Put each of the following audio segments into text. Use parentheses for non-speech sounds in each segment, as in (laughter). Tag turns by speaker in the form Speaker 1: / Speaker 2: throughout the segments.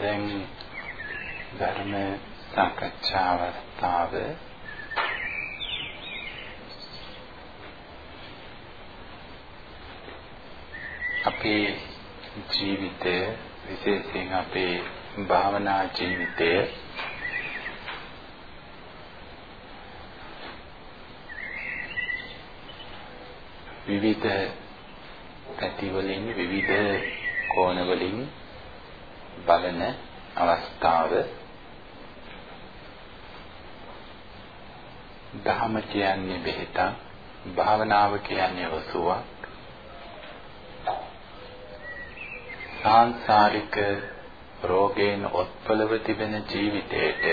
Speaker 1: දැන් ධර්ම සාකච්ඡා අවස්ථාව අපේ ජීවිතය විශේෂයෙන් අපේ භාවනා ජීවිතය. විවිධ පැති වලින් විවිධ කෝණ වලින් බලන අවස්ථාව දහම කියන්නේ බෙහෙතක් භාවනාව කියන්නේ වසුවක් සාංශාරික රෝගයෙන් උත්පලව තිබෙන ජීවිතයට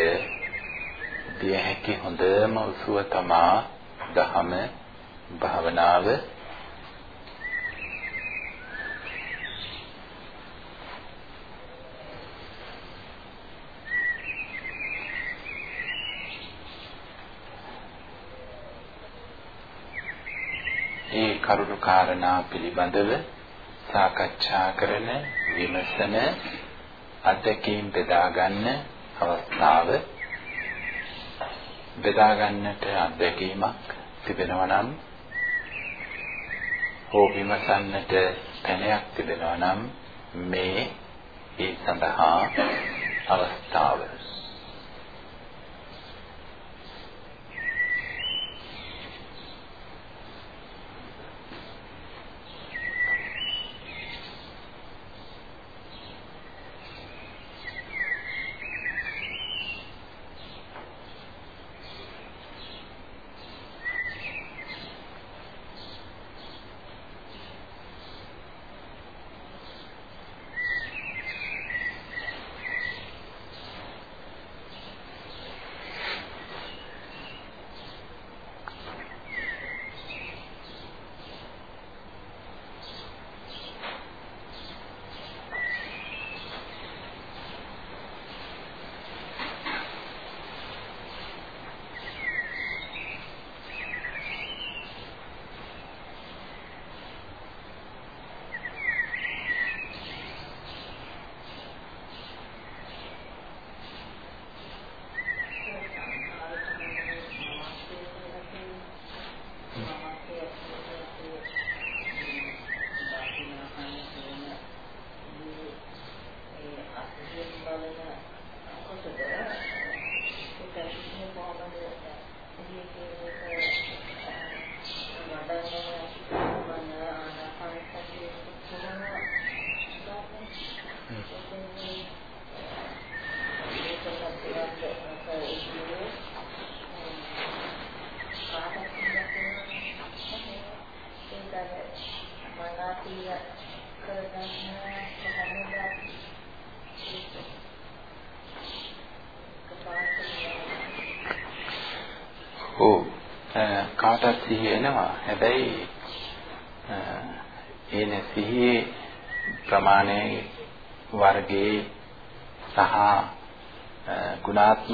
Speaker 1: දිය හැකි හොඳම උසුව තමා දහම භාවනාව ඒ කරුණු කාරණා පිළිබඳව සාකච්ඡා කරන විමසන අධ්‍යක්ීම් බෙදා ගන්න අවස්ථාව බෙදා ගන්නට අධ්‍යක්ීමක් තිබෙනවා නම් හෝ විමසන්නට තැනයක් තිබෙනවා නම් මේ ඒ සඳහා අවස්ථාව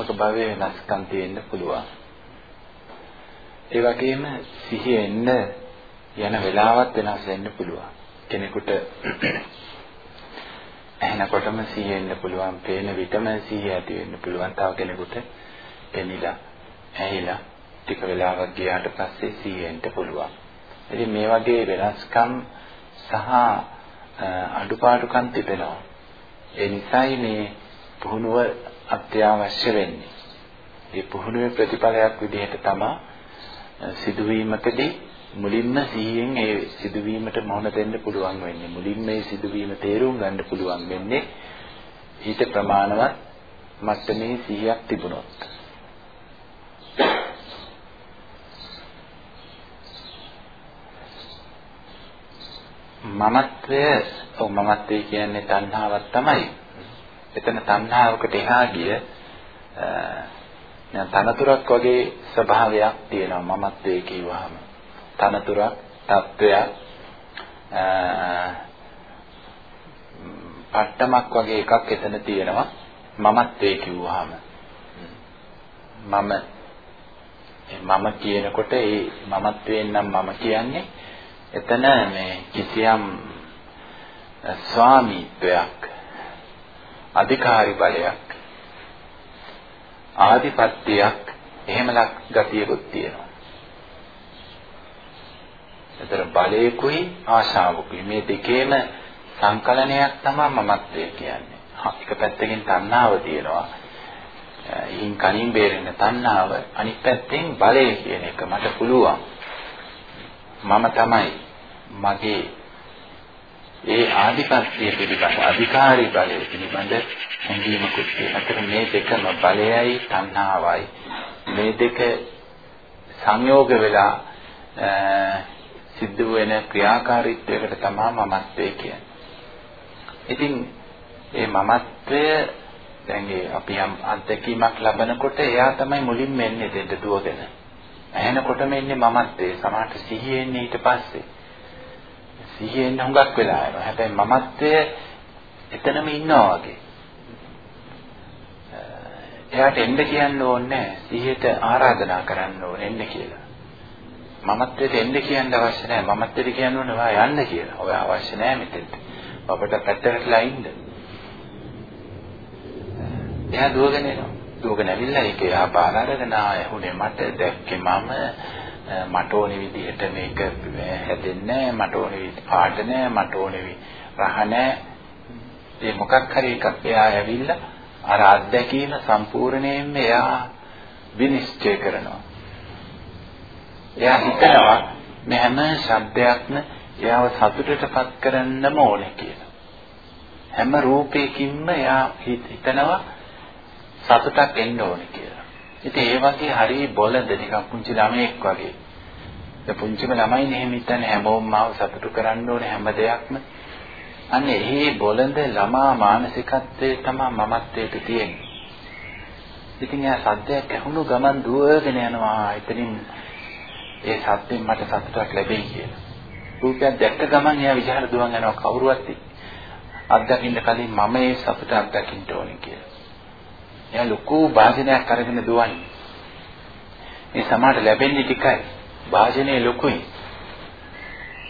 Speaker 1: ගුණාත්මක භාවයේ වෙනස්කම් තියෙන්න පුළුවන්. ඒ වගේම සිහිය එන්න යන වෙලාවත් වෙනස් වෙන්න පුළුවන්. කෙනෙකුට (clears throat) ඇහෙනකොටම සිහිය එන්න පුළුවන්, පේන විටම සිහිය ඇති වෙන්න පුළුවන්. තව කෙනෙකුට එනිලා, ඇහිලා ටික වෙලාවක් ගියාට පස්සේ සීයෙන්ට පුළුවන්. ඉතින් මේ වගේ වෙනස්කම් සහ අඩුපාඩුකම් තිබෙනවා. ඒ නිසායි මේ පුහුණුව අත්‍යවශ්‍ය වෙන්නේ. මේ පුහුණුවේ ප්‍රතිඵලයක් විදිහට තමයි සිදුවීමකදී මුලින්ම සිහියෙන් ඒ සිදුවීමට මොහොන දෙන්න පුළුවන් වෙන්නේ. මුලින්ම මේ සිදුවීම තේරුම් ගන්න පුළුවන් වෙන්නේ ඊට ප්‍රමාණවත් මට්ටමේ සිහියක් තිබුණොත්. මමත්වය ඔව් මමත්වය කියන්නේ තණ්හාවක් තමයි. එතන තණ්හාවකට එහා ගිය නෑ තනතුරක් වගේ ස්වභාවයක් තියෙනවා මමත්වයේ කියවහම තනතුරක් තත්වයක් අට්ටමක් වගේ එකක් එතන තියෙනවා. මමත්වයේ කිව්වහම. මම මම කියනකොට ඒ මමත්වයෙන් නම් මම කියන්නේ එතන මේ කිසියම් ස්වාමීත්වයක් අධිකාරි බලයක් ආධිපත්‍යයක් එහෙම ගතියකුත් තියෙනවා. ඒතර බලයකුයි ආශාවකුයි මේ දෙකේම සංකලනයක් තමයි මමත්වය කියන්නේ. එක පැත්තකින් තණ්හාව තියෙනවා. ඊයින් කලින් බේරෙන්න තණ්හාව අනිත් පැත්තෙන් බලය කියන එක මට පුළුවන්. මම තමයි මගේ ඒ ආධිපත්‍ය පිළිබඳ අධිකාරී බලය පිළිබඳ හැඟීමකුත් අතර මේ දෙකම බලයයි තණ්හාවයි මේ දෙක සංයෝග වෙලා සිද්ධ වෙන ක්‍රියාකාරීත්වයකට තමයි මමත්වය කියන්නේ. ඉතින් මේ මමත්වය දැන් අපි යම් අත්දැකීමක් ලබනකොට එයා තමයි මුලින්ම එන්නේ දෙන්න දුවගෙන. ඇහෙනකොටම එන්නේ මමත්වයේ සමාහට සිහිය එන්නේ ඊට පස්සේ. සිහිය එන්න හුඟක් වෙලා යනවා. හැබැයි මමත්වය එතනම ඉන්නවා වගේ. එයාට එන්න කියන්න ඕනේ සිහියට ආරාධනා කරන්න ඕනේ එන්න කියලා. මමත්වයට එන්න කියන්න අවශ්‍ය නැහැ. මමත්වයට කියන්න ඕනේ ඔයා යන්න කියලා. ඔය අවශ්‍ය නැහැ මෙතෙන්ට. අපිට පැත්තකටලා ඉන්න. එයා දුවගෙන එනවා. දුවගෙන ඇවිල්ලා ඒක එයා බාර අරගෙන ආයෙහුනේ මට දැක්කේ මම මට ඕනේ විදිහට මේක හැදෙන්නේ මට ඕනේ විදිහට පාට නෑ මට ඕනේ රහ නෑ ඒ මොකක් හරි එකක් එයා ඇවිල්ලා අර අත්දැකීම සම්පූර්ණයෙන්ම එයා විනිශ්චය කරනවා. එයා හිතනවා මේ හැම ශබ්දයක්ම එයාව සතුටටපත් කරන්නම ඕනේ කියලා. හැම රූපයකින්ම එයා හිතනවා සතුටක් එන්න ඕනේ කියලා. ඉතින් ඒ වගේ හරි බොළඳ නිකන් පුංචි ළමයෙක් වගේ. ඒ පුංචිම ළමයිනේ එහෙම හිතන්නේ හැමෝම මාව සතුටු කරන්න ඕනේ හැම දෙයක්ම. අන්න එහි බොළඳ ළමා මානසිකත්වයේ තමයි මමත්වයට තියෙන්නේ. ඉතින් එයා සද්දයක් ඇහුණු ගමන් දුවගෙන යනවා. එතනින් ඒ සද්දෙන් මට සතුටක් ලැබෙයි කියලා. රූපයක් දැක්ක ගමන් එයා විචාර දුවන් යනවා කවුරුවත් අත්දකින්න කලින් මම මේ සතුට අත්දකින්න ඕනේ කියලා. එයා ලොකු වාදනයක් අරගෙන දුවන්නේ. මේ සමාට ලැබෙන්නේ ටිකයි. වාදනය ලොකුයි.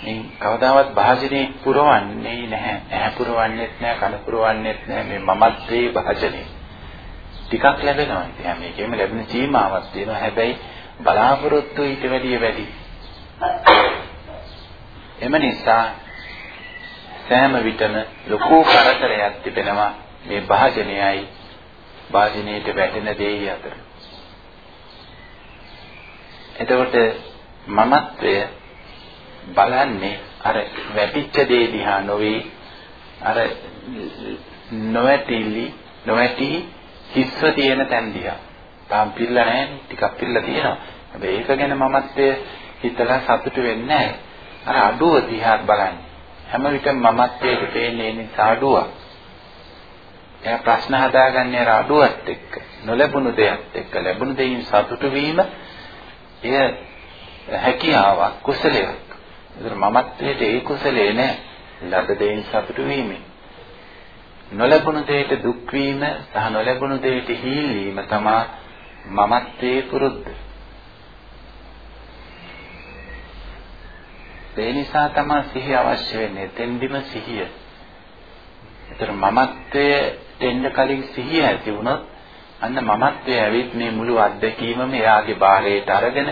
Speaker 1: මේ කවදාවත් භාජනයේ පුරවන්නේ නැහැ. ඇහැ පුරවන්නේත් නැහැ, කන පුරවන්නේත් නැහැ. මේ මමත්වේ භාජනයේ. ටිකක් ලැබෙනවා. ඉතින් මේකෙම ලැබෙන සීමාවක් තියෙනවා. හැබැයි බලාපොරොත්තු ඊට වැඩිය වැඩි. එම නිසා සෑම විටම ලොකු කරදරයක් තිබෙනවා මේ භාජනයයි භාජනයේට වැටෙන දෙයි අතර. එතකොට මමත්වය බලන්නේ අර වැටිච්ච දේ දිහා නොවේ අර නොවැටිලි නොවැටි හිස්ව තියෙන තැන් දිහා. තාම පිරලා නැහැ ටිකක් පිරලා තියෙනවා. හැබැයි ඒක ගැන මමත්වය හිතලා සතුටු වෙන්නේ නැහැ. අර අඩුව දිහා බලන්න. හැම විටම මමත්වයට පේන්නේ නිසා අඩුවක්. එයා ප්‍රශ්න හදාගන්නේ අර අඩුවත් එක්ක. නොලැබුණු දෙයක් එක්ක ලැබුණු දෙයින් සතුටු වීම එය හැකියාවක් කුසලයක්. ඒතර මමත්වයට ඒ කුසලේ නෑ. ලද දෙයින් සතුටු වීමෙන්. නොලැබුණු දෙයට දුක් වීම සහ නොලැබුණු දෙයට හීලීම තමයි මමත්වයේ පුරුද්ද. ඒ නිසා තමයි සිහිය අවශ්‍ය වෙන්නේ. තෙන්දිම සිහිය. ඒතර මමත්වයට එන්න කලින් සිහිය ඇති වුණොත් අන්න මමත්වයේ ඇවිත් මේ මුළු අත්දැකීමම එයාගේ බාහිරයට අරගෙන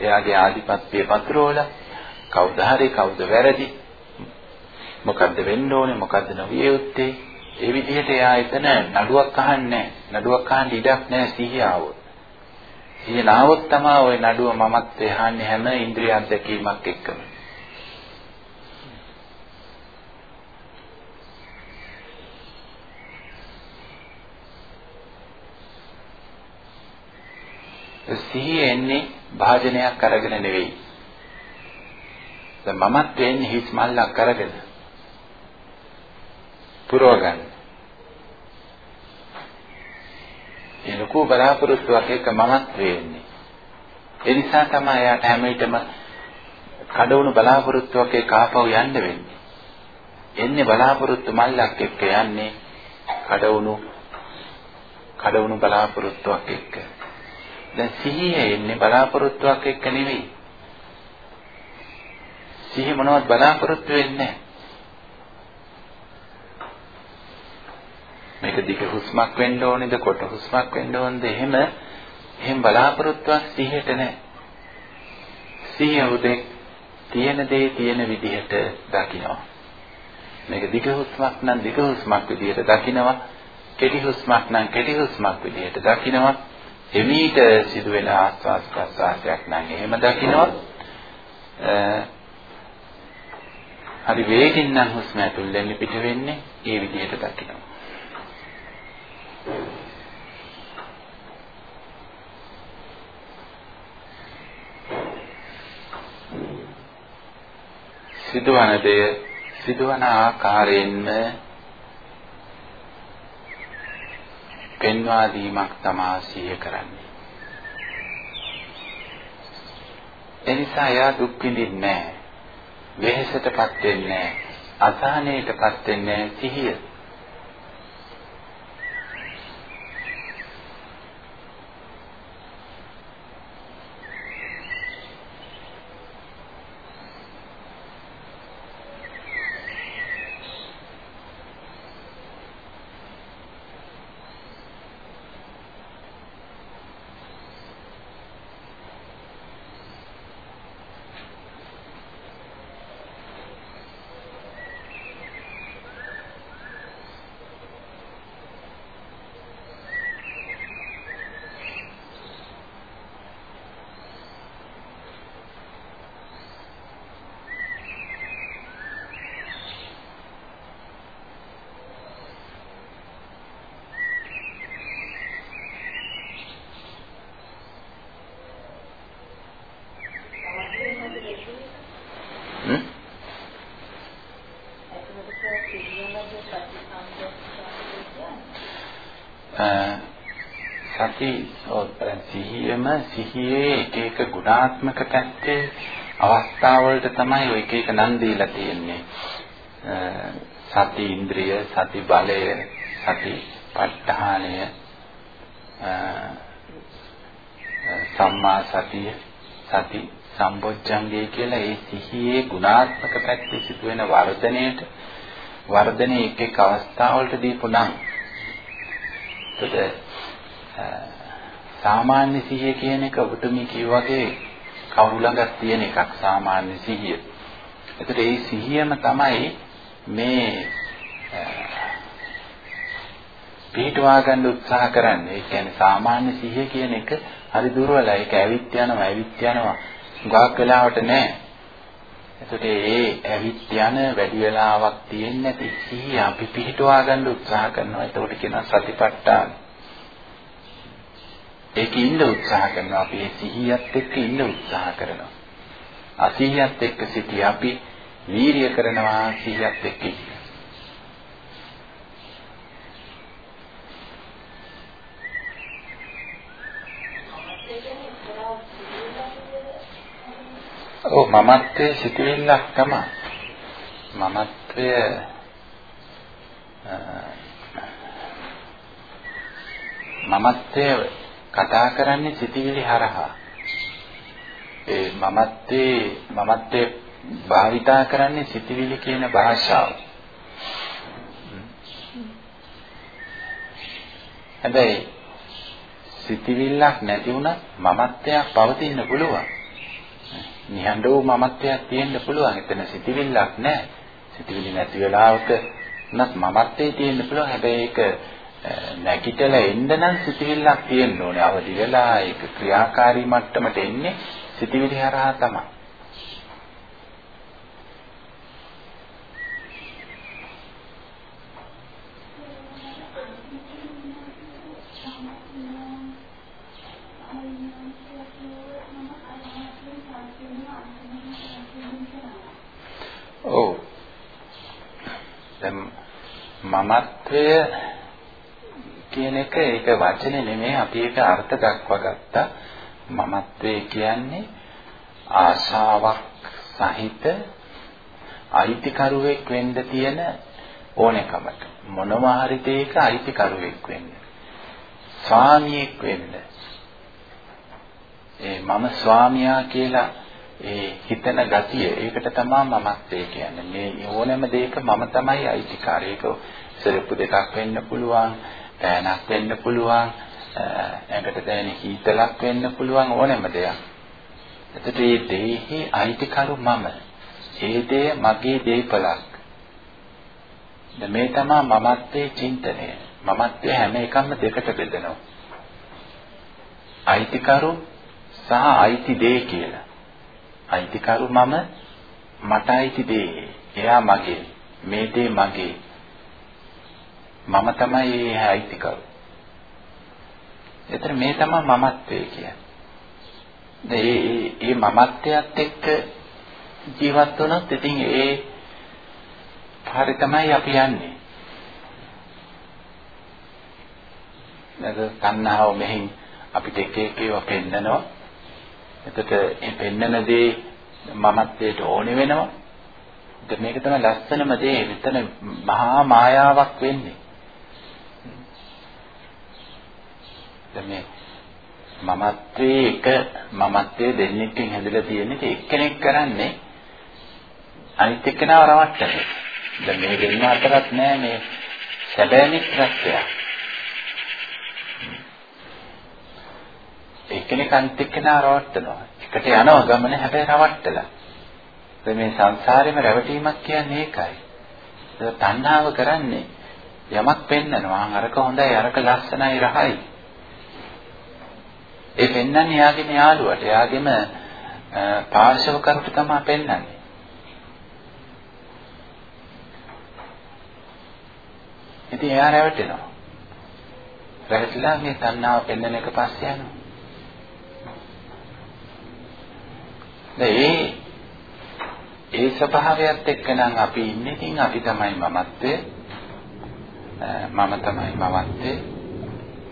Speaker 1: එයාගේ ආධිපත්‍යය පතුරවලා කවුද හරි කවුද වැරදි මොකද්ද වෙන්න ඕනේ මොකද්ද නොවිය යුත්තේ? ඒ විදිහට එයා එතන නඩුවක් අහන්නේ නඩුවක් අහන්න ඉඩක් නැහැ සිහිය ආවොත්. සිහිය නාවොත් තමයි ওই නඩුව මමත්වයේ අහන්නේ හැම ඉන්ද්‍රිය අත්දැකීමක් එක්කම. සිහිය එන්නේ භාජනයක් අරගෙන නෙවෙයි. දැන් මමත් වෙන්නේ හිස් මල්ලක් අරගෙන. පුරවගන්න. ඒ ලොකු බලාපොරොත්තුවක් එක මමත් වෙන්නේ. ඒ නිසා තමයි යාට හැම විටම කඩවුණු බලාපොරොත්තුවක් ඒ කාපව යන්න වෙන්නේ. එන්නේ බලාපොරොත්තු මල්ලක් එක්ක යන්නේ කඩවුණු කඩවුණු බලාපොරොත්තුවක් එක්ක. දැන් සිහිය එන්නේ බලාපොරොත්තුවක් එක්ක නෙවෙයි. සිහිය මොනවත් බලාපොරොත්තු වෙන්නේ මේක දිග හුස්මක් වෙන්න ඕනේද කොට හුස්මක් වෙන්න ඕනේද එහෙම එහෙම බලාපොරොත්තුවක් සිහියට නැහැ. සිහිය උදේ තියෙන දේ තියෙන විදිහට දකිනවා. මේක දිග හුස්මක් නම් දිග හුස්මක් විදිහට දකිනවා. කෙටි හුස්මක් නම් කෙටි හුස්මක් විදිහට දකිනවා. එමීට සිදුවෙන ආස්වාස් ප්‍රස්වාසයක් නම් එහෙම දකිනවා. හරි වේගින් නම් හුස්ම ඇතුල් වෙන්නේ පිට වෙන්නේ ඒ විදිහට දකිනවා. සිදුවන දෙය සිදුවන ආකාරයෙන්ම පෙන්වා දීමක් තමා සිහිය කරන්නේ. එනිසා එයා දුක් විඳින්නේ නැහැ. වෙහෙසටපත් වෙන්නේ නැහැ. අසහනයටපත් වෙන්නේ නැහැ සිහිය. සිහියේ එක එක ගුණාත්මක පැත්තේ අවස්ථාවලට තමයි ඔය එක එක නම් දීලා තියෙන්නේ. සති ඉන්ද්‍රිය, සති බලය, සති ප ဋ ාණය, සම්මා සතිය, සති සම්බොජ්ජංගය කියලා ඒ සිහියේ ගුණාත්මක පැත්තේ සිදුවෙන වර්ධනයට වර්ධනයේ එක් එක් අවස්ථාවලට දීපු නම් එතකොට සාමාන්‍ය සිහිය කියන එක ඔබතුමී කිව්වාගේ කවුරු ළඟක් තියෙන එකක් සාමාන්‍ය සිහිය. ඒතර ඒ සිහියම තමයි මේ පිටවා ගන්න උත්සාහ කරන්නේ. ඒ කියන්නේ සාමාන්‍ය සිහිය කියන එක හරි දුර්වලයි. ඒක ඇවිත් යනවා, ඇවිත් යනවා. ගාක් වෙලාවට නෑ. එතකොට ඒ ඇවිත් යන වැඩි වෙලාවක් තියෙන්නේ නැති සිහිය අපි පිටවා ගන්න උත්සාහ කරනවා. එතකොට කියනවා සතිපට්ඨාන. ඒකේ ඉන්න උත්සාහ කරනවා. අපි ඒ සිහියත් එක්ක ඉන්න උත්සාහ කරනවා. අසිහියත් එක්ක සිටි අපි වීරිය කරනවා සිහියත් එක්ක ඉන්න. ඔව් මමත්වයේ සිටිල්ලක් තමයි. මමත්වය මමත්වයේ කතා කරන්නේ සිටිවිලි හරහා. ඒ මමත්වේ මමත්වේ භාවිතා කරන්නේ සිටිවිලි කියන භාෂාව. හැබැයි සිටිවිල්ලක් නැති වුණත් මමත්වයක් පවතින්න පුළුවන්. නිහඬව මමත්වයක් තියෙන්න පුළුවන්. එතන සිටිවිල්ලක් නැහැ. සිටිවිලි නැති වෙලාවක උනත් මමත්වේ තියෙන්න පුළුවන්. හැබැයි ඒක නැගිටලා එන්න නම් සිතිවිල්ලක් තියෙන්න ඕනේ. අවදි වෙලා ඒක ක්‍රියාකාරී මට්ටමට එන්නේ සිතිවිලි හරහා තමයි. ඔව් දැන් මමත්වය කියන එක ඒක වචනේ නෙමෙයි අපි ඒක අර්ථ දක්වා ගත්තා. මමත්වයේ කියන්නේ ආශාවක් සහිත අයිතිකරුවෙක් වෙන්න තියෙන ඕනෑකමට. මොනවා හරි දෙයක අයිතිකරුවෙක් වෙන්න. ස්වාමියෙක් වෙන්න. ඒ මම ස්වාමියා කියලා ඒ හිතන ගතිය ඒකට තමයි මමත්වය කියන්නේ. මේ ඕනෑම දෙයක මම තමයි අයිතිකාරය. ඒක සරප්පු දෙකක් වෙන්න පුළුවන්, පෑනක් වෙන්න පුළුවන්, ඇඟට දැනෙන හීතලක් වෙන්න පුළුවන් ඕනෑම දෙයක්. එතකොට මේ දෙහි අයිතිකරු මම. ඒ දේ මගේ දේපලක්. මේ තමයි මමත්වයේ චින්තනය. මමත්වයේ හැම එකක්ම දෙකට බෙදෙනවා. අයිතිකරු සහ අයිති දේ කියලා. අයිතිකරු මම මට අයිති දේ. එයා මගේ. මේ දේ මගේ. මම තමයි ඒ අයිතිකරු. එතන මේ තමයි මමත්වය කියන්නේ. ඒ ඒ මමත්වයත් එක්ක ජීවත් වුණොත් ඉතින් ඒ හරි තමයි අපි යන්නේ. නේද? තණ්හාව මෙහින් අපිට එක එක ඒවා පෙන්නනවා. එතකොට මේ පෙන්නන දේ මමත්වයට ඕනේ වෙනවා. ඒත් මේක තමයි ලස්සනම දේ. මෙතන මහා මායාවක් වෙන්නේ. මේ මමත්වයේ එක මමත්වයේ දෙන්නෙක්ගෙන් හැදලා තියෙන්නේ එක්කෙනෙක් කරන්නේ අනිත් එක්කෙනාව රවට්ටන. දැන් මේ දෙන්න අතරත් නෑ මේ සැබෑ මිත්‍රත්වයක්. එක්කෙනෙක් අනිත් එක්කෙනා රවට්ටනවා. එකට යනවා ගමන හැබැයි රවට්ටලා. මේ සංසාරේම රැවටීමක් කියන්නේ ඒකයි. තණ්හාව කරන්නේ යමක් පෙන්නනවා. අරක හොඳයි, අරක ලස්සනයි, රහයි. ඒ පෙන්වන්නේ යාගේම යාළුවට, යාගේම පාර්ශව කරුට තමයි පෙන්වන්නේ. ඉතින් එයා රැවටෙනවා. රැවටිලා මේ තණ්හාව පෙන්වන එක පස්සේ යනවා. ඒ ඒ ස්වභාවයත් එක්කනම් අපි ඉන්නේ. ඉතින් අපි තමයි මමත්වය. මම තමයි මමත්වය.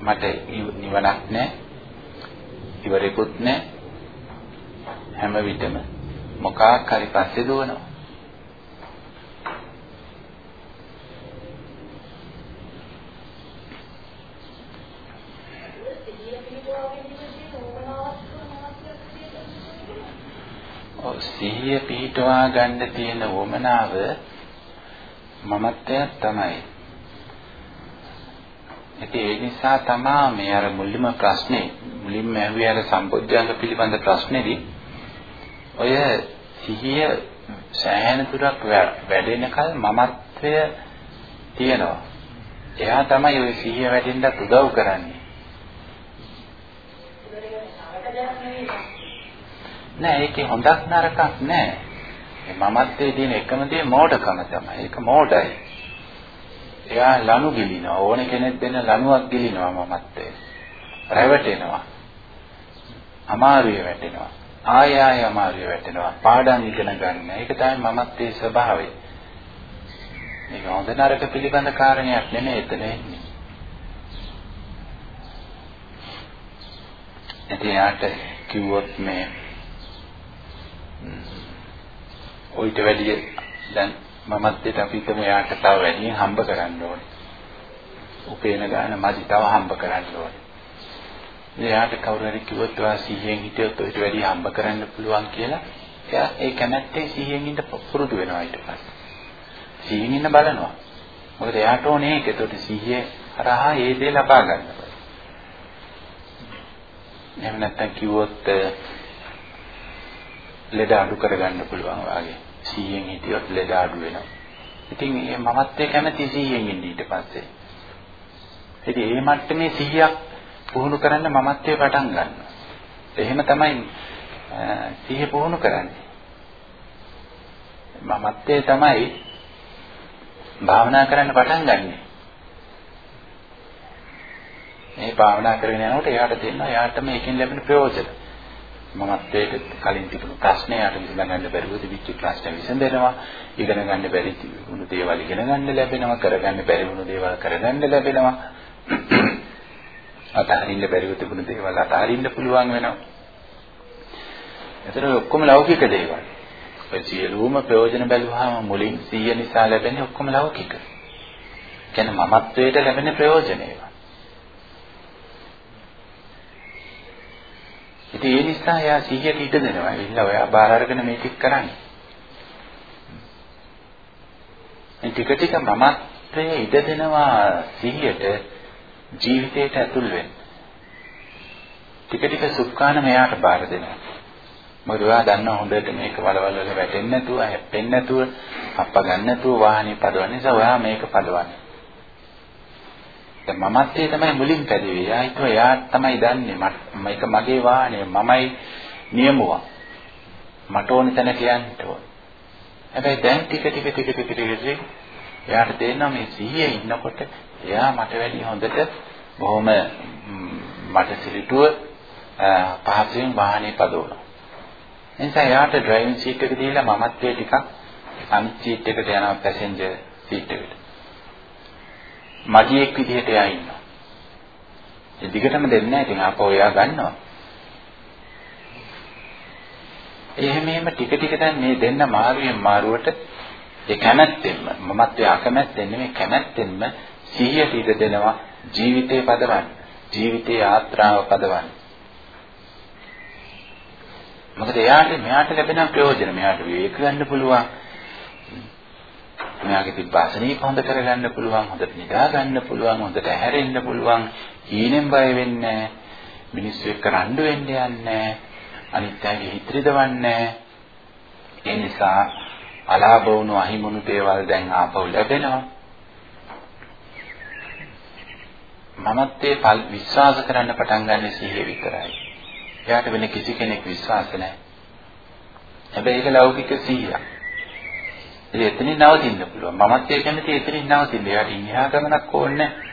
Speaker 1: මට නිවනක් නැහැ. ඉවරෙකුත් නැහැ. හැම විටම මොකක් හරි පස්සේ දුවනවා. සිහිය පිහිටවා ගන්න තියෙන වමනාව මමත්වයක් තමයි. ඉතින් ඒ නිසා තමයි මේ අර මුලින්ම ප්‍රශ්නේ මුලින්ම ඇහුවේ අර සම්පොඥාංග පිළිබඳ ප්‍රශ්නේදී ඔය සිහිය සෑහෙන දුරක් වැඩෙනකල් මමත්වය තියෙනවා. එයා තමයි ওই සිහිය වැඩෙන්නත් උදව් කරන්නේ. නෑ ඒකේ හොඳක් නරකක් නෑ. මේ මමත්වයේ තියෙන එකම දේ මෝඩකම තමයි. ඒක මෝඩයි. එයා ලනු ගිලිනවා. ඕන කෙනෙක් දෙන ලනුවක් ගිලිනවා මමත්වයේ. රැවටෙනවා. අමාරුවේ වැටෙනවා. ආය ආය අමාරුවේ වැටෙනවා. පාඩම් ඉගෙන ගන්න. ඒක තමයි මමත්වයේ ස්වභාවය. මේක හොඳ නරක පිළිබඳ කාරණයක් නෙමෙයි එතන එන්නේ. ඉතින් යාට කිව්වොත් මේ ඔయిత වැඩිය දැන් මමත් දෙට අපි හිතමු එයාට තව වැඩියෙන් හම්බ කරන්න ඕනේ. උපේන ගාන මදි තව හම්බ කරන්න ඕනේ. එයාට කවුරු හරි කිව්වොත් ඔයා 100න් හිටියොත් ඔయిత වැඩිය හම්බ කරන්න පුළුවන් කියලා එයා ඒ කැමැත්තේ 100න් ඉඳ පුරුදු වෙනවා ඊට පස්සේ. 100න් ඉන්න බලනවා. මොකද එයාට ඕනේ ඒක. ඒකට 100 හරහා ඒ දේ ලබා ගන්න. එහෙම නැත්නම් කිව්වොත් ලෙඩ අඩු කරගන්න පුළුවන් වාගේ. 100න් හිටියොත් ලෙඩ අඩු වෙනවා. ඉතින් මේ මමත්වයේ කැමති 100න් ඉන්න ඊට පස්සේ. ඉතින් මේ මට්ටමේ 100ක් පුහුණු කරන්න මමත්වයේ පටන් ගන්නවා. එහෙම තමයි 100 පුහුණු කරන්නේ. මමත්වයේ තමයි භාවනා කරන්න පටන් ගන්නෙ. මේ භාවනා කරගෙන යනකොට එයාට තේරෙනවා එයාට මේකෙන් ලැබෙන ප්‍රයෝජන. මමත්වයට කලින් තිබුණු ප්‍රශ්නයට විසඳගන්න බැරුව තිබිච්ච ප්‍රශ්න විසඳෙනවා. ඉගෙන ගන්න බැරි වුණු දේවල් ඉගෙන ගන්න ලැබෙනවා. කරගන්න බැරි වුණු දේවල් කරගන්න ලැබෙනවා. අතහරින්න බැරිව තිබුණු දේවල් අතහරින්න පුළුවන් වෙනවා. එතන ඔක්කොම ලෞකික දේවල්. ඔය සියලුම ප්‍රයෝජන බැලුවාම මුලින් 100 නිසා ලැබෙන්නේ ඔක්කොම ලෞකික. කියන්නේ මමත්වයට ලැබෙන ප්‍රයෝජන ඒවා ඉතින් ඒ නිසා එයා සිහියට ඉඩ දෙනවා. ඉන්න ඔයා බාර අරගෙන මේක කරන්නේ. ටික ටික මමත්වයේ ඉඩ දෙනවා සිහියට ජීවිතයට ඇතුල් වෙන්න. ටික ටික සුඛාන මෙයාට බාර දෙනවා. මොකද ඔයා දන්නා හොඳට මේක වලවල් වල වැටෙන්නේ නැතුව, හැප්පෙන්නේ නැතුව, අප්ප ගන්න නැතුව වාහනේ පදවන්න නිසා ඔයා මේක පදවන්නේ. දැන් මමත්වයේ තමයි මුලින් පැදුවේ. එයා හිතුවා එයා තමයි දන්නේ මේක මගේ වාහනේ මමයි නියමුවා. මට ඕන තැනට යන්න ඕන. හැබැයි දැන් ටික ටික ටික ටික ටික එයාට තේරෙනවා මේ සිහියේ ඉන්නකොට එයා මට වැඩි හොඳට බොහොම මට සිලිටුව පහසුවෙන් වාහනේ පදවනවා. එනිසා එයාට ඩ්‍රයිවිං සීට් එක දීලා මමත්වයේ ටිකක් අනිත් සීට් එකට යනවා පැසෙන්ජර් සීට් එකට. මගියෙක් විදිහට එයා ඉන්නවා. ඒ දිගටම දෙන්නේ නැහැ. ඉතින් ආපහු එයා ගන්නවා. එහෙම එහෙම ටික ටික දැන් මේ දෙන්න මාරුවෙන් මාරුවට ඒ කැමැත්තෙන්ම මමත්වයේ අකමැත්තෙන් නෙමෙයි කැමැත්තෙන්ම සිහියට ඉඩ දෙනවා ජීවිතේ පදවන්න. ජීවිතේ ආත්‍රාව පදවන්න. මොකද එයාට මෙයාට ලැබෙන ප්‍රයෝජන මෙයාට විවේක ගන්න පුළුවන්. මෙයාගේ තිබ්බාසනීප හොඳ කරගන්න පුළුවන්, හොඳට නිදා ගන්න පුළුවන්, හොඳට ඇහැරෙන්න පුළුවන්, හීනෙන් බය වෙන්නේ මිනිස්සු එක්ක රණ්ඩු වෙන්න යන්නේ අනිත් අයගේ හිත රිදවන්නේ ඒ නිසා අලාභ වුණු අහිමුණු දේවල් දැන් ආපහු ලැබෙනවා. මමත්වයේ විශ්වාස කරන්න පටන් ගන්න සිහිය විතරයි. එයාට වෙන කිසි කෙනෙක් විශ්වාස නැහැ. හැබැයි ඒක ලෞකික සිහියක්. ඉතින් එතනින් නවතින්න පුළුවන්. මමත් ඒ කියන්නේ එතනින් නවතින්න. එයාට ඉන්හා ගමනක් ඕනේ නැහැ.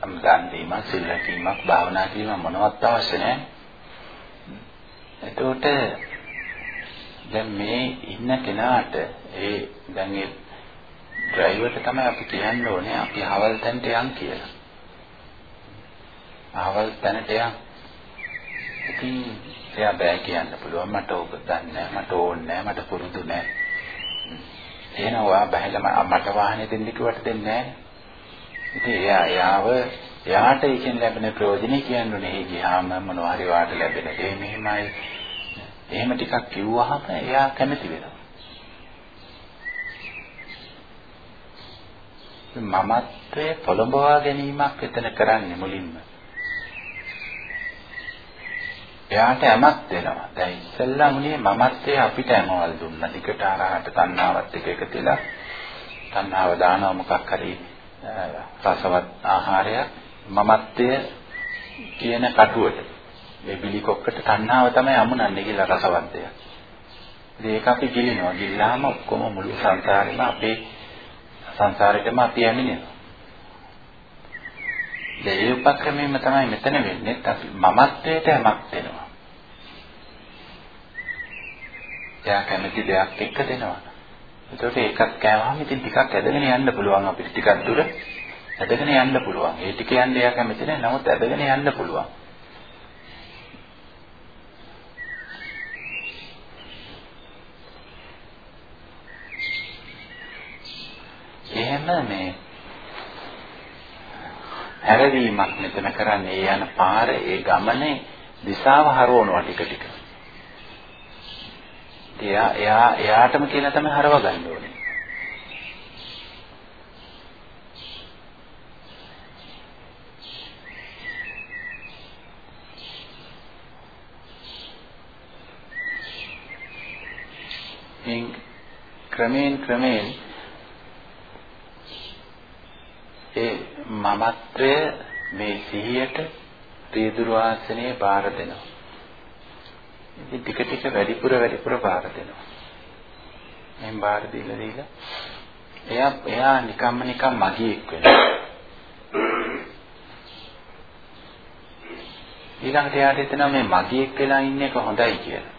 Speaker 1: අම්දාන් දීම සිල් රැකීමක් භාවනා කිරීම මොනවත් අවශ්‍ය නැහැ. එතකොට දැන් මේ ඉන්න කෙනාට ඒ දැන් ඒ ඩ්‍රයිවර්ට තමයි අපි කියන්න ඕනේ අපි අවල් තැනට යන් කියලා. අවල් තැනට යන්. ඉතින් එයා බෑ කියන්න පුළුවන්. මට ඕක දන්නේ මට ඕනේ මට පුරුදු නෑ. එහෙනම් ඔයා බහැලා මට වාහනේ දෙන්න කිව්වට දෙන්නේ නෑ. ඉතින් එයා එයාව එයාට ඒකෙන් ලැබෙන ප්‍රයෝජනේ කියන්නේ එහි ගියාම මොනවා හරි වාට ලැබෙන දේ මෙහෙමයි. එහෙම ටිකක් කිව්වහම එයා කැමති වෙනවා. මමත්වයේ පොළඹවා ගැනීමක් එතන කරන්නේ මුලින්ම. එයාට ඇමක් දෙනවා. දැන් ඉස්සෙල්ලා මුනේ මමත්වයේ අපිට ඇමවල් දුන්නා. දිකට ආරහට තණ්හාවත් එක එකතිලා. තණ්හාව දානවා මොකක් හරි රසවත් ආහාරයක් මමත්වය කියන කටුවට. මේ බිලිකොක්කට තණ්හාව තමයි අමුණන්නේ කියලා රසවත් දෙයක්. ඒක අපි ගිලිනවා. ගිල්ලාම ඔක්කොම මුළු සංසාරෙම අපේ සංසාරෙටම අපි ඇමිනෙනවා. ඒ උපක්‍රමයෙන්ම තමයි මෙතන වෙන්නේ අපි මමත්වයට යමක් දෙනවා. එයා කැමති දෙයක් එක්ක දෙනවා. එතකොට ඒකත් කෑවහම ඉතින් ටිකක් ඇදගෙන යන්න පුළුවන් අපිට ටිකක් දුර ඇදගෙන යන්න පුළුවන්. ඒ ටික යන්න එයා කැමති නැහැ. නමුත් ඇදගෙන යන්න පුළුවන්. එහෙම මේ හැරවීමක් මෙතන කරන්නේ ඒ යන පාර ඒ ගමනේ දිශාව හරවනවා ටික ටික. එයා එයා එයාටම කියලා තමයි හරව ගන්න ඕනේ. ක්‍රමයෙන් ක්‍රමයෙන් ඒ මමත්වය මේ සිහියට ත්‍රිදුර ආසනයේ බාර දෙනවා. ඉතින් ටික ටික වැඩිපුර වැඩිපුර බාර දෙනවා. මෙන් බාර දීලා දීලා එයා එයා නිකම්ම නිකම් මගියෙක් වෙනවා. ඊළඟට එයාට හිතෙනවා මේ මගියෙක් වෙලා ඉන්න එක හොඳයි කියලා.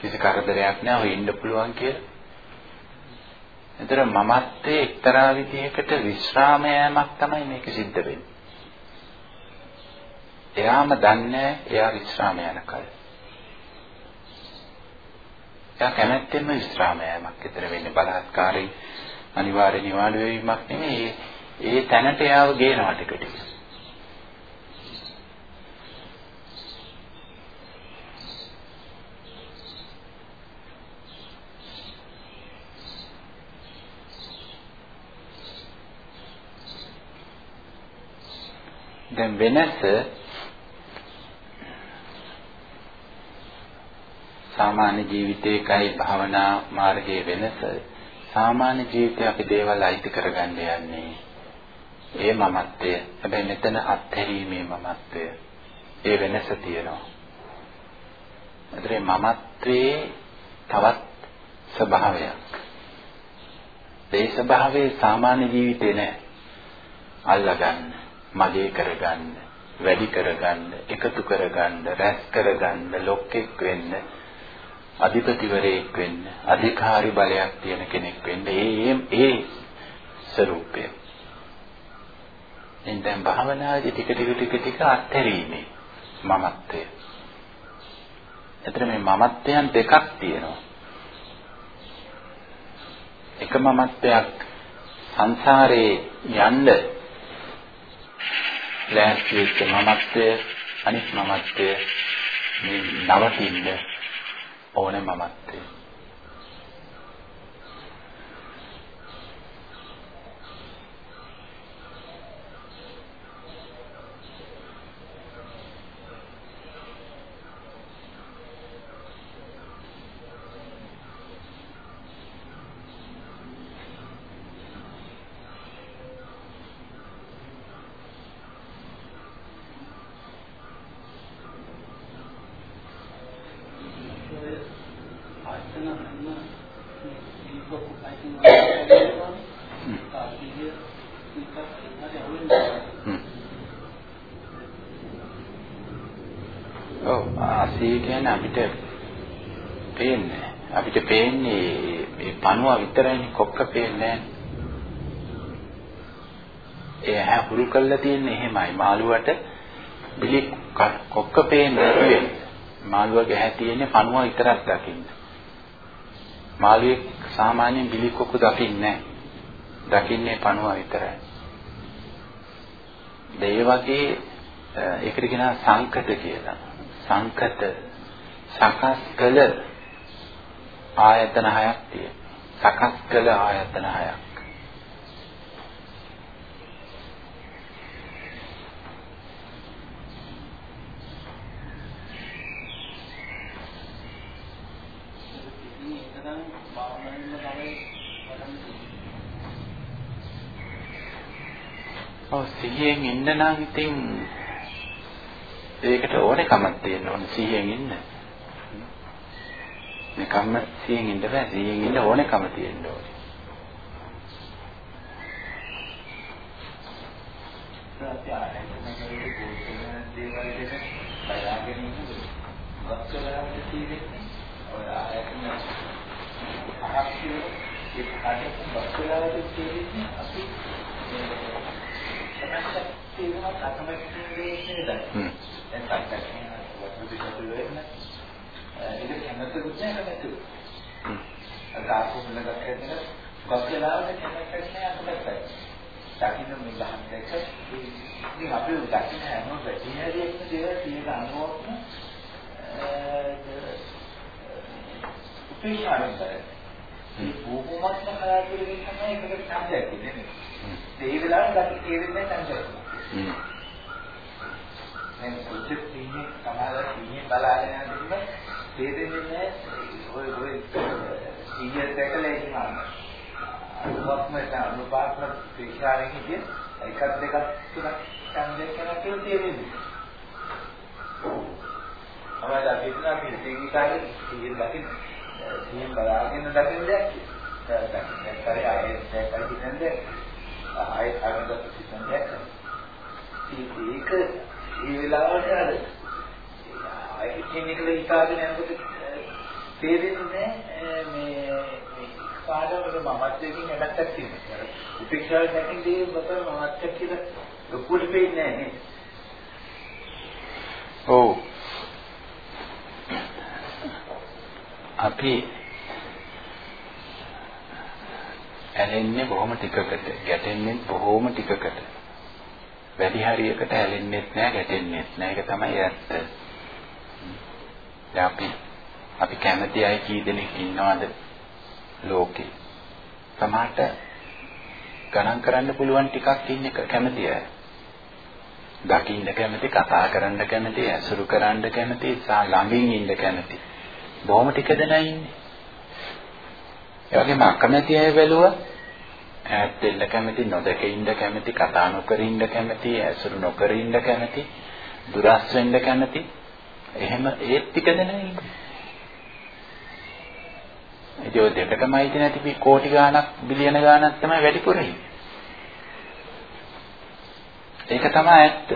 Speaker 1: කිසි කරදරයක් නැහැ ඔය ඉන්න පුළුවන් කියලා. එතන මමත්වයේ එක්තරා විදිහකට විශ්‍රාම යෑමක් තමයි මේක සිද්ධ වෙන්නේ. එයාම දන්නේ එයා විශ්‍රාම යනකල්. එයා කැමැත්තෙන්ම විශ්‍රාම යෑමක් විතර වෙන්නේ බලහත්කාරයෙන් අනිවාර්ය නිවාඩු වීමක් නෙමෙයි. ඒ තැනට එයාව ගේනවා ටික ටික. දැන් වෙනස සාමාන්‍ය ජීවිතයකයි භාවනා මාර්ගයේ වෙනස. සාමාන්‍ය ජීවිතේ අපි දේවල් අයිති කරගන්න යන්නේ ඒ මමත්වය. හැබැයි මෙතන අත්හැරීමේ මමත්වය. ඒ වෙනස තියෙනවා. ඒතරේ මමත්වයේ තවත් ස්වභාවයක්. ඒ ස්වභාවයේ සාමාන්‍ය ජීවිතේ නෑ. අල්ලගන්න මගේ කරගන්න වැඩි කරගන්න එකතු කරගන්න රැස් කරගන්න ලොක්ෙක් වෙන්න අධිපතිවරයෙක් වෙන්න අධිකාරි බලයක් තියෙන කෙනෙක් වෙන්න ඒ ඒ ස්වરૂපය එතෙන් භාවනාදී ටික ටික ටික ටික අත්හැරීමේ මමත්වය. එතන මේ මමත්වයන් දෙකක් තියෙනවා. එක මමත්වයක් සංසාරේ යන්න ලෑස්ති වෙච්ච මමත්වය අනිත් මමත්වය මේ නවතින්න ඕනේ මමත්වය කියන්නේ අපිට පේන්නේ අපිට පේන්නේ මේ පණුව විතරයිනේ කොක්ක පේන්නේ ඒ ඇහැ හුරු කරලා තියෙන්නේ එහෙමයි. මාළුවට බිලි කොක්ක පේන්නේ නැති මාළුවගේ ඇහැ තියෙන්නේ පණුව විතරක් දකින්න. මාළුවේ සාමාන්‍යයෙන් බිලි කොක්ක දකින්නේ දකින්නේ පණුව විතරයි. ඒ වගේ ඒකට කියනවා සංකත කියලා. සංකත සකස් කළ ආයතන හයක් තියෙනවා. සකස් කළ ආයතන හයක්. ඔව් සිහියෙන් ඉන්න නම් ඉතින් ඒකට ඕනේ කමක් තියෙන්න ඕනේ සිහියෙන් ඉන්න. නිකම්ම සියෙන් ඉන්න බෑ. සියෙන් ඉන්න ඕනකම තියෙන්න ඕනේ.
Speaker 2: හ්ම්. දකින්න මේ ගහන දෙක ඉතින් අපි දකින්න හැම වැඩිහරියක්ම දේවල් තියෙන අනුවක්ම උපේක්ෂාවෙන් කරේ. මේ බොහොමත්ම කලාතුරකින් තමයි ඒකට සම්බන්ධයක් ඉන්නේ. ඒ වෙලාවට දකින්න තේරෙන්නේ නැහැ සංකල්ප. දැන් කොච්චර තියෙන්නේ සමාජ තියෙන්නේ බලාගෙන යනකොට තේරෙන්නේ නැහැ ඔය ඔය සීය දැකලා ඉන්නවා. අනුපස්ම අනුපාස්ම ත්‍රිශාරෙන් හිටිය එකක් දෙකක් තුනක් ඡන්දයක් කරලා කියලා තියෙන්නේ. අපිට අපිට අපි තේකිකාගේ සීයෙන් දකින්න සීයෙන් බලාගෙන දකින්න දෙයක්. දකින්න කරේ ආයෙත් දැක්කයි හිතන්නේ. ආයෙත් ආයෙත් හිතන්නේ. ඒක ඒ වෙලාවට අර ආයෙත් කෙනෙක්ල හිතාගෙන යනකොට තේරෙන්නේ මේ පාඩමක මමත්වයෙන් වැඩක් තියෙනවා. උපේක්ෂාව දැකින් දේ බත මමත්ව කියලා ලොකුට පේන්නේ නැහැ නේද?
Speaker 1: ඔව්. අපි ඇලෙන්නේ බොහොම ටිකකට, ගැටෙන්නේ බොහොම ටිකකට. වැඩි හරියකට ඇලෙන්නෙත් නැහැ, ගැටෙන්නෙත් නැහැ. ඒක තමයි ඇත්ත. දැන් අපි අපි කැමති අය කී දෙනෙක් ඉන්නවද ලෝකේ? සමහරට ගණන් කරන්න පුළුවන් ටිකක් ඉන්නේ කැමති අය. දකින්න කැමති, කතා කරන්න කැමති, ඇසුරු කරන්න කැමති, සා ළඟින් ඉන්න කැමති. බොහොම ටික දෙනා ඉන්නේ. ඒ වගේම අකමැති අය බැලුවා ඈත් වෙන්න කැමති, නොදක ඉන්න කැමති, කතා නොකර ඉන්න කැමති, ඇසුරු නොකර ඉන්න කැමති, දුරස් වෙන්න කැමති. එහෙම ඒත් ටික දෙනා ඉන්නේ. ඒ ඔය දෙකටම අයිති නැති කෝටි ගාණක් බිලියන ගාණක් තමයි වැඩිපුර ඒක තමයි ඇත්ත.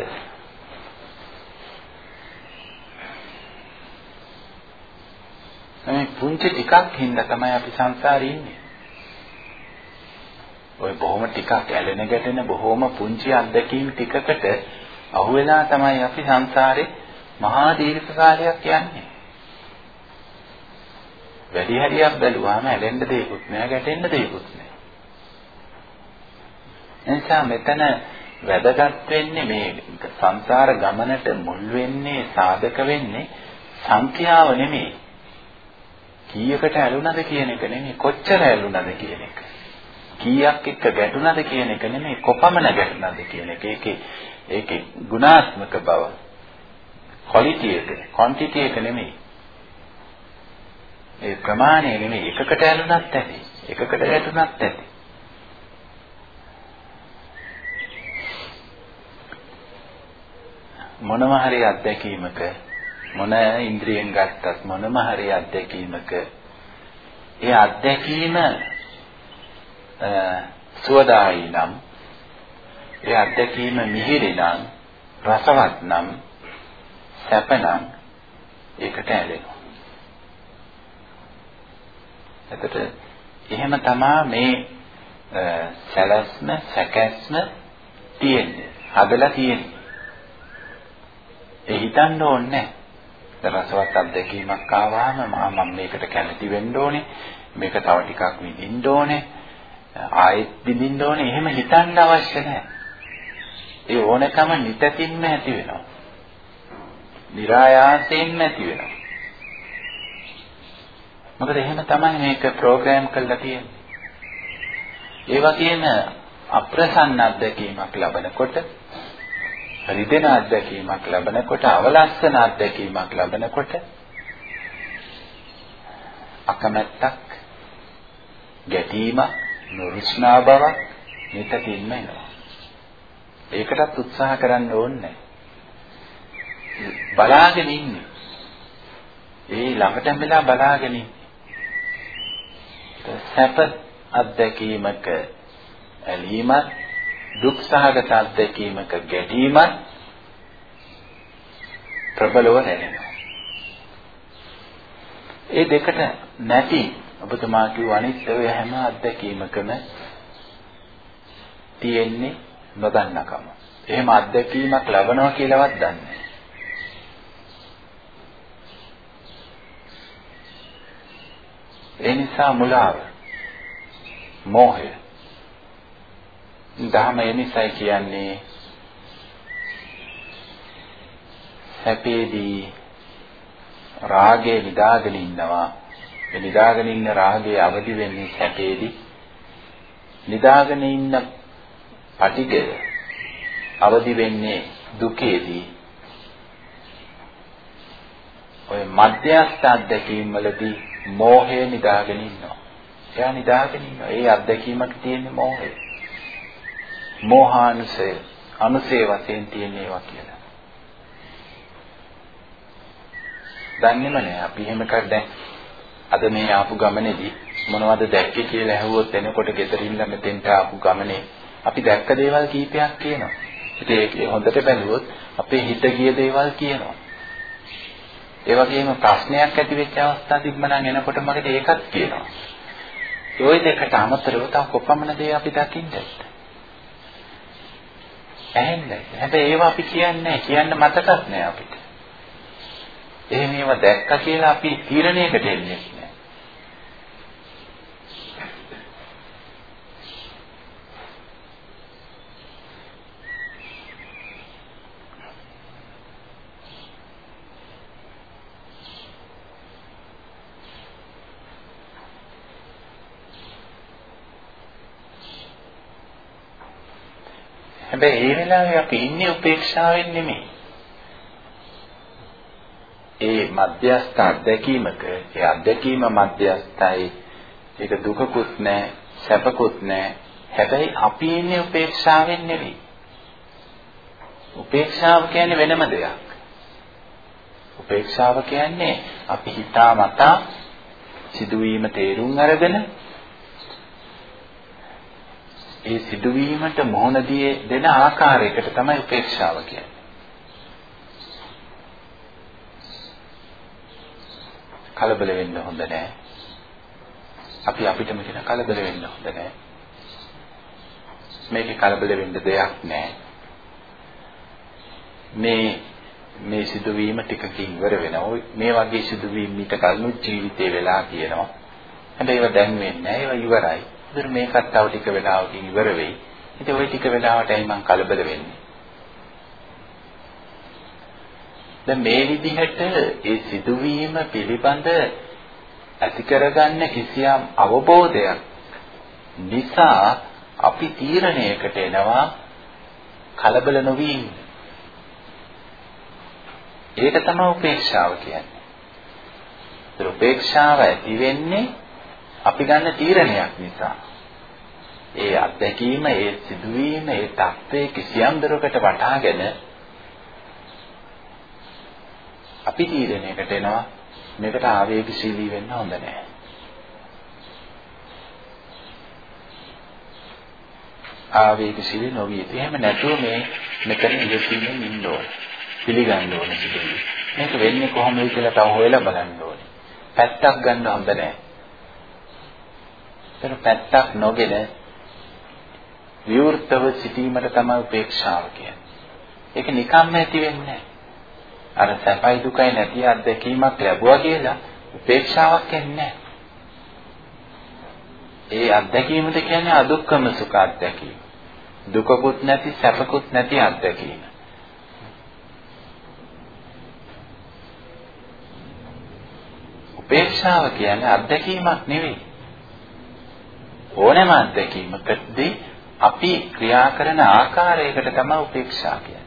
Speaker 1: මේ පුංචි ටිකක් හින්දා තමයි අපි සංසාරේ ඉන්නේ. ඔය බොහොම ටිකක් ඇලෙන ගැටෙන බොහොම පුංචි අත්දැකීම් ටිකකට අහුවෙලා තමයි අපි සංසාරේ මහා දීර්ඝ කාලයක් යන්නේ. වැඩි හරියක් බැලුවාම ඇලෙන්න දෙයක්වත් නෑ ගැටෙන්න දෙයක්වත් නෑ. එනිසා මෙතන වැදගත් වෙන්නේ මේ සංසාර ගමනට මුල් වෙන්නේ සාධක වෙන්නේ සංඛ්‍යාව නෙමෙයි. කීයකට ඇලුනද කියන එක නෙමෙයි කොච්චර ඇලුනද කියන එක. කීයක් එක්ක ගැටුණද කියන එක නෙමෙයි කොපමණ ගැටුණද කියන එක. ඒකේ ඒකේ ගුණාත්මක බව. ක්වොලිටි එක, ක්වොන්ටිටි එක නෙමෙයි. ඒ ප්‍රමාණය නෙමෙයි එකකට ඇලුනත් ඇති. එකකට ගැටුණත් ඇති. මොනම හරි අත්දැකීමක මොන ඉන්ද්‍රියෙන් ගත්තත් මොනම හරි අත්දැකීමක ඒ අත්දැකීම සුවදායි නම් ඒ අත්දැකීම මිහිරි නම් රසවත් නම් සැප නම් ඒකට ඇලෙනවා එතකොට එහෙම තමා මේ සැලැස්ම සැකැස්ම තියෙන්නේ. හදලා තියෙන්නේ. ඒ හිතන්න ඕනේ රසවත් අත්දැකීමක් ආවම මම මේකට කැමති වෙන්න ඕනේ. මේක තව ටිකක් විඳින්න ඕනේ. ආයෙත් විඳින්න ඕනේ. එහෙම හිතන්න අවශ්‍ය නැහැ. ඒ ඕනකම නිතතින්ම ඇති වෙනවා. નિરાයාසයෙන්ම ඇති වෙනවා. මොකද එහෙම තමයි මේක ප්‍රෝග්‍රෑම් කරලා තියෙන්නේ. ඒ වගේම අප්‍රසන්න අත්දැකීමක් ලබනකොට රිදෙන අත්දැකීමක් ලබනකොට අවලස්සන අත්දැකීමක් ලබනකොට අකමැත්තක් ගැටීමක් නුරුස්නා බවක් නිතින්ම එනවා. ඒකටත් උත්සාහ කරන්න ඕනේ බලාගෙන ඉන්නේ. ඒ ළඟටම වෙලා බලාගෙන ඉන්නේ. සැප අත්දැකීමක ඇලීමත් දුක් සහගත අත්දැකීමක ගැටීමත් ප්‍රබලව නැගෙනවා. ඒ දෙකට නැති ඔබතුමා කිව්ව අනිත් ඔය හැම අත්දැකීමකම තියෙන්නේ නොදන්නකම. එහෙම අත්දැකීමක් ලබනවා කියලාවත් දන්නේ ඒ නිසා මුලාව මෝහය. දහම එනිසයි කියන්නේ සැපේදී රාගය නිදාගෙන ඉන්නවා. ඒ නිදාගෙන ඉන්න රාගය අවදි වෙන්නේ සැපේදී නිදාගෙන ඉන්න පටිගය අවදි වෙන්නේ දුකේදී ඔය මධ්‍යස්ථ අධ්‍යක්ීම් වලදී මෝහය නිදාගෙන ඉන්නවා. එයා නිදාගෙන ඉන්නවා. ඒ අත්දැකීමක් තියෙන මෝහය. මෝහානුසය, අනුසය වශයෙන් තියෙන ඒවා කියලා. දන්නේම නැහැ. අපි එහෙම කර දැන් අද මේ ආපු ගමනේදී මොනවද දැක්කේ කියලා ඇහුවොත් එනකොට ගෙදරින්ම මෙතෙන්ට ආපු ගමනේ අපි දැක්ක දේවල් කීපයක් කියනවා. ඉතින් ඒක හොඳට බැලුවොත් අපේ හිත ගිය දේවල් කියනවා. ඒ වගේම ප්‍රශ්නයක් ඇති වෙච්ච අවස්ථා තිබ්බනම් එනකොට මගේ ඒකත් කියනවා. ওই දෙකට අමතරව තව කොපමණ දේ අපි දකින්නද? ඇහෙන්නේ. හැබැයි ඒවා අපි කියන්නේ කියන්න මතකත් නෑ අපිට. එහෙම ඒවා දැක්කා කියලා අපි තීරණයකට එන්නේ හැබැයි ඒ වෙලාවේ අපි ඉන්නේ උපේක්ෂාවෙන් නෙමෙයි. ඒ මධ්‍යස්ථ අත්දැකීමක ඒ අත්දැකීම මධ්‍යස්ථයි. ඒක දුකකුත් නැහැ සැපකුත් නැහැ. හැබැයි අපි ඉන්නේ උපේක්ෂාවෙන් නෙවෙයි උපේක්ෂාව කියන්නේ වෙනම දෙයක්. උපේක්ෂාව කියන්නේ අපි හිතාමතා සිදුවීම තේරුම් අරගෙන ඒ සිදුවීමට මොහොන දී දෙන ආකාරයකට තමයි උපේක්ෂාව කියන්නේ. කලබල වෙන්න හොඳ නැහැ. අපි අපිටම කියන කලබල වෙන්න හොඳ නැහැ. මේකේ කලබල වෙන්න දෙයක් නැහැ. මේ මේ සිදුවීම ටිකකින් ඉවර වෙනවා. මේ වගේ සිදුවීම් මිට කලින් ජීවිතේ වෙලා කියනවා. හැබැයි ඒවා දැන් වෙන්නේ නැහැ. ඒවා ඉවරයි. ඒතර මේකත් තව ටික වෙලාවකින් ඉවර වෙයි. ඉතින් ওই ටික වෙලාවටයි මම කලබල වෙන්නේ. දැන් මේ විදිහට ඒ සිදුවීම පිළිබඳ ඇති කරගන්න කිසියම් අවබෝධයක් නිසා අපි තීරණයකට එනවා කලබල නොවි ඉන්න. ඒක තමයි උපේක්ෂාව කියන්නේ. ඒ උපේක්ෂාව ඇති වෙන්නේ අපි ගන්න තීරණයක් නිසා. ඒ අත්දැකීම, ඒ සිදුවීම, ඒ தත්ත්වයේ කිසියම් දරකට වටහාගෙන අපි තීරණයකට එනවා මේකට ආවේගශීලී වෙන්න හොඳ නැහැ. ආවේගශීලී නොවිය යුතුයි. එහෙම නැතුව මේ මෙතන ඉඳීමෙන් ඉන්න ඕන. පිළිගන්න ඕන සිදුවීම. මේක වෙන්නේ කොහොමද කියලා තව හොයලා බලන්න ඕනේ. පැත්තක් ගන්න හොඳ නැහැ. ඒතර පැත්තක් නොගෙන විවෘතව සිටීමට තමයි උපේක්ෂාව කියන්නේ. ඒක නිකම්ම ඇති වෙන්නේ අර සැපයි දුකයි නැති අත්දැකීමක් ලැබුවා කියලා උපේක්ෂාවක් එන්නේ ඒ අත්දැකීමද කියන්නේ අදුක්කම සුඛ අත්දැකීම. දුකකුත් නැති සැපකුත් නැති අත්දැකීම. උපේක්ෂාව කියන්නේ අත්දැකීමක් නෙවෙයි. ඕනෑම අත්දැකීමකදී අපි ක්‍රියා කරන ආකාරයකට තමයි උපේක්ෂා කියන්නේ.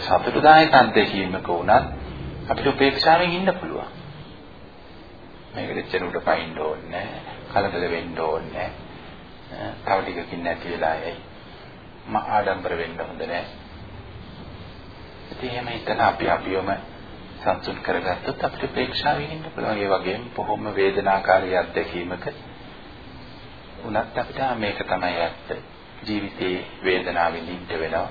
Speaker 1: සතුටුදායක අත්දැකීමක වුණත් අපිට උපේක්ෂාවෙන් ඉන්න පුළුවන්. මේක දෙච්චන උඩ පයින්න ඕනේ කලබල වෙන්න ඕනේ තව ටිකකින් නැති වෙලා යයි. මා ආඩම්බර වෙන්න හොඳ නැහැ. ඉතින් එහෙම හිතන අපි අපිවම සංසුන් කරගත්තොත් අපිට ප්‍රේක්ෂාවෙන් ඉන්න පුළුවන්. ඒ වගේම බොහොම වේදනාකාරී අත්දැකීමක උනත් අපිට මේක තමයි ඇත්ත. ජීවිතේ වේදනාවෙන් ඉන්න වෙනවා.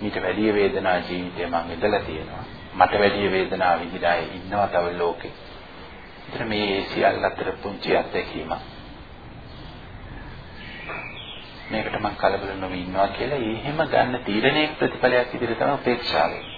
Speaker 1: මීට වැඩි වේදනා ජීවිතේ මම ඉඳලා තියෙනවා. මට වැඩි වේදනාව විඳලා ඉන්නවා තව ලෝකේ. ඒතර මේ සියල්ල අතර පුංචි අත්දැකීමක්. මේකට මම කලබල නොවී ඉන්නවා කියලා එහෙම ගන්න තීරණයක ප්‍රතිඵලයක් විදිහට තමයි උපේක්ෂාව වෙන්නේ.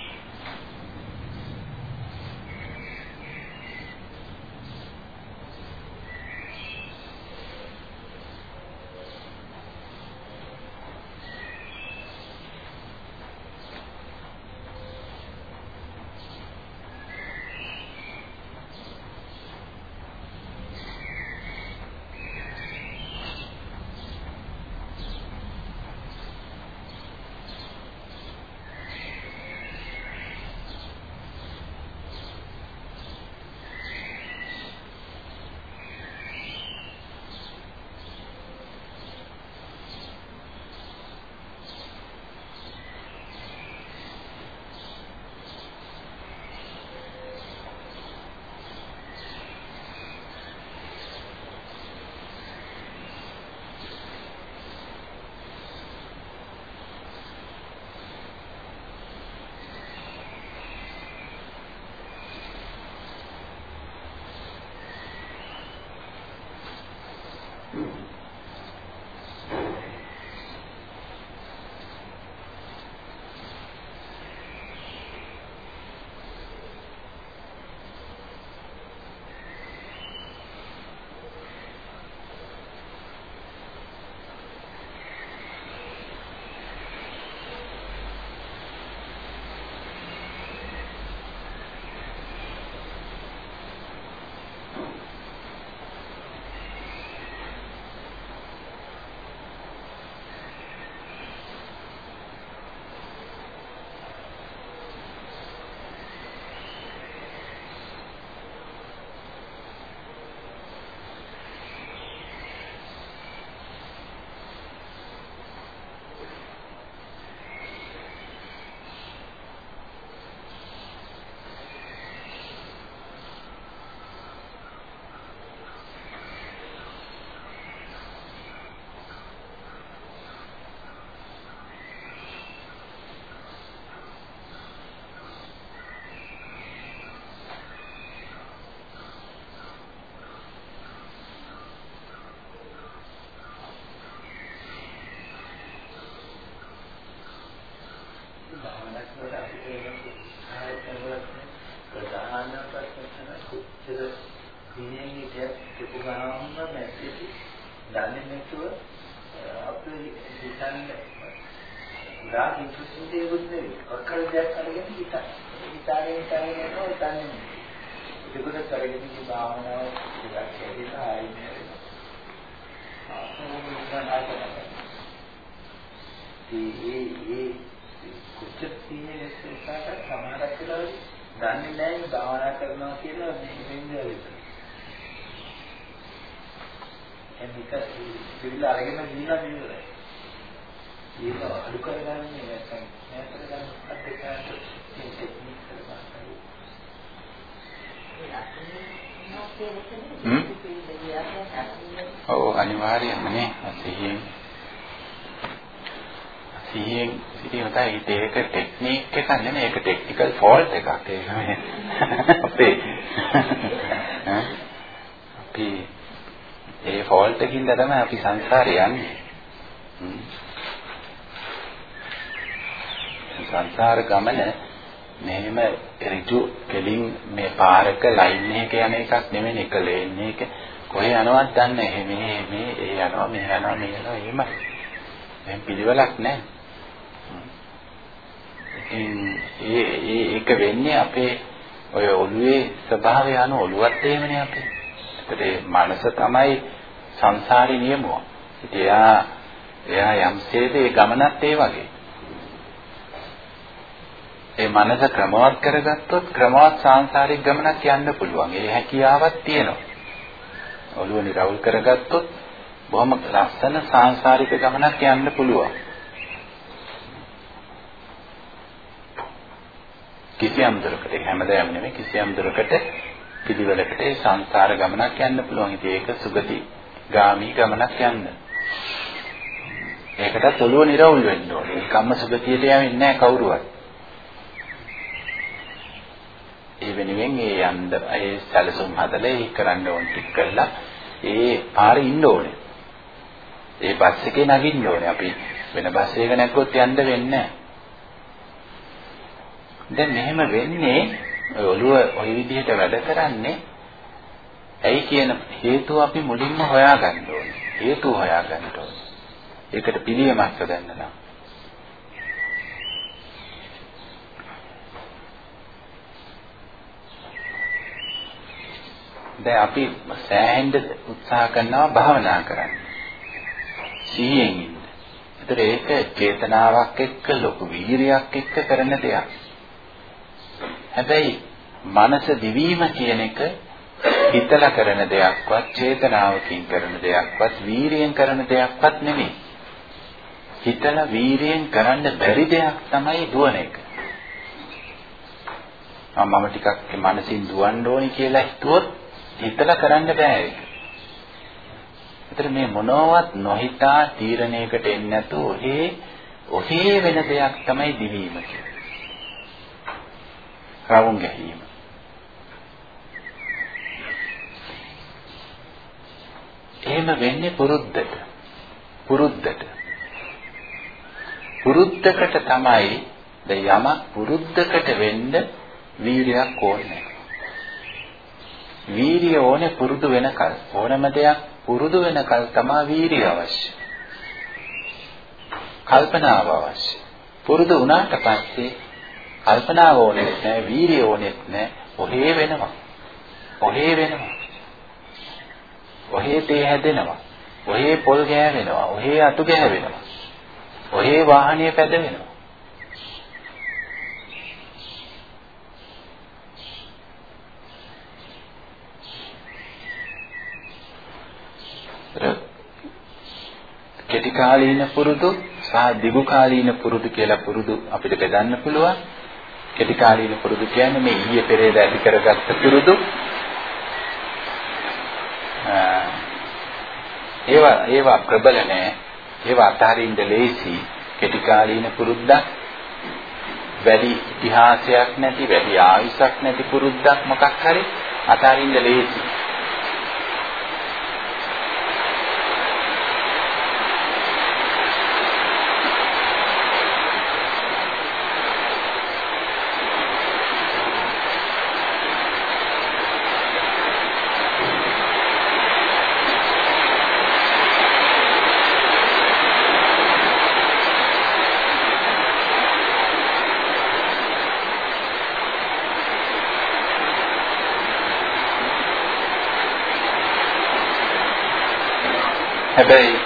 Speaker 2: හිතන්නේ ගා කිසිසේ බුද්ධි ඔක්කොම දෙයක් අරගෙන හිතා හිතාගෙන හිතාගෙන යනවා හිතන්නේ ඒකට කරගෙන ඉති භාවනාව ටිකක් ඇවිල්ලා ආයි ඒ ඒ කුච්චතියේ සිතාට සමානක් කියලා දන්නේ නැහැ මේ භාවනා කරනවා කියලා මේ වෙන්නේ ඇවිත් එනික පිළිලා අරගෙන ගිහිලා නේද
Speaker 1: ඔව් අනිවාර්යයෙන්ම නේ. සිහියෙන් සිහියෙන් සිහියෙන් තමයි ඒක ටෙක්නික් එකක් නෙමෙයි. ඒක ටෙක්නිකල් ෆෝල්ට් එකක්. ඒක අපේ (laughs) අපි ඒ ෆෝල්ට් එකකින්ද තමයි අපි සංසාරේ යන්නේ සංසාර ගමන මෙහෙම ඍජු කෙලින් මේ පාරක ලයින් එක යන එකක් නෙමෙයි එක ලේන් එක කොහේ යනවත් දන්නේ නැහැ. මේ මේ ඒ යනවා මේ යනවා මේ යනවා. එහෙමයි. දැන් පිළිවෙලක් නැහැ. ඒ ඒ ඒක වෙන්නේ අපේ ඔය ඔළුවේ ස්වභාවය අනුව ඔළුවත් එහෙමනේ අපේ. ඒකට ඒ මනස තමයි සංසාරේ නියමුව. ඉතින් එයා එයා යම්සේද ඒ ගමනත් ඒ වගේ. ඒ මනස ක්‍රමවත් කරගත්තොත් ක්‍රමවත් සාංශාරික ගමනක් යන්න පුළුවන්. ඒ හැකියාවක් තියෙනවා. ඔළුව නිරවුල් කරගත්තොත් බොහොම ලස්සන සාංශාරික ගමනක් යන්න පුළුවන්. කිසියම් දුරකට හැමදාම නෙමෙයි කිසියම් දුරකට පිළිවෙලකට ඒ සංසාර ගමනක් යන්න පුළුවන්. ඉතින් ඒක සුගති ගාමි ගමනක් යන්න. ඒකට ඔළුව නිරවුල් වෙන්න ඕනේ. කම්ම සුගතියට යන්නේ නැහැ කවුරුවත්. ඒ වෙනුවෙන් ඒ යන්න ඒ සැලසුම් හදලා ඒ කරන්න ඕන ටික කරලා ඒ පාරේ ඉන්න ඕනේ. ඒ බස් එකේ නගින්න ඕනේ. අපි වෙන බස් එකක නැග්ගොත් යන්න වෙන්නේ නැහැ. දැන් මෙහෙම වෙන්නේ ඔළුව ওই විදිහට වැඩ කරන්නේ ඇයි කියන හේතුව අපි මුලින්ම හොයාගන්න ඕනේ. හේතුව හොයාගන්න ඕනේ. ඒකට පිළියමක් ගන්න නම් දැන් අපි සෑහෙන්න උත්සාහ කරනවා භාවනා කරන්න. සිහියෙන් ඉන්න. ඒතර ඒක චේතනාවක් එක්ක ලොකු වීරියක් එක්ක කරන දෙයක්. හැබැයි මනස දිවීම කියන එක හිතලා කරන දෙයක්වත් චේතනාවකින් කරන දෙයක්වත් වීරියෙන් කරන දෙයක්වත් නෙමෙයි. හිතලා වීරියෙන් කරන්න බැරි දෙයක් තමයි දුවන එක. මම ටිකක් මනසින් දුවන්න ඕනි කියලා හිතුවොත් හිතලා කරන්න බෑ ඒක. ඒතර මේ මොනවත් නොහිතා තීරණයකට එන්නේ නැතුව ඔහේ ඔහේ වෙන දෙයක් තමයි දිවීම කියන්නේ. රවුම් ගැහිම. ඒ එහෙම වෙන්නේ පුරුද්දට. පුරුද්දට. පුරුද්දකට තමයි ද යම පුරුද්දකට වෙන්න වීරියක් ඕනේ. වීරිය ඕනේ පුරුදු වෙනකල්. ඕනම දෙයක් පුරුදු වෙනකල් තමයි වීරිය අවශ්‍ය. කල්පනාව අවශ්‍ය. පුරුදු වුණාට පස්සේ කල්පනාව ඕනේ නැහැ, වීරිය ඕනේ නැහැ. ඔහේ වෙනවා. ඔහේ වෙනවා. ඔහේ තේ හැදෙනවා. ඔහේ පොල් ගෑවෙනවා. ඔහේ අතු ගෑවෙනවා. ඔහේ වාහනය පැදවෙනවා. කෙටි කාලීන පුරුදු සහ දිගු කාලීන පුරුදු කියලා පුරුදු අපිට බෙදන්න පුළුවන්. කෙටි කාලීන පුරුදු කියන්නේ මේ ඊයේ පෙරේද ඇති කරගත්ත පුරුදු. ඒවා ඒවා ප්‍රබල නෑ. ඒවා අතහරින්න ලේසි. කෙටි කාලීන පුරුද්දක් වැඩි ඉතිහාසයක් නැති වැඩි ආයුෂක් නැති පුරුද්දක් මොකක් හරි අතහරින්න ලේසි. හැබැයි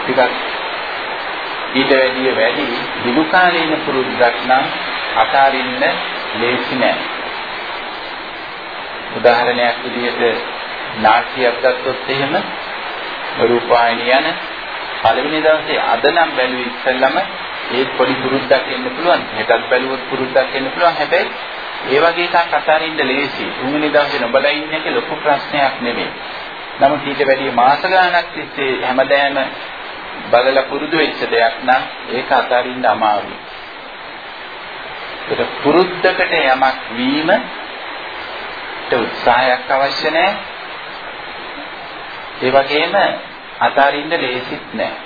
Speaker 1: ටිකක් ඊට වැඩිය වැඩි දිනුකාලීන පුරුද්දක් නම් අතාරින්න ලේසි නෑ. උදාහරණයක් විදිහට නාට්‍යයක් ගත්තොත් එහෙම රූපායනිය යන පළවෙනි දවසේ අද නම් බැලුවේ ඉස්සෙල්ලම ඒ පොඩි පුරුද්දක් එන්න පුළුවන්. හෙටත් බැලුවොත් පුරුද්දක් එන්න පුළුවන්. හැබැයි ඒ වගේ එකක් අතාරින්න ලේසි. තුන්වෙනි දවසේ නොබලා ඉන්න එක ලොකු ප්‍රශ්නයක් නෙමෙයි. නමුත් ඊට වැඩිය මාස ගාණක් තිස්සේ හැමදෑම බලලා පුරුදු වෙච්ච දෙයක් නම් ඒක අතාරින්න අමාරුයි. ඒක පුරුද්දකට යමක් වීම උත්සාහයක් අවශ්‍ය නැහැ. ඒ වගේම අතාරින්න ලේසිත් නැහැ.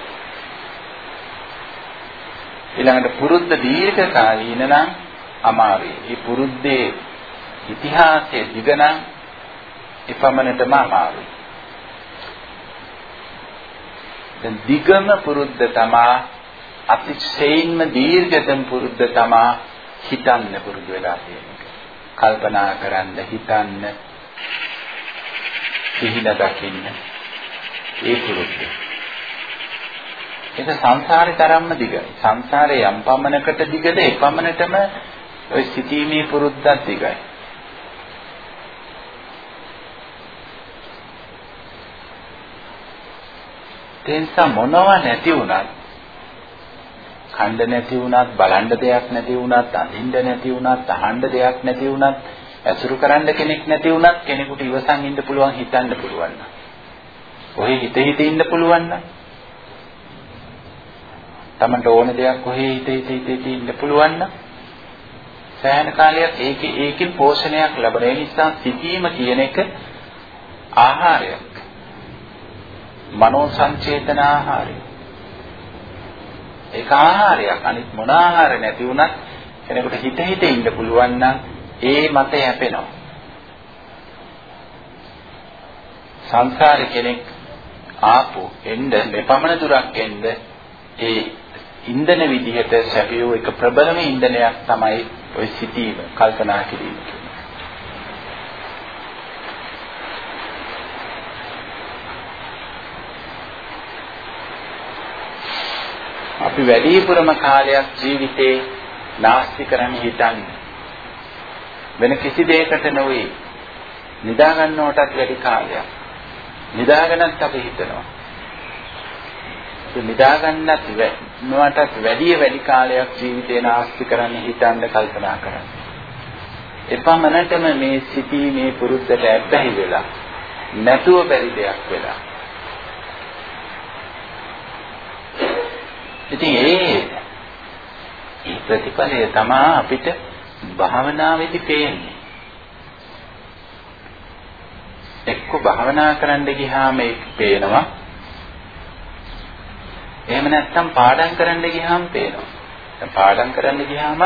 Speaker 1: ඊළඟට පුරුද්ද දීර්ඝ කාලීන නම් අමාරුයි. මේ පුරුද්දේ ඉතිහාසයේ දිගනම් එපමණටම අමාරුයි. දැන් දිගම පුරුද්ද තමා අතිශයින්ම දීර්ඝතම පුරුද්ද තමා හිතන්න පුරුදු වෙලා තියෙන එක. කල්පනා කරන්න, හිතන්න, සිහින දකින්න. ඒ පුරුද්ද. ඒක සංසාරේ තරම්ම දිගයි. සංසාරේ යම් පමණකට දිගද ඒ පමණටම ඔය සිටීමේ පුරුද්දත් දිගයි. ඒ නිසා මොනවා නැති වුණත් ඛණ්ඩ නැති වුණත් බලන්න දෙයක් නැති වුණත් අඳින්න නැති වුණත් අහන්න දෙයක් නැති වුණත් ඇසුරු කරන්න කෙනෙක් නැති වුණත් කෙනෙකුට ඉවසන් ඉන්න පුළුවන් හිතන්න පුළුවන් නම්. ඔහේ හිත හිත ඉන්න පුළුවන් නම්. තමන්ට ඕන දෙයක් කොහේ හිත හිත හිත ඉන්න පුළුවන් නම්. සෑහෙන කාලයක් ඒකේ ඒකෙන් පෝෂණයක් ලැබෙන නිසා සිටීම කියන එක ආහාරයක්. මනෝ සංචේතන ආහාරය. ඒක ආහාරයක්. අනිත් මොන ආහාර නැති වුණත් කෙනෙකුට හිත හිත ඉන්න පුළුවන් නම් ඒ මත යැපෙනවා. සංසාර කෙනෙක් ආපු එන්න මෙපමණ දුරක් එන්න ඒ ඉන්ධන විදිහට සැපියෝ එක ප්‍රබලම ඉන්ධනයක් තමයි ඔය සිටීම කල්පනා කිරීම. අපි වැඩිපුරම කාලයක් ජීවිතේ නාස්ති කරන්න හිතන්නේ. වෙන කිසි දෙයකට නොවේ. නිදා ගන්නවටත් වැඩි කාලයක්. නිදාගෙනත් අපි හිතනවා. ඒ නිදා ගන්නත් නොවටත් වැඩි වැඩි කාලයක් ජීවිතේ නාස්ති කරන්න හිතන්න කල්පනා කරන්න. එපමණටම මේ සිටීමේ පුරුද්දට ඇබ්බැහි වෙලා නැතුව බැරි දෙයක් වෙලා ඉතින් ඒ ඒ ප්‍රතිඵලය තමයි අපිට භාවනාවේදී පේන්නේ. එක්ක භාවනා කරන්න ගියාම ඒක පේනවා. එහෙම නැත්නම් පාඩම් කරන්න ගියාම පේනවා. දැන් පාඩම් කරන්න ගියාම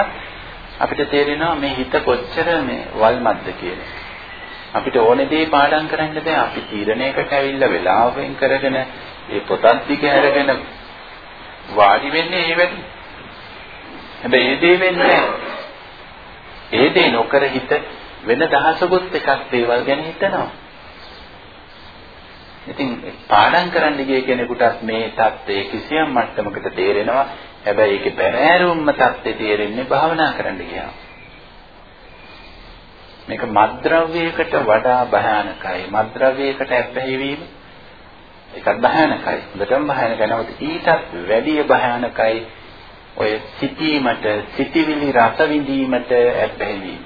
Speaker 1: අපිට තේරෙනවා මේ හිත කොච්චර මේ වල්මත්ද කියලා. අපිට ඕනේ දේ පාඩම් කරන්න බෑ. අපි තීරණයකට ඇවිල්ලා වෙලාවෙන් කරගෙන ඒ පොතක් දිග අරගෙන වාඩි වෙන්නේ ඒ වැඩි. හැබැයි ඒ දේ වෙන්නේ ඒ දේ නොකර හිත වෙන දහසකුත් එකක් දේවල් ගැන හිතනවා. ඉතින් පාඩම් කරන්න ගිය කෙනෙකුටත් මේ தත්ත්වය කිසියම් මට්ටමකට තේරෙනවා. හැබැයි ඒකේ බැරෑරුම්ම தත්ත්වය තේරෙන්නේ භාවනා කරන්න ගියාම. මේක මද්ද්‍රව්‍යයකට වඩා භයානකයි. මද්ද්‍රව්‍යයකට ඇබ්බැහි වීම ඒකත් භයානකයි. හොඳටම භයානකයි. නමුත් ඊටත් වැඩිය භයානකයි ඔය සිටීමට, සිටිවිලි රස විඳීමට ඇබ්බැහි වීම.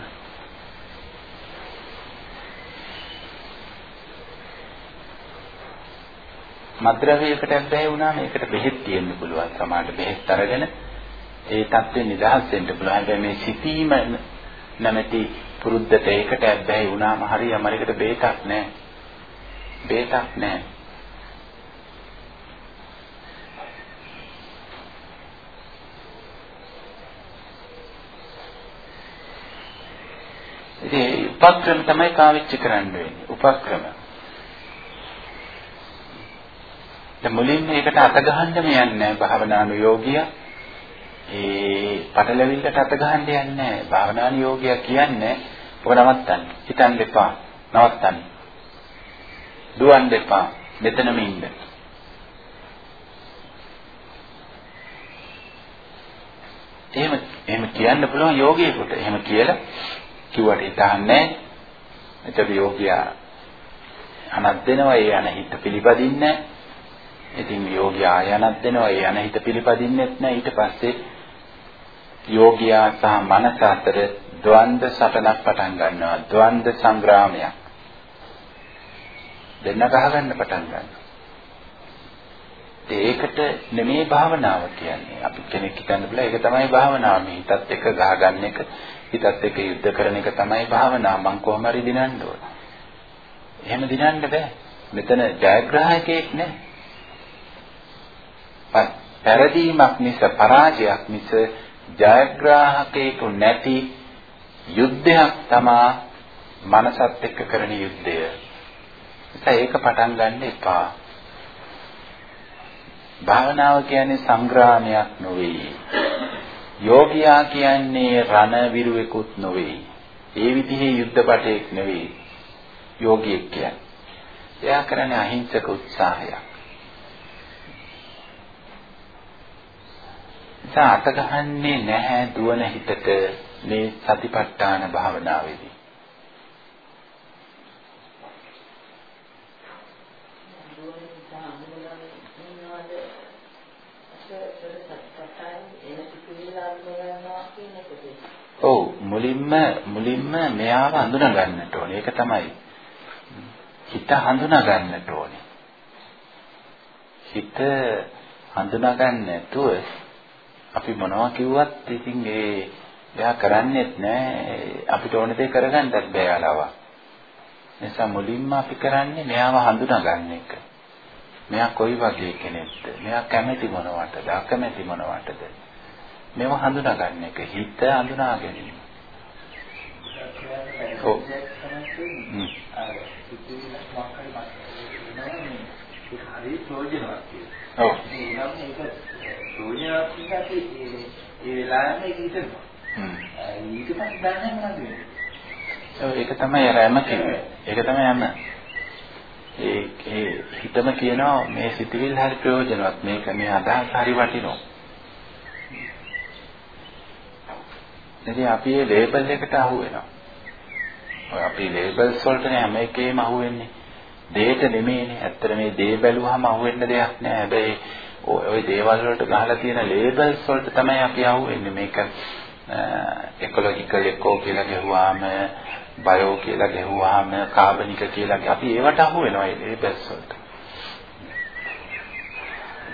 Speaker 1: මද්ද්‍රව්‍යයකට ඇබ්බැහි වුණාම ඒකට බෙහෙත් තියෙන්න පුළුවන්. සමහරට බෙහෙත් අරගෙන ඒ தත්ත්වෙ නිදහස් වෙන්න පුළුවන්. හැබැයි මේ සිටීම නැමැති පුරුද්දට ඒකට ඇබ්බැහි වුණාම හරි අමරයකට බේතක් නැහැ. බේතක් නැහැ. ඉතින් උපක්‍රම තමයි පාවිච්චි කරන්න වෙන්නේ. උපක්‍රම. දැන් මුලින්ම ඒකට අත ගහන්නම යන්නේ නැහැ භාවනානුයෝගිය. ඒ පටලැවිල්ලට අත ගහන්න යන්නේ නැහැ. භාවනානුයෝගිය කියන්නේ ඔබ නවත්තන්න. හිතන්න එපා. නවත්තන්න. දුවන්න එපා. මෙතනම ඉන්න. එහෙම එහෙම කියන්න පුළුවන් යෝගියෙකුට. එහෙම කියලා කිව්වට හිතන්නේ එතකොට යෝගියා අනත් දෙනවා ඒ යන හිත පිළිපදින්නේ ඉතින් යෝගියා යනත් දෙනවා ඒ යන හිත පිළිපදින්නෙත් නැහැ. ඊට පස්සේ යෝගියා සහ මනස අතර ද්වන්ද සටනක් පටන් ගන්නවා. ද්වන්ද සංග්‍රාමයක්. දෙන්න ගහගන්න පටන් ගන්නවා. ඒකට නෙමේ භාවනාව කියන්නේ. අපි කෙනෙක් හිතන්න බෑ. ඒක තමයි භාවනාව. මේ හිතත් එක්ක ගහගන්න එක. හිතත් එක්ක යුද්ධ කරන එක තමයි භාවනාව මං කොහොම හරි දිනන්න ඕන එහෙම දිනන්න බෑ මෙතන ජයග්‍රාහකයෙක් නෑ පෙරදීමක් මිස පරාජයක් මිස ජයග්‍රාහකයෙකු නැති යුද්ධයක් තමා මනසත් එක්ක කරන යුද්ධය. ඒක පටන් ගන්න එපා. භාවනාව කියන්නේ සංග්‍රාමයක් නොවේ. යෝගියා කියන්නේ රණ විරුවෙකුත් නොවේ. ඒ විදිහේ යුද්ධපටයක් නෙවෙයි. යෝගියෙක් කියන්නේ. එයා කරන්නේ අහිංසක උත්සාහයක්. නිසා අත ගහන්නේ නැහැ දුවන හිතට මේ සතිපට්ඨාන භාවනාවේදී. ඔව් මුලින්ම මුලින්ම මෙයාව හඳුනා ගන්නට ඕනේ. ඒක තමයි. හිත හඳුනා ගන්නට ඕනේ. හිත හඳුනා ගන්න නැතුව අපි මොනවා කිව්වත් ඉතින් ඒ එයා කරන්නේත් නෑ අපිට ඕන දේ කරගන්නත් බෑ යාලව. නිසා මුලින්ම අපි කරන්නේ මෙයාව හඳුනා ගන්න එක. මෙයා කොයි වගේ කෙනෙක්ද? මෙයා කැමති මොනවටද? අකමැති මොනවටද? මේව හඳුනා ගන්න එක. හිත හඳුනා ගැනීම. ඔව්.
Speaker 2: හරි ප්‍රයෝජනවත් කියලා.
Speaker 1: ඔව්.
Speaker 2: ප්‍රයෝජනවත් නිසා අපි ඒ වෙලාවෙම ඒක හිතනවා. හ්ම්. ඊට පස්සේ දන්නේ මොනවද වෙන්නේ?
Speaker 1: ඔව් ඒක තමයි රැම කිව්වේ. ඒක තමයි යන්න. ඒ ඒ හිතම කියනවා මේ සිතිවිල් හරි ප්‍රයෝජනවත් මේක මේ අදහස් හරි වටිනවා. ඉතින් අපි මේ ලේබල් එකට අහු වෙනවා. ඔය අපි ලේබල්ස් වලටනේ හැම එකේම අහු වෙන්නේ. දෙයට නෙමෙයිනේ. ඇත්තට මේ දේ බැලුවම අහු වෙන්න දෙයක් නෑ. හැබැයි ওই දේවල් වලට ගහලා තියෙන ලේබල්ස් වලට තමයි අපි අහුවෙන්නේ මේක එකොලොජිකල් එකෝ කියලා ගැහුවාම බයෝ කියලා ගැහුවාම කාබනික කියලා අපි ඒවට අහු වෙනවා ඒ ලේබල්ස් වලට.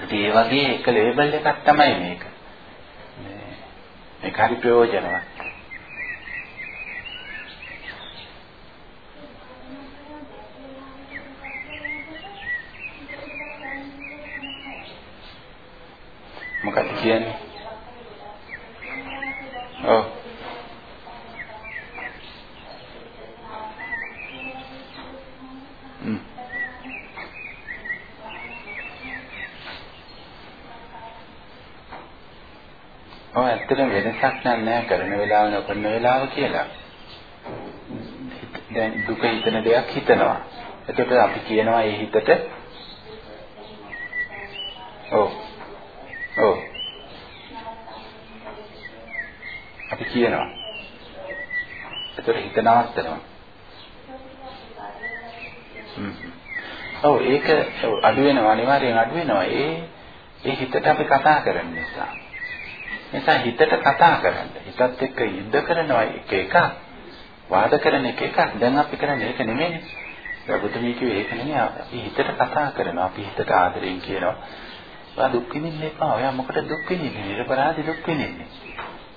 Speaker 1: ඉතින් ඒ වගේ එක ලේබල් එකක් තමයි මේක. මේක හරි ප්‍රයෝජනවත්. මොකක්ද කියන්නේ? ඔව්. හ්ම්. ඔව් ඇත්තටම වෙනසක් නැහැ කරන වෙලාව නොකරන වෙලාව කියලා. දැන් දුක හිතන දෙයක් හිතනවා. එතකොට අපි කියනවා ඒ හිතට ඔව්. ඔව්. අපි කියනවා. එතකොට හිත නවත්තනවා. ඔව් ඒක අඩු වෙනවා අනිවාර්යෙන් අඩු වෙනවා. ඒ ඒ හිතට අපි කතා කරන නිසා. නිසා හිතට කතා කරන්න. හිතත් එක්ක යුද්ධ කරනවා එක එක. වාද කරන එක එකක්. දැන් අපි කරන්නේ ඒක නෙමෙයිනේ. බුදුමී කිව්වේ ඒක නෙමෙයි. අපි හිතට කතා කරනවා. අපි හිතට ආදරෙන් කියනවා. ඔයා දුක් විඳින්න එපා. ඔයා මොකට දුක් විඳින්නේ? නිර්පරාදී දුක් විඳින්නේ.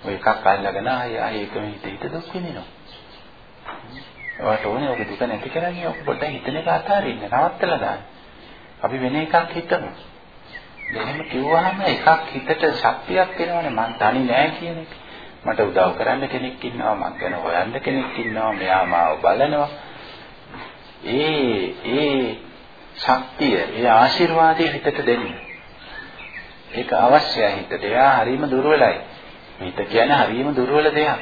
Speaker 1: ඔය එකක් අල්ලගෙන ආයෙ ආයෙ එකම හිත හිත දුක් විඳිනවා. ඔයාට ඕනේ ඔක දුක නැති කරන්නේ ඔක පොඩ්ඩක් හිතන එක අතාරින්න. නවත්තලා දාන්න. අපි වෙන එකක් හිතමු. එහෙම කිව්වහම එකක් හිතට ශක්තියක් එනවනේ මං තනි නෑ කියන එක. මට උදව් කරන්න කෙනෙක් ඉන්නවා මං ගැන හොයන්න කෙනෙක් ඉන්නවා මෙයා මාව බලනවා. ඒ ඒ ශක්තිය, ඒ ආශිර්වාදය හිතට දෙන්න. ඒක අවශ්‍යයි හිතට. එයා හරීම දුර්වලයි. හිත කියන්නේ හරීම දුර්වල දෙයක්.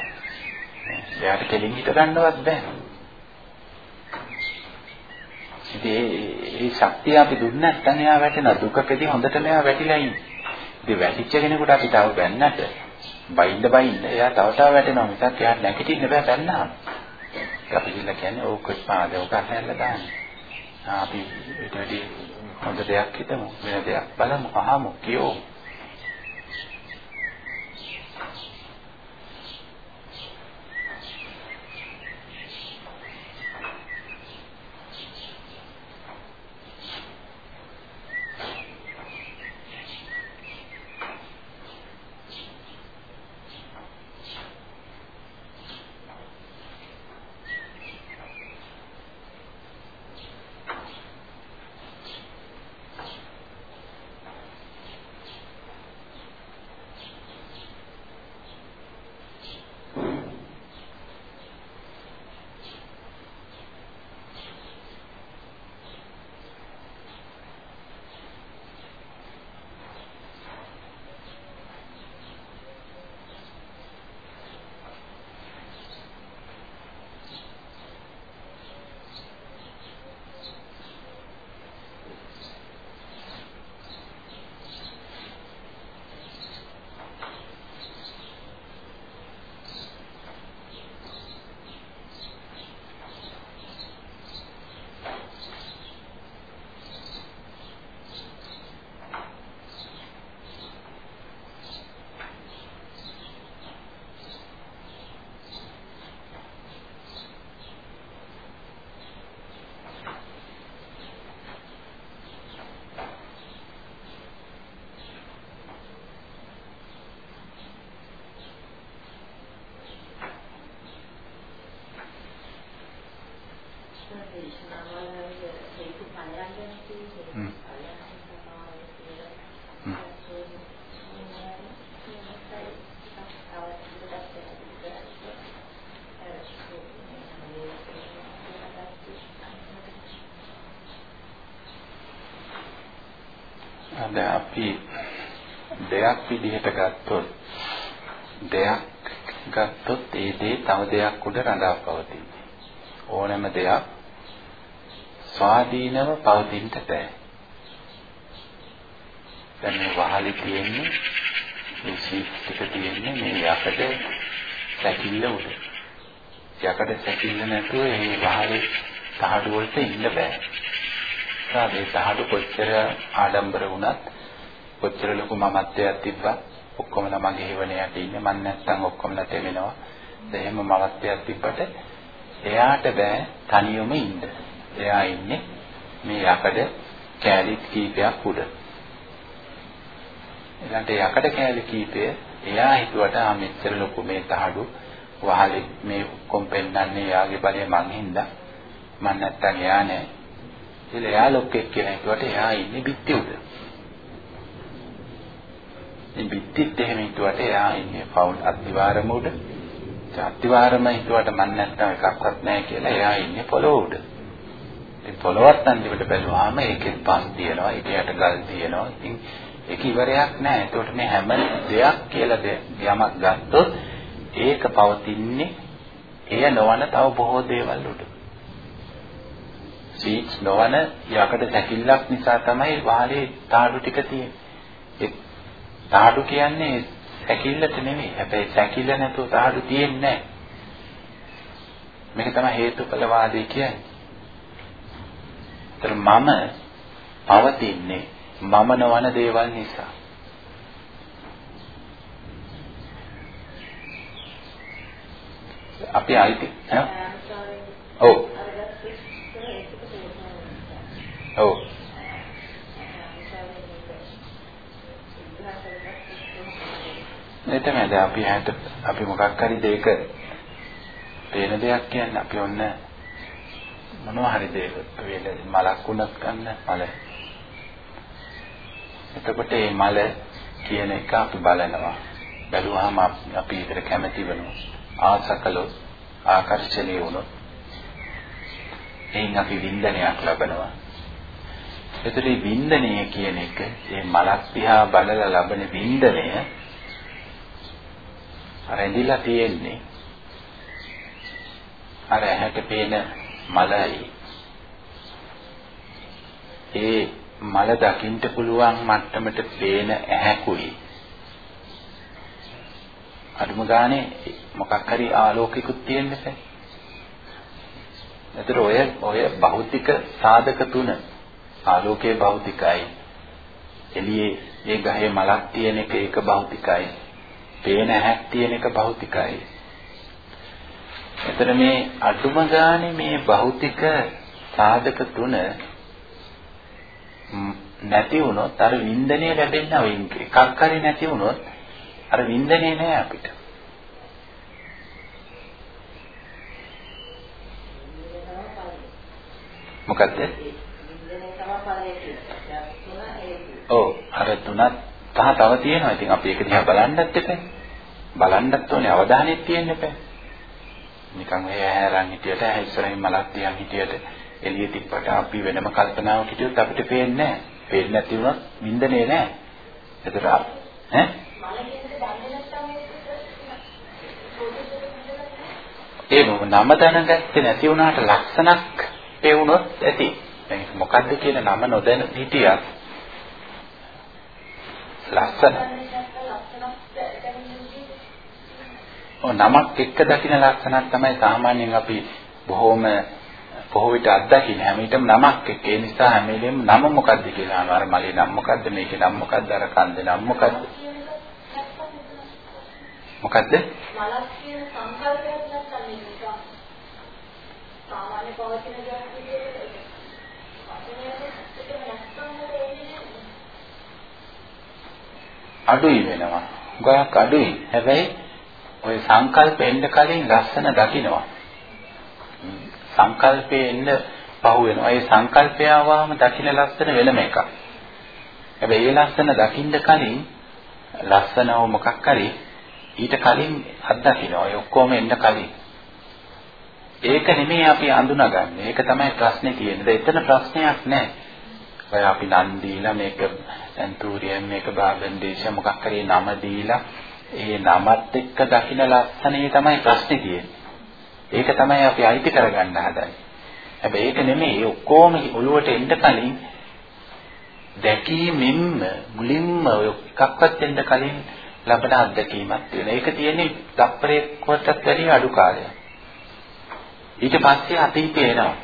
Speaker 1: එයාට කෙලින් හිත ගන්නවත් බෑ. ඉතින් ඒ ශක්තිය අපි දුන්නේ නැත්නම් එයා වැටෙනවා. දුකකදී හොඳට මෙයා වැටිලා ඉන්නේ. ඉතින් වැටිච්ච කෙනෙකුට අපි තව බැන්නට බයින්ද බයින්ද එයා තව තව වැටෙනවා. මිසක් එයාට නැගිටින්න බෑ බැන්නාම. අපි කියලා කියන්නේ ඕක පාද ඕක අතහැරලා දාන්න. අපි ඊට වැඩි හොඳ දෙයක් හිතමු. වෙන දෙයක් බලමු අහමු කියෝ. විදිහට ගත්තොත් දෙයක් ගත්තොත් ඒ දේ තව දෙයක් උඩ රඳා පවතී. ඕනෑම දෙයක් ස්වාධීනව පවතින්න බෑ. දැන් මේ වහලි තියෙන්නේ මේ සීට් එක තියෙන්නේ මේ යකඩ සැකිල්ල උඩ. යකඩ සැකිල්ල නැතුව මේ වහලේ තහඩු වලට ඉන්න බෑ. ඒ තහඩු කොච්චර ආඩම්බර වුණත් කොච්චර ලොකු මමත්වයක් තිබ්බත් ඔක්කොම මගේ හේවණයට ඉන්නේ මම නැත්තම් ඔක්කොම නැතෙනවා. එහෙම මමත්වයක් තිබ්බට එයාට බෑ තනියම ඉන්න. එයා ඉන්නේ මේ යකඩ කෑලි කීපයක් උඩ. ඊළඟට යකඩ කෑලි කීපය එයා හිතුවට ආ මෙච්චර ලොකු මේ තහඩු වහලේ මේ ඔක්කොම පෙන්වන්නේ යාගේ බලය මං හින්දා මං නැත්තම් එයා නෑ. ඉතින් එයා ලොක්ෙක් කියලා හිතුවට එයා ඉන්නේ පිටි උඩ. ඉතින් බිත්තිත් එහෙම හිතුවට එයා ඉන්නේ ෆවුන්ඩ් අත්තිවාරම උඩ. අත්තිවාරම හිතුවට මන් නැත්තම් එකක්වත් නැහැ කියලා එයා ඉන්නේ පොළොව උඩ. ඉතින් පොළොවත් අන්තිමට බැලුවාම ඒකෙත් පස් තියෙනවා, ඒකයට ගල් තියෙනවා. ඉතින් ඒක ඉවරයක් නැහැ. ඒකට මේ හැම දෙයක් කියලා යමක් ගත්තොත් ඒක පවතින්නේ එය නොවන තව බොහෝ දේවල් උඩ. සීට්ස් නොවන යකඩ සැකිල්ලක් නිසා තමයි වාලේ තාඩු ටික තියෙන්නේ. තාඩු කියන්නේ සැකිල්ලට නෙමෙයි. හැබැයි සැකිල්ල නැතුව තාඩු තියෙන්නේ නැහැ. මේක තමයි හේතුඵල වාදය කියන්නේ. ඒතර මම පවතින්නේ මම නොවන දේවල් නිසා. අපි අයිති ඔව් ඔව් එතනද අපි හැට අපි මොකක් හරි දෙයක පේන දෙයක් කියන්නේ අපි ඔන්න මොනවා හරි දෙයක වේල මලක් උනත් ගන්න මල. එතකොට මේ මල කියන එක අපි බලනවා. බැලුවාම අපි ඊතර කැමති වෙනවා. ආසකලොත් ආකර්ෂණීය වුණොත් එයින් අපි වින්දනයක් ලබනවා. එතකොට මේ වින්දනය කියන එක මේ මලක් දිහා බලලා ලබන වින්දනය අර ඇඳිලා තියෙන්නේ අර ඇහැට පේන මලයි ඒ මල දකින්න පුළුවන් මට්ටමට පේන ඇහැකුයි අදුම ගානේ මොකක් හරි ආලෝකිකුත් තියෙන්න බෑ. එතකොට ඔය ඔය භෞතික සාධක තුන ආලෝකයේ භෞතිකයි. එළියේ මේ ගහේ මලක් තියෙන එක ඒක භෞතිකයි. පේන ඇහක් තියෙන එක භෞතිකයි. එතන මේ අදුම ගානේ මේ භෞතික සාධක තුන නැති වුණොත් අර වින්දනය ලැබෙන්න ඔය එකක් හරි නැති වුණොත් අර වින්දනේ නෑ අපිට. මොකද්ද? ඔව් අර තුනත් තහ තව තියෙනවා. ඉතින් අපි ඒක දිහා බලන්නත් එපා. බලන්නත් ඕනේ අවධානයක් තියෙන්න එපා. නිකන් ඔය ඇහැරන් හිටියට ඇහැ ඉස්සරහින් මලක් තියන් හිටියට එළිය තිබ්බට අපි වෙනම කල්පනාවක් හිටියොත් අපිට පේන්නේ නැහැ. පේන්නේ නැති වුණොත් වින්දනේ නැහැ. ඒතර ඈ ඒ නම දැනගත්තේ නැති වුණාට ලක්ෂණක් පෙවුනොත් ඇති. දැන් මොකද්ද කියන නම නොදැන හිටියත් ලක්ෂණ ඔව් නමක් එක්ක දකින්න ලක්ෂණක් තමයි සාමාන්‍යයෙන් අපි බොහොම බොහෝ විට අත්දකින්න. හැම විටම නමක් එක්ක. ඒ නිසා හැම වෙලෙම නම මොකද්ද කියලා අහනවා. අර මලේ නම මොකද්ද? මේකේ නම මොකද්ද? අර කන්දේ නම මොකද්ද? මොකද්ද? මලක් කියන සංකල්පයක් නැත්නම් නිකන් සාමාන්‍ය පවතින දෙයක් විදිහට අඩුයි වෙනවා. ගොඩක් අඩුයි. හැබැයි ওই සංකල්ප එන්න කලින් ලස්සන දකින්නවා. සංකල්පේ එන්න පහු වෙනවා. ඒ සංකල්පය ආවම දකින්න ලස්සන වෙනම එකක්. හැබැයි ඒ ලස්සන දකින්න කලින් ලස්සනව මොකක් හරි ඊට කලින් අත්දකින්නවා. ඒ ඔක්කොම එන්න කලින්. ඒක නෙමෙයි අපි අඳුනගන්නේ. ඒක තමයි ප්‍රශ්නේ තියෙන්නේ. එතන ප්‍රශ්නයක් නැහැ. ඔය අපි නම් දීලා මේක ඇන්තූරියම් මේක බාගන් දේශ මොකක් හරි නම දීලා ඒ නමත් එක්ක දකින්න ලස්සනේ තමයි ප්‍රශ්නේ තියෙන්නේ. ඒක තමයි අපි අයිති කරගන්න හදන්නේ. හැබැයි ඒක නෙමෙයි ඔක්කොම ඔළුවට එන්න කලින් දැකීමෙන්ම මුලින්ම ඔය එකක්වත් එන්න කලින් ලබන අත්දැකීමක් තියෙන. ඒක තියෙන්නේ තප්පරයකටත් වැඩි අඩු කාලයක්. ඊට පස්සේ අතීතය එනවා.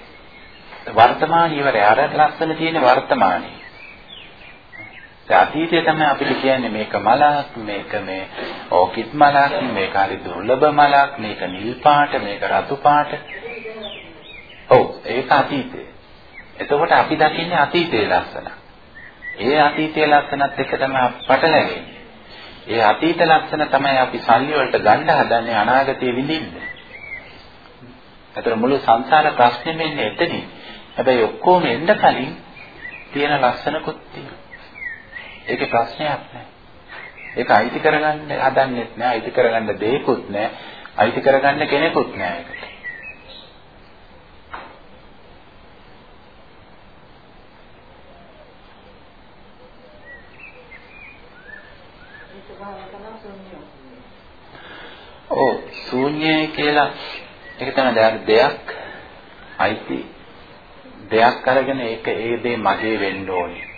Speaker 1: වර්තමාන ඉවරයි. අර ලස්සන තියෙන වර්තමානයේ. ඒ අතීතය තමයි අපිට කියන්නේ මේක මලක්, මේක මේ ඕකිඩ් මලක්, මේක හරි දුර්ලභ මලක්, මේක නිල් පාට, මේක රතු පාට. ඔව් ඒක අතීතය. එතකොට අපි දකින්නේ අතීතයේ ලස්සන. ඒ අතීතයේ ලස්සනත් එක්ක තමයි පටලැවෙන්නේ. ඒ අතීත ලක්ෂණ තමයි අපි සල්ලි වලට ගන්න හදන්නේ අනාගතයේ විඳින්න. ඒතර මුළු සංසාර ප්‍රශ්නේ මෙන්නේ එතනින්. හැබැයි ඔක්කොම එන්න කලින් තියෙන ලස්සනකුත් තියෙනවා. ඒකේ ප්‍රශ්නයක් නැහැ. ඒක අයිති කරගන්න හදන්නෙත් නෑ. අයිති කරගන්න දෙයක්වත් නෑ. අයිති කරගන්න කෙනෙකුත් නෑ ඒකට. ඔව් ශූන්‍යයි කියලා ඒක තමයි දැන් දෙයක් අයිති දෙයක් අරගෙන ඒක ඒ දේ මගේ වෙන්න ඕනේ.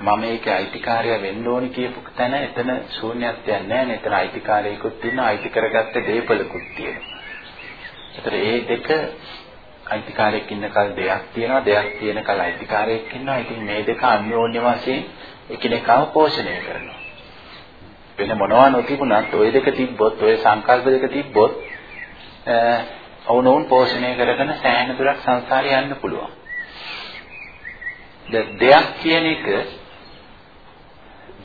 Speaker 1: මම ඒකේ අයිතිකාරය වෙන්න ඕනේ කියපු තැන එතන ශූන්‍යත්වයක් නැහැ නේ. එතන අයිතිකාරයෙකුත් තියෙනවා, අයිති කරගත්ත දේපලකුත් තියෙනවා. ඒතර ඒ දෙක අයිතිකාරයෙක් ඉන්න කල දෙයක් තියෙනවා, දෙයක් තියෙන කල අයිතිකාරයෙක් ඉන්නවා. ඉතින් මේ දෙක අන්‍යෝන්‍ය වශයෙන් එකිනෙකාව පෝෂණය කරනවා. වෙන මොනවා නොතිබුණත් ওই දෙක තිබ්බොත් ওই සංකල්ප දෙක තිබ්බොත් ඔවුනොවුන් පෝෂණය කරගෙන සෑහෙන දුරක් සංසාරේ යන්න පුළුවන්. දෙයක් කියන එක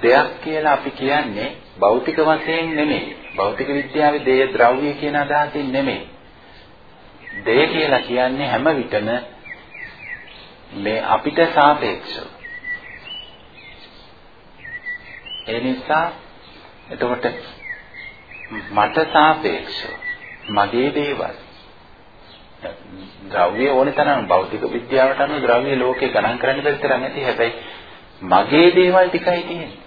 Speaker 1: දෙයක් කියලා අපි කියන්නේ භෞතික වශයෙන් නෙමෙයි. භෞතික විද්‍යාවේ දේය ද්‍රව්‍ය කියන අදහසින් නෙමෙයි. දේය කියලා කියන්නේ හැම විටම මේ අපිට සාපේක්ෂව. ඒ නිසා එතකොට මට සාපේක්ෂව මගේ දේවල් ද්‍රව්‍ය ඕනේ තරම් භෞතික විද්‍යාවට අනුව ද්‍රව්‍ය ලෝකේ ගණන් කරන්න බැරි තරම් ඇති හැබැයි මගේ දේවල් ටිකයි තියෙන්නේ.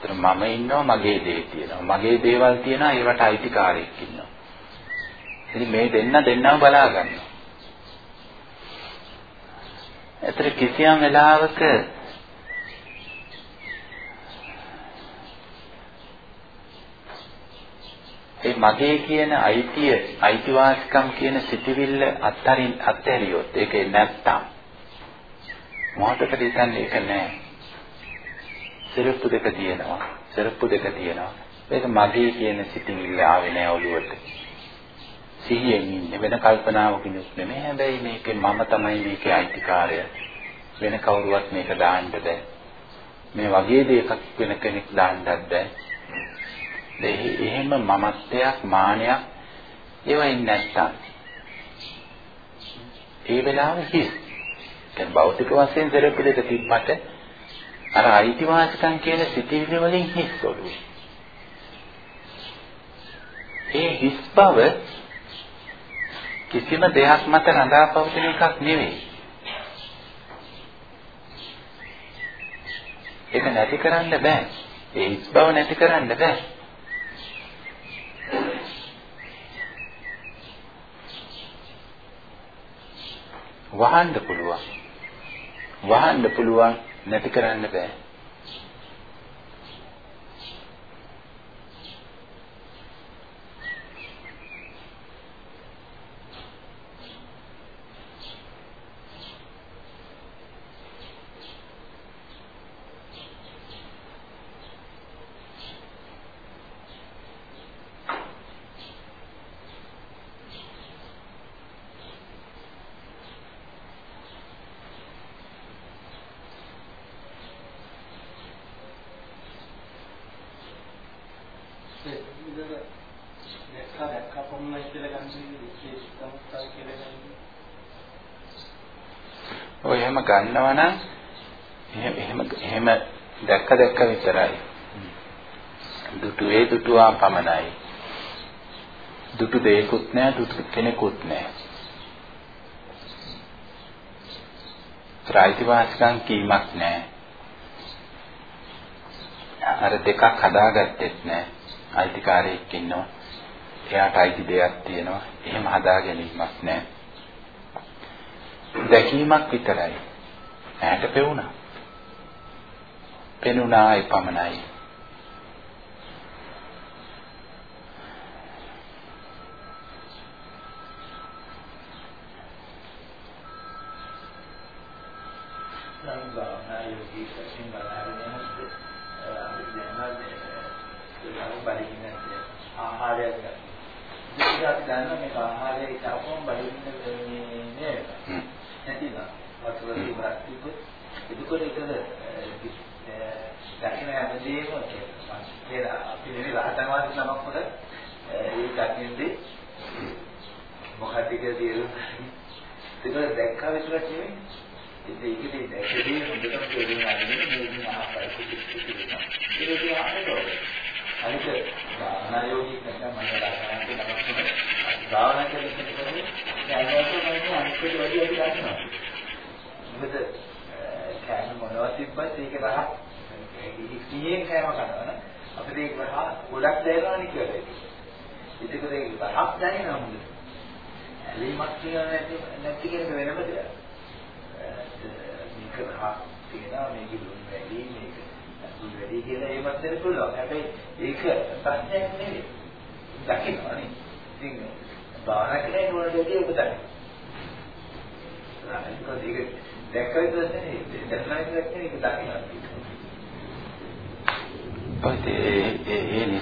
Speaker 1: ඒතර මම ඉන්නවා මගේ දේ තියෙනවා. මගේ දේවල් තියෙනවා ඒවට අයිතිකාරයෙක් ඉන්නවා. ඉතින් මේ දෙන්න දෙන්නම බලා ගන්නවා. ඒතර කිසියම් වෙලාවක ඒ මගේ කියන අයිතිය අයිතිවාසිකම් කියන සිටිවිල්ල අත්තරින් අත්හැරියොත් ඒක නැත්තම් මොහොතකට ඉතින් ඒක නෑ සිරප්පු දෙක තියෙනවා සිරප්පු දෙක තියෙනවා ඒක මගේ කියන සිටිවිල්ල ආවේ නෑ ඔළුවට. සිහියෙන් ඉන්නේ. වෙන කල්පනාවකිනුත් නෙමෙයි. හැබැයි මේකේ මම තමයි මේකේ අයිතිකාරය. වෙන කවුරුවත් මේක දාන්න බෑ මේ වගේ දෙයක් වෙන කෙනෙක් දාන්නත් බෑ එහෙම මමත්වයක් මානයක් ඒවයින් නැත්තම් ඒ වෙලාවේ හිස්. දැන් භෞතික වශයෙන් සරප්පු දෙක තිබ්බට අර අයිතිවාසිකම් කියන සිතිවිලි වලින් හිස් ඔළුවේ. ඒ හිස් බව කිසිම දෙයක් මත රඳා පවතින එකක් නෙවෙයි. ඒක නැති කරන්න බෑ. ඒ හිස් බව නැති කරන්න බෑ. වහන්න පුළුවන්. වහන්න පුළුවන් නැති කරන්න බෑ. ගන්නවා නම් එහෙම එහෙම එහෙම දැක්ක දැක්ක විතරයි. දුටුවේ දුටුවා පමණයි. දුටු දෙයක්වත් නැහැ දුටු කෙනෙකුත් නැහැ. ත්‍රියිතිවාසිකම් කීමක් නැහැ. අර දෙකක් හදාගත්තෙත් නැහැ. අයිතිකාරයෙක් ඉන්නවා. එයාට අයිති දෙයක් තියෙනවා. එහෙම හදා ගැනීමක් නැහැ. දැකීමක් විතරයි. ඈට පෙවුණා. පෙනුණා ඒ පමණයි.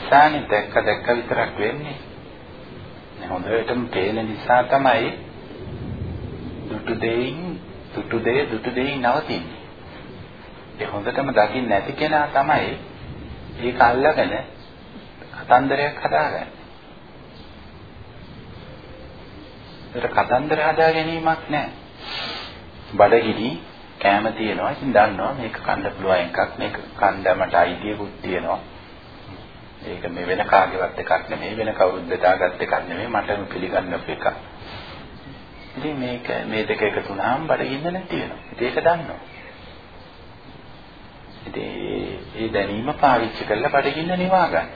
Speaker 1: නිසානේ දැක්ක දැක්ක විතරක් වෙන්නේ. හොඳටම පේන නිසා තමයි දුටු දෙයින් දුටු දෙය දුටු දෙයින් නවතින්නේ. ඒ හොඳටම දකින්න නැති කෙනා තමයි ඒක අල්ලගෙන කතන්දරයක් හදාගන්නේ. ඒකට කතන්දර හදා ගැනීමක් නැහැ. බඩගිනි කැම තියෙනවා. ඉතින් දන්නවා මේක කන්න පුළුවන් එකක්. මේක කණ්ඩමට අයිතියකුත් තියෙනවා. ඒක මේ වෙන කාගේවත් එකක් නෙමෙයි වෙන කවුරුත් බෙදාගත් එකක් නෙමෙයි මටම පිළිගන්නපු එකක්. ඉතින් මේක මේ දෙක එකතු වුණාම බඩගින්න නැති වෙනවා. ඉතින් ඒක දන්නවා. ඉතින් ඒ දැනීම පාවිච්චි කරලා බඩගින්න නිවා ගන්න.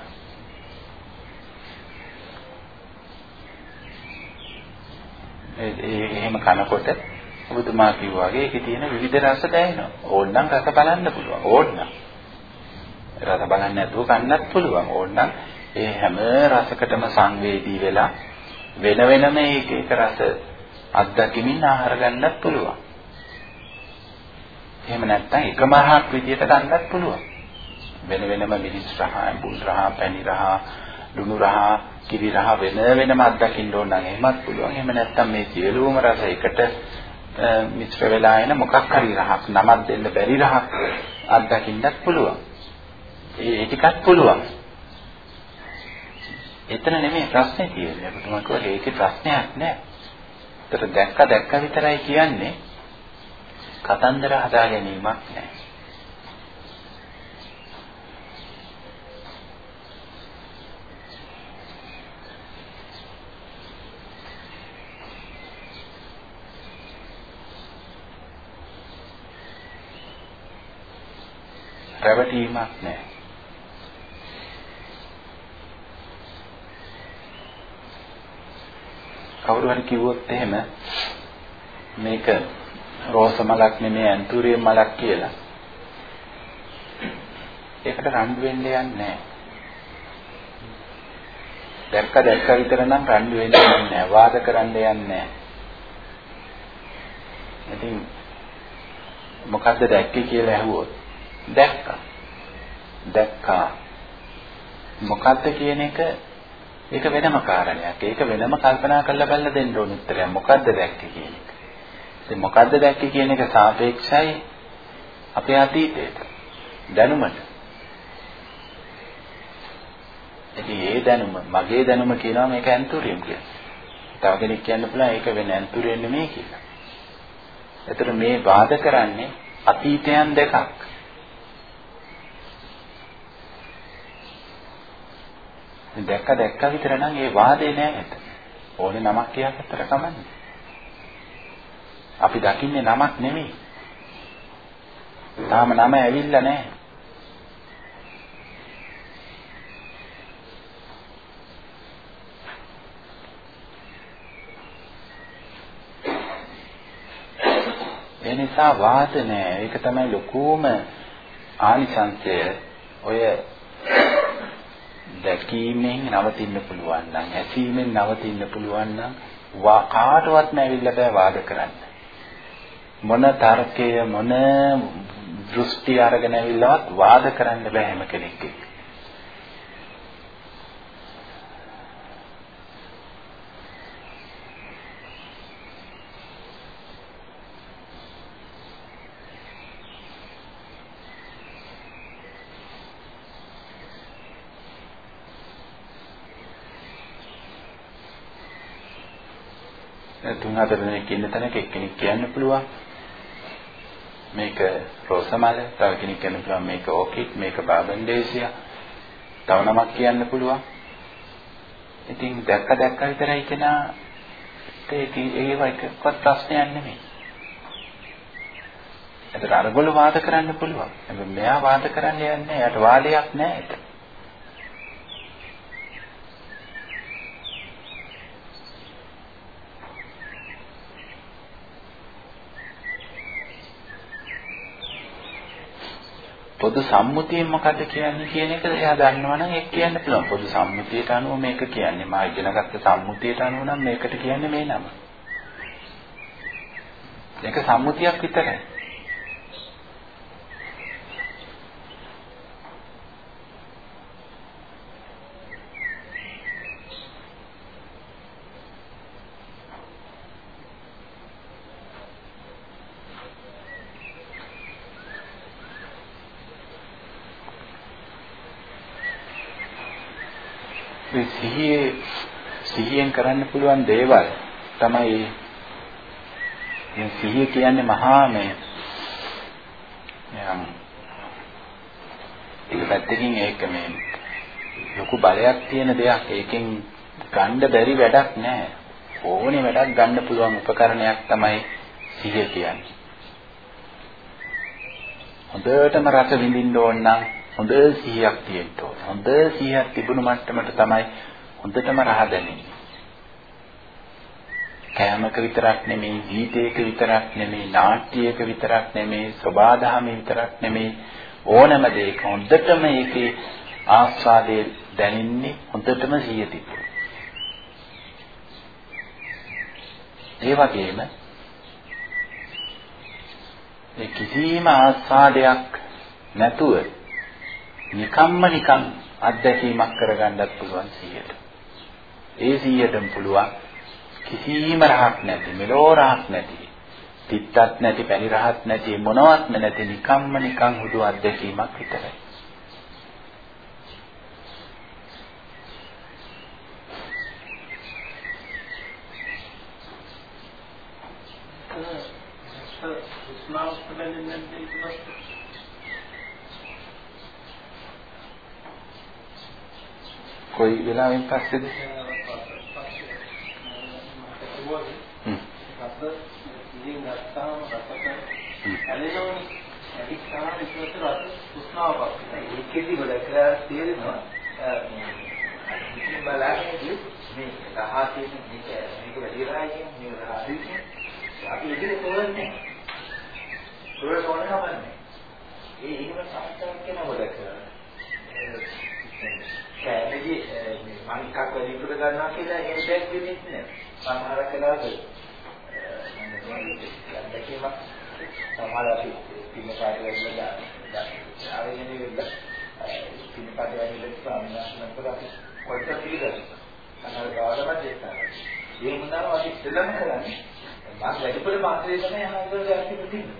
Speaker 1: ඒ එහෙම කනකොට ඔබතුමා කිව්වා වගේ ඒකේ තියෙන විවිධ රස දැනෙනවා. ඕනනම් රස බලන්න පුළුවන්. ඕනනම් රස බලන්න නැතුව කන්නත් පුළුවන්. ඕනනම් ඒ හැම රසකටම සංවේදී වෙලා වෙන වෙනම ඒක එක රස අත්දැකීමින් ආහාර ගන්නත් පුළුවන්. එහෙම නැත්නම් එකම ආහාර විදියට ගන්නත් පුළුවන්. වෙන වෙනම මිරිස් රහ, බුල් රහ, පැණි රහ, ලුණු රහ, කිරි රහ වෙන වෙනම අත්දකින්න ඕන නම් එහෙමත් පුළුවන්. එහෙම නැත්නම් මේ සියලුම රස එකට මිශ්‍ර වෙලා එන මොකක් හරි රහක් නමක් දෙන්න බැරි රහක් අත්දකින්නත් පුළුවන්. ඒ ටිකක් පුළුවන්. එතන නෙමෙයි ප්‍රශ්නේ තියෙන්නේ. ඔබතුමා කිව්වා ඒකේ ප්‍රශ්නයක් නෑ. ඒතර දැක්ක දැක්ක විතරයි කියන්නේ කතන්දර හදා ගැනීමක් නෑ. රැවටීමක් නැහැ. කවුරු හරි කිව්වොත් එහෙම මේක රෝස මලක් නෙමෙයි ඇන්තූරියම් මලක් කියලා. ඒකට රණ්ඩු වෙන්න යන්නේ නැහැ. දැක්ක දැක්ක විතර නම් රණ්ඩු වෙන්න යන්නේ නැහැ. වාද කරන්න යන්නේ නැහැ. ඉතින් මොකද්ද දැක්කේ කියලා ඇහුවොත් දැක්කා. දැක්කා. මොකද්ද කියන එක ඒක වෙනම කාරණයක්. ඒක වෙනම කල්පනා කරලා බලලා දෙන්න ඕන උත්තරයක්. මොකද්ද දැක්කේ කියන එක. ඉතින් මොකද්ද දැක්කේ කියන එක සාපේක්ෂයි අපේ අතීතයට. දැනුමට. ඉතින් ඒ දැනුම මගේ දැනුම කියනවා මේක ඇන්තුරියම් කියලා. තව කෙනෙක් කියන්න පුළුවන් ඒක වෙන ඇන්තුරියම් නෙමෙයි කියලා. එතකොට මේ වාද කරන්නේ අතීතයන් දෙකක්. දැක්ක දැක්ක විතර නම් ඒ වාදේ නෑ ඇත. ඕනේ නමක් කියාගත්තට කමන්නේ. අපි දකින්නේ නමක් නෙමෙයි. තාම නම ඇවිල්ලා නෑ. ඒ නිසා වාද නෑ. ඒක තමයි ලොකුම ආනිසංසය. ඔය දැකීමෙන් නවතින්න පුළුවන් නම් ඇසීමෙන් නවතින්න පුළුවන් නම් කාටවත් නැවිල්ලා බෑ වාද කරන්න. මොන තර්කය මොන දෘෂ්ටි අරගෙන ඇවිල්ලවත් වාද කරන්න බෑ හැම කෙනෙක් එක්ක තුන් හතර දෙනෙක් ඉන්න තැනක එක්කෙනෙක් කියන්න පුළුවන්. මේක රෝසමල, තව කෙනෙක් කියන්න පුළුවන් මේක ඕකිඩ්, මේක බාබන්ඩේසියා. තව නමක් කියන්න පුළුවන්. ඉතින් දැක්ක දැක්ක විතරයි කෙනා ඒක ඒව එකක්වත් ප්‍රශ්නයක් නෙමෙයි. ඒතර අරගොල්ලෝ වාද කරන්න පුළුවන්. හැබැයි මෙයා වාද කරන්න යන්නේ යට වාදයක් නැහැ පොදු සම්මුතියෙන් මොකද්ද කියන්නේ කියන එක එයා දන්නවනම් ඒක කියන්න පුළුවන්. පොදු සම්මුතියට අනුව මේක කියන්නේ. මා ඉගෙනගත්ත සම්මුතියට අනුව නම් මේකට කියන්නේ මේ නම. ඒක සම්මුතියක් විතරයි. මේ සිහියේ සිහියෙන් කරන්න පුළුවන් දේවල් තමයි මේ සිහිය කියන්නේ මහා මේ යම් ඒක පැත්තකින් ඒක මේ ලොකු බලයක් තියෙන දෙයක්. ඒකෙන් ගන්න බැරි වැඩක් නැහැ. ඕනේ වැඩක් ගන්න පුළුවන් උපකරණයක් තමයි සිහිය කියන්නේ. හොඳටම රස විඳින්න ඕන නම් හොඳ සිහියක් තියෙන්න ඕන. හොඳ සිහියක් තිබුණු මට්ටමට තමයි හොඳටම රහ දැනෙන්නේ. කෑමක විතරක් නෙමෙයි, ගීතයක විතරක් නෙමෙයි, නාට්‍යයක විතරක් නෙමෙයි, සබාධමේ විතරක් නෙමෙයි ඕනම දෙයක හොඳටම ඒකේ ආස්වාදයේ දැනෙන්නේ හොඳටම සිහිය තිබුණා. ඒ වගේම ඒ කිසිම ආස්වාදයක් නැතුව නිකම්ම නිකම් අත්දැකීමක් කරගන්නත් පුළුවන් 100ට. ඒ 100ටම පුළුවන් කිසිම රහක් නැති, මෙලෝ රහක් නැති, තිත්තක් නැති, පැණි රහක් නැති, මොනවත්ම නැති නිකම්ම නිකම් හුදු අත්දැකීමක් විතරයි. කොයි වෙලාවෙන් පස්සේද? හ්ම්.
Speaker 2: ඉතින් ගත්තාම රසක ඇලෙනවනේ. ඒක තමයි ඉස්සරට රස උස්නාවක්. ඒකෙදි ගොඩක් වෙලා තේරෙනවා ඉතින් බලන්නේ මේ රහා තියෙන මේක මේක වැඩි රහා කියන්නේ මේ රහා තියෙන්නේ අපි ඉදිරිය තෝරන්නේ තෝරන ඕන කමන්නේ ඒ එහෙම කියන ගොඩක් වෙලා කෑමේදී මම එකක් වැඩි කර ගන්නවා කියලා එහෙම දෙයක් වෙන්නේ නැහැ. සමහර වෙලාවට මම දැකීමක් සමහර අපි පින්න කාර්යවල ආවෙන්නේ වෙන්න පින්න කාර්යවල ස්වාමීන් වහන්සේ අපි කොච්චර පිළිගන්නද? සමහර ගාඩම දෙස්සා. ඒ මොනවා අපි ඉස්සෙල්ලාම කරන්නේ මම වැඩිපුර මාත්‍රේ තමයි හාන්දර ගන්න තියෙන්නේ.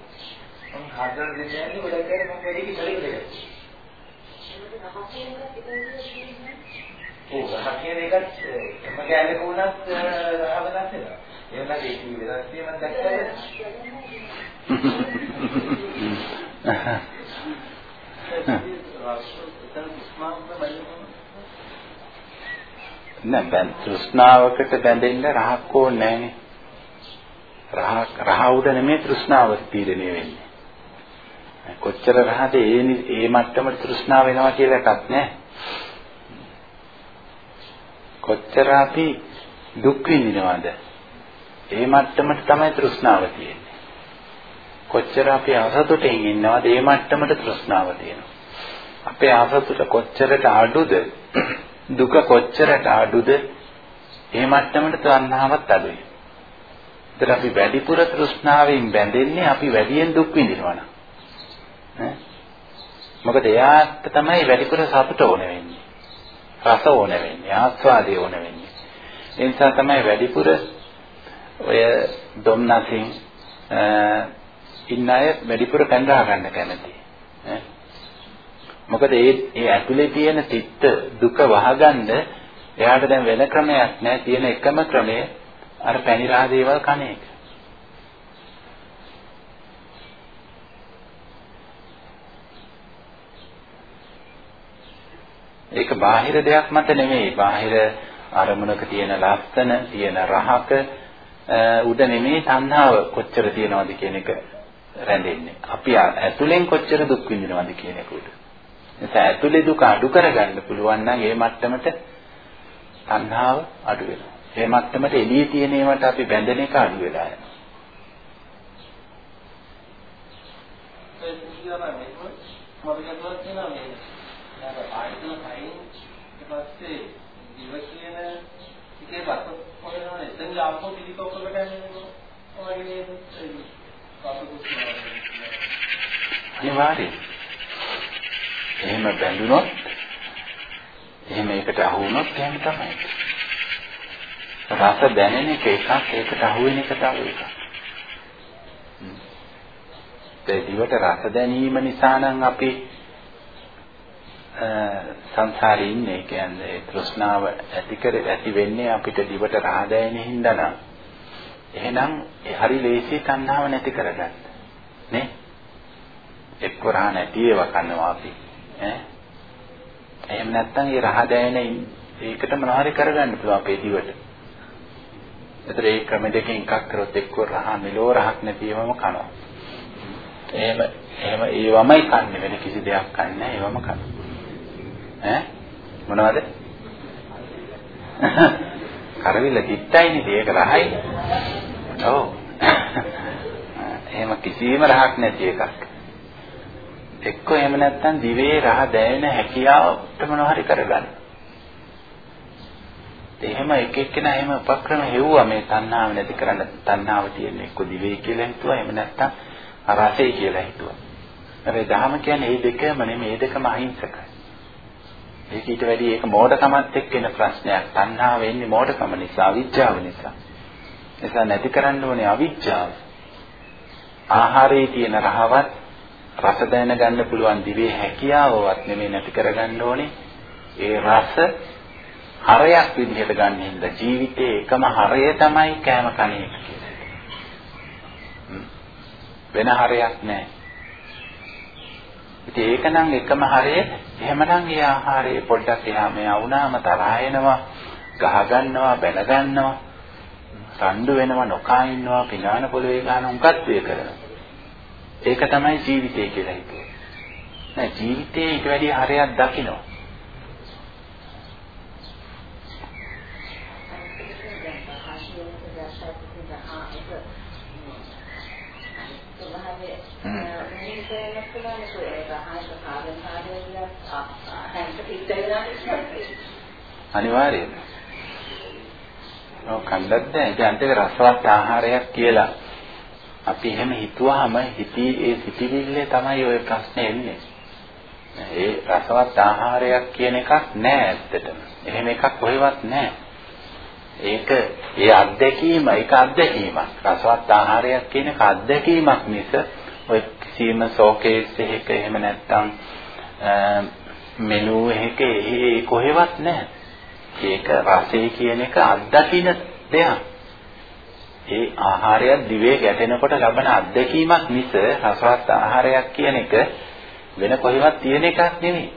Speaker 2: මම හාන්දර දෙන්නේ ගොඩක් අය මම වැඩි කියලා ඉවරයි. ඔව් රහ කියන එකත් එම ගෑනක වුණත් රහ වෙනස් වෙනවා. ඒ වුණත් ඒක වෙනස් වීම දැක්කද? (laughs)
Speaker 1: නෑ බැන් තෘෂ්ණාවකට බැඳෙන්න රහක් ඕනේ නෑනේ. රහ රහ උඩ නෙමෙයි තෘෂ්ණාව තීරණය වෙන්නේ. කොච්චර රහද ඒ ඒ මට්ටමට තෘෂ්ණාව වෙනවා කියලා එකක් නෑ. කොච්චර අපි දුක් විඳිනවද? ඒ මට්ටමට තමයි තෘෂ්ණාව තියෙන්නේ. කොච්චර අපි අසතුටින් ඉන්නවද? ඒ මට්ටමට තෘෂ්ණාව තියෙනවා. අපේ අසතුට කොච්චරට අඩුද? (clears throat) දුක කොච්චරට අඩුද? ඒ මට්ටමට තණ්හාවත් අඩුයි. ඒතර අපි වැඩිපුර තෘෂ්ණාවෙන් බැඳෙන්නේ අපි වැඩියෙන් දුක් විඳිනවා නම්. මොකද එයාට තමයි වැඩිපුර සතුට ඕන වෙන්නේ. රස ඕන වෙන්නේ, ආස්වාදය ඕන වෙන්නේ. ඒ නිසා තමයි වැඩිපුර ඔය ධම්නසින් ඉන්න අය වැඩිපුර කැඳ ගන්න කැමති. මොකද ඒ ඒ ඇතුලේ තියෙන තිත්ත දුක වහගන්න එයාට දැන් වෙන ක්‍රමයක් නැහැ. තියෙන එකම ක්‍රමය අර පැණි රහ දේවල් කන එක. ඒක බාහිර දෙයක් මත නෙමෙයි. බාහිර අරමුණක තියෙන ලස්සන, තියෙන රහක උඩ නෙමෙයි තණ්හාව කොච්චර තියෙනවද කියන එක රැඳෙන්නේ. අපි ඇතුලෙන් කොච්චර දුක් විඳිනවද කියන එක උඩ. නිසා ඇතුලේ දුක අඩු කරගන්න පුළුවන් නම් ඒ මට්ටමට තණ්හාව අඩු වෙනවා. ඒ මට්ටමට එළියේ තියෙන ඒවාට අපි බැඳෙන එක අඩු වෙලා යනවා.
Speaker 3: ඒ කියනවා මේක මම කියනවා කියනවා මේ නේද ආයතන පයින් ඊට පස්සේ දිව කියන එකේ වත් හොයනවා එතන ආපහු පිළිකොක්කකට යන්නේ ඔයගේ නේද?
Speaker 1: අනිවාර්යයෙන්. එහෙම බැඳුනොත් එහෙම ඒකට අහු වුණොත් එහෙම තමයි. රස දැනෙන එක එකක් ඒකට අහු වෙන එක තව එකක්. ඒ දිවට රස දැනීම නිසා නම් අපි සංසාරේ ඉන්නේ. කියන්නේ තෘෂ්ණාව ඇති කර ඇති වෙන්නේ අපිට දිවට රහ දැනෙන හින්දා නම්. එහෙනම් හරි ලේසි තණ්හාව නැති කරගන්න. නේ? එක්ක රහ නැති ඒවා කනවා අපි. ඈ? එහෙම නැත්නම් ඒ රහ දැනෙන ඒකට මොනවාරි කරගන්න පුළුවන් අපේ දිවට. ඒතර ඒ ක්‍රම දෙකෙන් එකක් කරොත් එක්ක රහ මෙලෝ රහක් නැතිවම කනවා. එහෙම එහෙම ඒවමයි කන්නේ. වෙන කිසි දෙයක් කන්නේ ඒවම කන. ඈ මොනවද? කරවිල තිත්තයිනේ ඒක රහයි. ඔව්. එහෙම කිසිම රහක් නැති එකක්. එක්ක එහෙම නැත්නම් දිවේ රහ දැනෙන හැකියාවට මොනව හරි කරගන්න. එහෙම එක එක්කෙනා එහෙම උපක්‍රම හෙව්වා මේ තණ්හාව නැති කරන්න තණ්හාව තියෙන එක්ක දිවේ කියලා හිතුවා එහෙම නැත්නම් රසය කියලා හිතුවා. හැබැයි ධහම කියන්නේ මේ දෙකම නෙමෙයි මේ දෙකම අහිංසකයි. ඒක ඊට වැඩි ඒක මෝඩකමත් එක්ක එන ප්‍රශ්නයක්. තණ්හාව එන්නේ මෝඩකම නිසා, අවිජ්ජාව නිසා. නිසා නැති කරන්න ඕනේ අවිජ්ජාව. ආහාරයේ තියෙන රහවත් රස දැන ගන්න පුළුවන් දිවේ හැකියාවවත් නෙමෙයි නැති කරගන්න ඕනේ. ඒ රස හරයක් විදිහට ගන්න හින්දා ජීවිතේ එකම හරය තමයි කෑම කණේ කියලා. වෙන හරයක් නැහැ. ඉතින් ඒක නම් එකම හරය එහෙමනම් ඒ ආහාරයේ පොඩ්ඩක් එහා මෙහා වුණාම තරහ එනවා, ගහ ගන්නවා, බැන ගන්නවා, සම්ඩු වෙනවා, නොකා ඉන්නවා, පිනාන පොළවේ ගන්න උන්කත් වේ කරනවා. ඒක තමයි ජීවිතය කියලා හිතුවේ. නෑ ජීවිතේ ඊට වැඩි හරයක් දකින්න. අනිවාර්යයෙන්. ඔව් කණ්ඩත් දැන් ඒ අන්තික රසවත් ආහාරයක් කියලා අපි එහෙම හිතුවාම හිතී ඒ සිටිවිල්ලේ තමයි ওই ප්‍රශ්නේ එන්නේ. ඒ රසවත් ආහාරයක් කියන එකක් නෑ ඇත්තටම. එහෙම එකක් කොහෙවත් නෑ. ඒක ඒ අත්දැකීම ඒක අත්දැකීමක්. රසවත් ආහාරයක් කියන එක අත්දැකීමක් මිස ඔය කිසිම ෂෝකේස් එකක එහෙම නැත්තම් මෙනු එකක ඒ කොහෙවත් නැහැ. ඒක රසය කියන එක අත්දකින්න දෙයක්. ඒ ආහාරය දිවේ ගැටෙනකොට ලබන අත්දැකීමක් මිස රසවත් ආහාරයක් කියන එක වෙන කොහෙවත් තියෙන එකක් නෙමෙයි.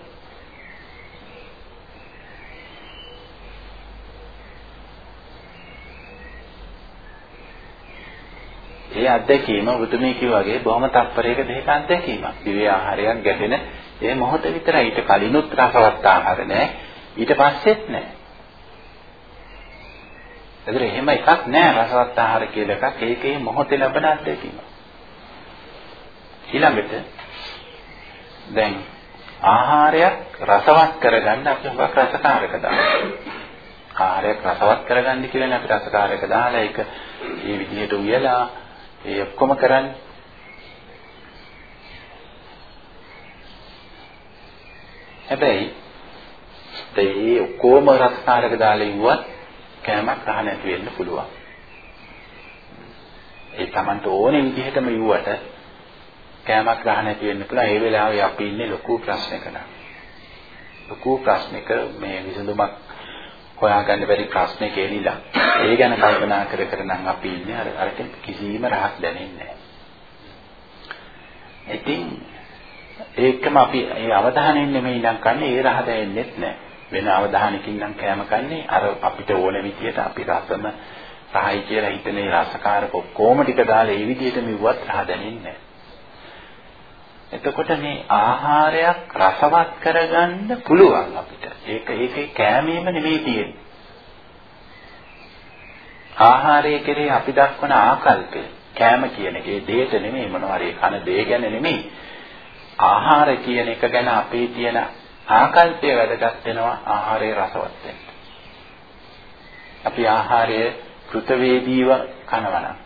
Speaker 1: ඒ අත්දැකීම ඔබතුමී කිව්වාගේ බොහොම තත්පරයක දෙයක අත්දැකීමක්. දිව්‍ය ආහාරයක් ගැටෙන ඒ මොහොත විතරයි. ඊට කලිනුත් රසවත් ආහාර නැහැ. ඊට පස්සෙත් නැහැ. ඒතර එහෙම එකක් නැහැ රසවත් ආහාර කියලා එකක්. ඒකේ මොහොතේ ලැබෙන අත්දැකීම. ඊළඟට දැන් ආහාරයක් රසවත් කරගන්න අපි හුඟක් රසකාරක දානවා. ආහාරයක් රසවත් කරගන්න කියලා අපි රසකාරක දාලා ඒක මේ විදිහට උයලා ඒ ඔක්කොම කරන්නේ. හැබැයි ඒ ඔක්කොම රසකාරක දාලා ඉුවත් කෑමක් රහ නැති වෙන්න පුළුවන්. ඒ Tamanට ඕනේ විදිහටම ඉුවට කෑමක් රහ නැති වෙන්න පුළුවන්. ඒ වෙලාවේ අපි ඉන්නේ ලොකු ප්‍රශ්නයක නෑ. ලොකු ප්‍රශ්නයක මේ විසඳුමක් හොයාගන්න බැරි ප්‍රශ්නේ කෙලිලා ඒ ගැන කල්පනා කර කර නම් අපි ඉන්නේ අර අරට කිසිම රහක් දැනෙන්නේ නැහැ. ඉතින් ඒකම අපි ඒ අවධානයෙන් නෙමෙයි නම් කන්නේ ඒ රහ දැනෙන්නෙත් නැහැ. වෙන අවධානයකින් නම් කෑම කන්නේ අර අපිට ඕන විදියට අපි රසම රහයි කියලා හිතන ඒ රසකාරක ඔක්කොම ටික දාලා ඒ විදියට මෙව්වත් රහ දැනෙන්නේ එතකොට මේ ආහාරයක් රසවත් කරගන්න පුළුවන් අපිට. ඒක ඒකේ කෑමීම නෙමෙයි තියෙන්නේ. ආහාරය කෙරේ අපි දක්වන ආකල්පය කෑම කියන එකේ දෙයට නෙමෙයි මොනවාරි කන දේ ගැන නෙමෙයි ආහාර කියන එක ගැන අපේ තියෙන ආකල්පය වැදගත් වෙනවා ආහාරයේ රසවත් වෙන්න. අපි ආහාරය කෘතවේදීව කනවනම්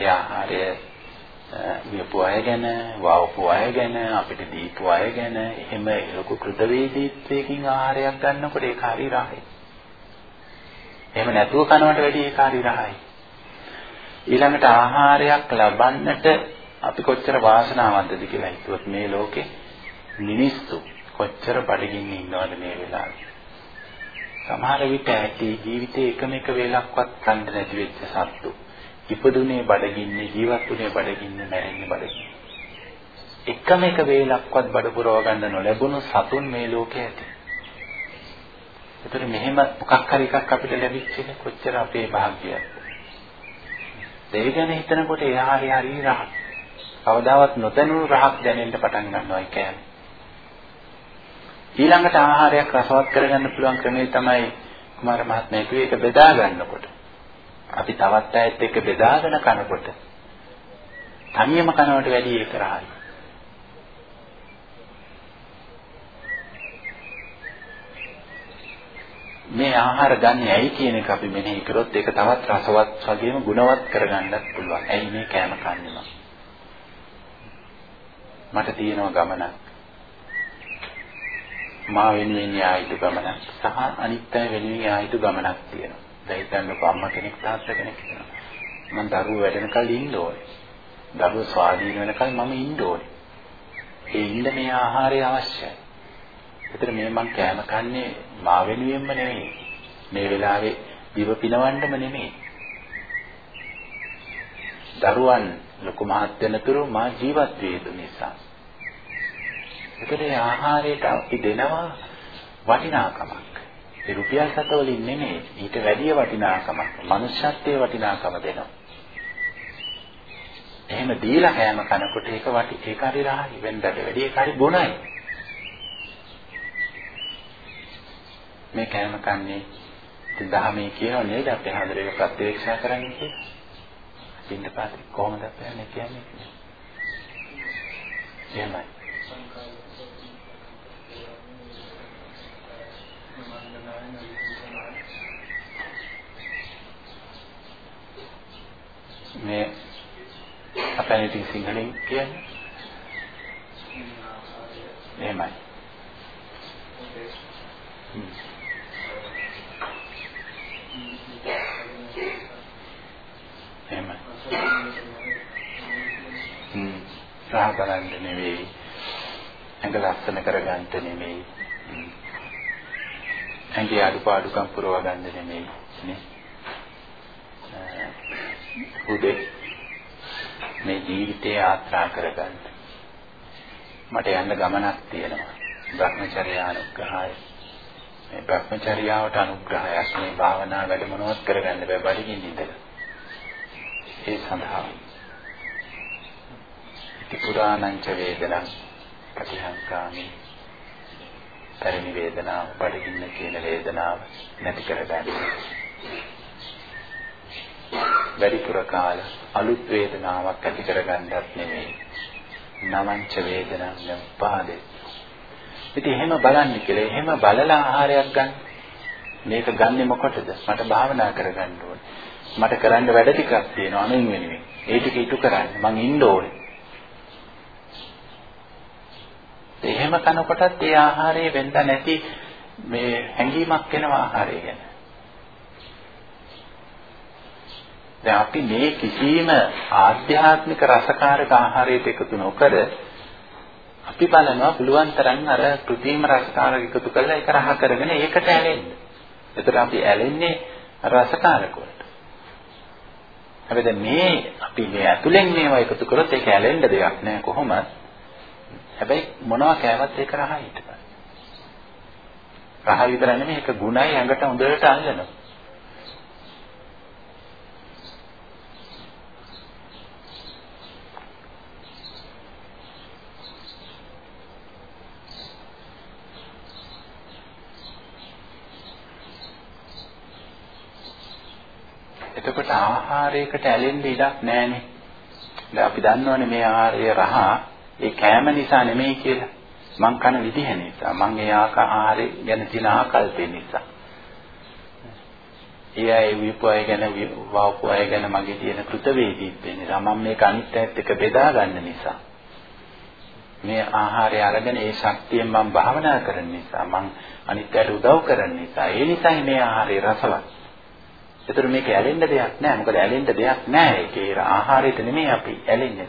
Speaker 1: ඒ ආහාරය වියපු අය ගැන, වවපු අය ගැන, අපිට දීපු අය ගැන එහෙම ලොකු කෘතවේදීත්වයකින් ආහාරයක් ගන්නකොට ඒක හරි රහයි. එහෙම නැතුව කනවට වැඩිය ඒක හරි රහයි. ඊළඟට ආහාරයක් ලබන්නට අපි කොච්චර වාසනාවන්තද කියලා හිතුවොත් මේ ලෝකේ මිනිස්සු කොච්චර බඩගින්න ඉන්නවද මේ වෙලාවේ. සමහර විට ඇති ජීවිතේ එකම එක වේලක්වත් කන්න නැති වෙච්ච සත්තු. ඉපදුනේ බඩගින්නේ ජීවත් වුනේ බඩගින්නේ මැරෙන්නේ බඩගින්නේ. එකම එක වේලක්වත් බඩ පුරව ගන්න නොලැබුණු සතුන් මේ ලෝකේ ඇති. ඒතර මෙහෙම මොකක් හරි එකක් අපිට ලැබිච්ච එක කොච්චර අපේ වාග්යයක්ද. ඒ ගැන හිතනකොට එහා හරි හරි රහ. කවදාවත් නොදැනුණු රහක් දැනෙන්න පටන් ගන්නවා ඒ කියන්නේ. ඊළඟට ආහාරයක් රසවත් කරගන්න පුළුවන් ක්‍රමය තමයි කුමාර මහත්මයා කිව්වේ ඒක බෙදා ගන්නකොට. අපි තවත් අයත් එක්ක බෙදාගෙන කනකොට තනියම කනවට වැඩිය ඒක රහයි. මේ ආහාර ගන්න ඇයි කියන එක අපි මෙනෙහි කරොත් ඒක තවත් රසවත් වගේම ගුණවත් කරගන්නත් පුළුවන්. ඇයි මේ කෑම කන්නේ මට තියෙනවා ගමනක්. මා වෙනුවෙන් යා යුතු ගමනක් සහ අනිත් අය වෙනුවෙන් යා යුතු ගමනක් තියෙනවා. දැන් හිතන්නකෝ අම්මා කෙනෙක් තාත්තා කෙනෙක් කියනවා. මම දරුවෝ වැඩෙනකල් ඉන්න ඕනේ. දරුවෝ ස්වාධීන වෙනකල් මම ඉන්න ඕනේ. ඒ ඉන්න මේ ආහාරය අවශ්‍යයි. ඒතර මේ මං කෑම කන්නේ මා වෙනුවෙන්ම නෙමෙයි. මේ වෙලාවේ දිව පිනවන්නම නෙමෙයි. දරුවන් ලොකු මහත් වෙනතුරු මා ජීවත් වේ යුතු නිසා. ඒකද ආහාරයට අපි දෙනවා වටිනාකමක්. ඒ රුපියල් සත වලින් නෙමෙයි ඊට වැඩිය වටිනාකමක්. මනුෂ්‍යත්වයේ වටිනාකම දෙනවා. එහෙම දීලා කෑම කනකොට ඒක වටි ඒක හරි රහයි වෙනදට වැඩි ඒක හරි ගුණයි. මේ කෑම කන්නේ ඉතින් දහමේ කියනව නේද අපි හැමදේම ප්‍රත්‍යක්ෂා කරන්නේ කියලා. පින්න පාතේ කොහොමද අපන්නේ කියන්නේ? එහෙමයි. මේ අපේ ඉතින් සිංහලෙන් කියන්නේ එහෙමයි. එහෙමයි. හ්ම්. සහ බලන්න නෙවෙයි. ඇඟ ලස්සන කරගන්න නෙමෙයි. ඇඟේ අඩුපාඩුකම් පුරව ගන්න නෙමෙයි. නේ. උදේ මේ ජීවිතය ආත්‍රා කරගන්න. මට යන්න ගමනක් තියෙනවා. භ්‍රමචර්ය අනුග්‍රහය. මේ භ්‍රමචර්යාවට අනුග්‍රහයක් මේ භාවනා වැඩමනවත් කරගන්න බෑ බඩගින්න ඉඳලා. ඒ සඳහා ත්‍රිපුරාණංච වේදනං ප්‍රතිහංකාමි පරිණි වේදනාව බඩගින්න කියන වේදනාව නැති කරගන්න. වැඩිපුර කාල අලුත් වේදනාවක් ඇති කරගන්නත් නෙමෙයි. නවංච වේදනං උපාදේ. ඉතින් එහෙම බලන්න කියලා එහෙම බලලා ආහාරයක් ගන්න. මේක ගන්නෙ මොකටද? මට භාවනා කරගන්න ඕනේ. මට කරන්න වැඩ ටිකක් තියෙනවා අනුන් වෙනුවෙන්. ඒ ටික ඉටු කරන්න මං ඉන්න ඕනේ. එහෙම කනකොටත් ඒ ආහාරයේ වෙන්න නැති මේ හැඟීමක් එනවා ආහාරය ගැන. දැන් අපි මේ කිසිම ආධ්‍යාත්මික රසකාරක ආහාරයකට එකතු නොකර අපි බලනවා පුළුවන් තරම් අර કૃතිම රසකාරක එකතු කරලා ඒක රහ කරගෙන ඒකට ඇලෙන්න. එතකොට අපි ඇලෙන්නේ රසකාරක වලට. හැබැයි මේ අපි මේ ඇතුලෙන් මේවා එකතු කරොත් ඒක ඇලෙන්න දෙයක් නෑ කොහොමද? හැබැයි මොනවා කෑවත් ඒක රහයි ඊට පස්සේ. රහ විතර නෙමෙයි ඒක ගුණයි ඇඟට හොඳට අල්ලනවා. එතකොට ආහාරයකට ඇලෙන්න ඉඩක් නැහැනේ. දැන් අපි දන්නවනේ මේ ආහාරය රහ ඒ කෑම නිසා නෙමෙයි කියලා. මං කන විදිහ නිසා, මං ඒ ආහාරය ගැන තියෙන ආකල්පය නිසා. ඒ අය විපුවය ගැන වවපුවය ගැන මගේ තියෙන කෘතවේදීත්වය නිසා මම මේක අනිත් පැත්ත එක බෙදා ගන්න නිසා. මේ ආහාරය අරගෙන ඒ ශක්තියෙන් මම භාවනා කරන නිසා මං අනිත් පැයට උදව් කරන නිසා ඒ නිසායි මේ ආහාරය රසවත්. ඒතර මේක ඇලෙන්න දෙයක් නෑ. මොකද ඇලෙන්න දෙයක් නෑ. ඒකේ ආහාරයට නෙමෙයි අපි ඇලෙන්නේ.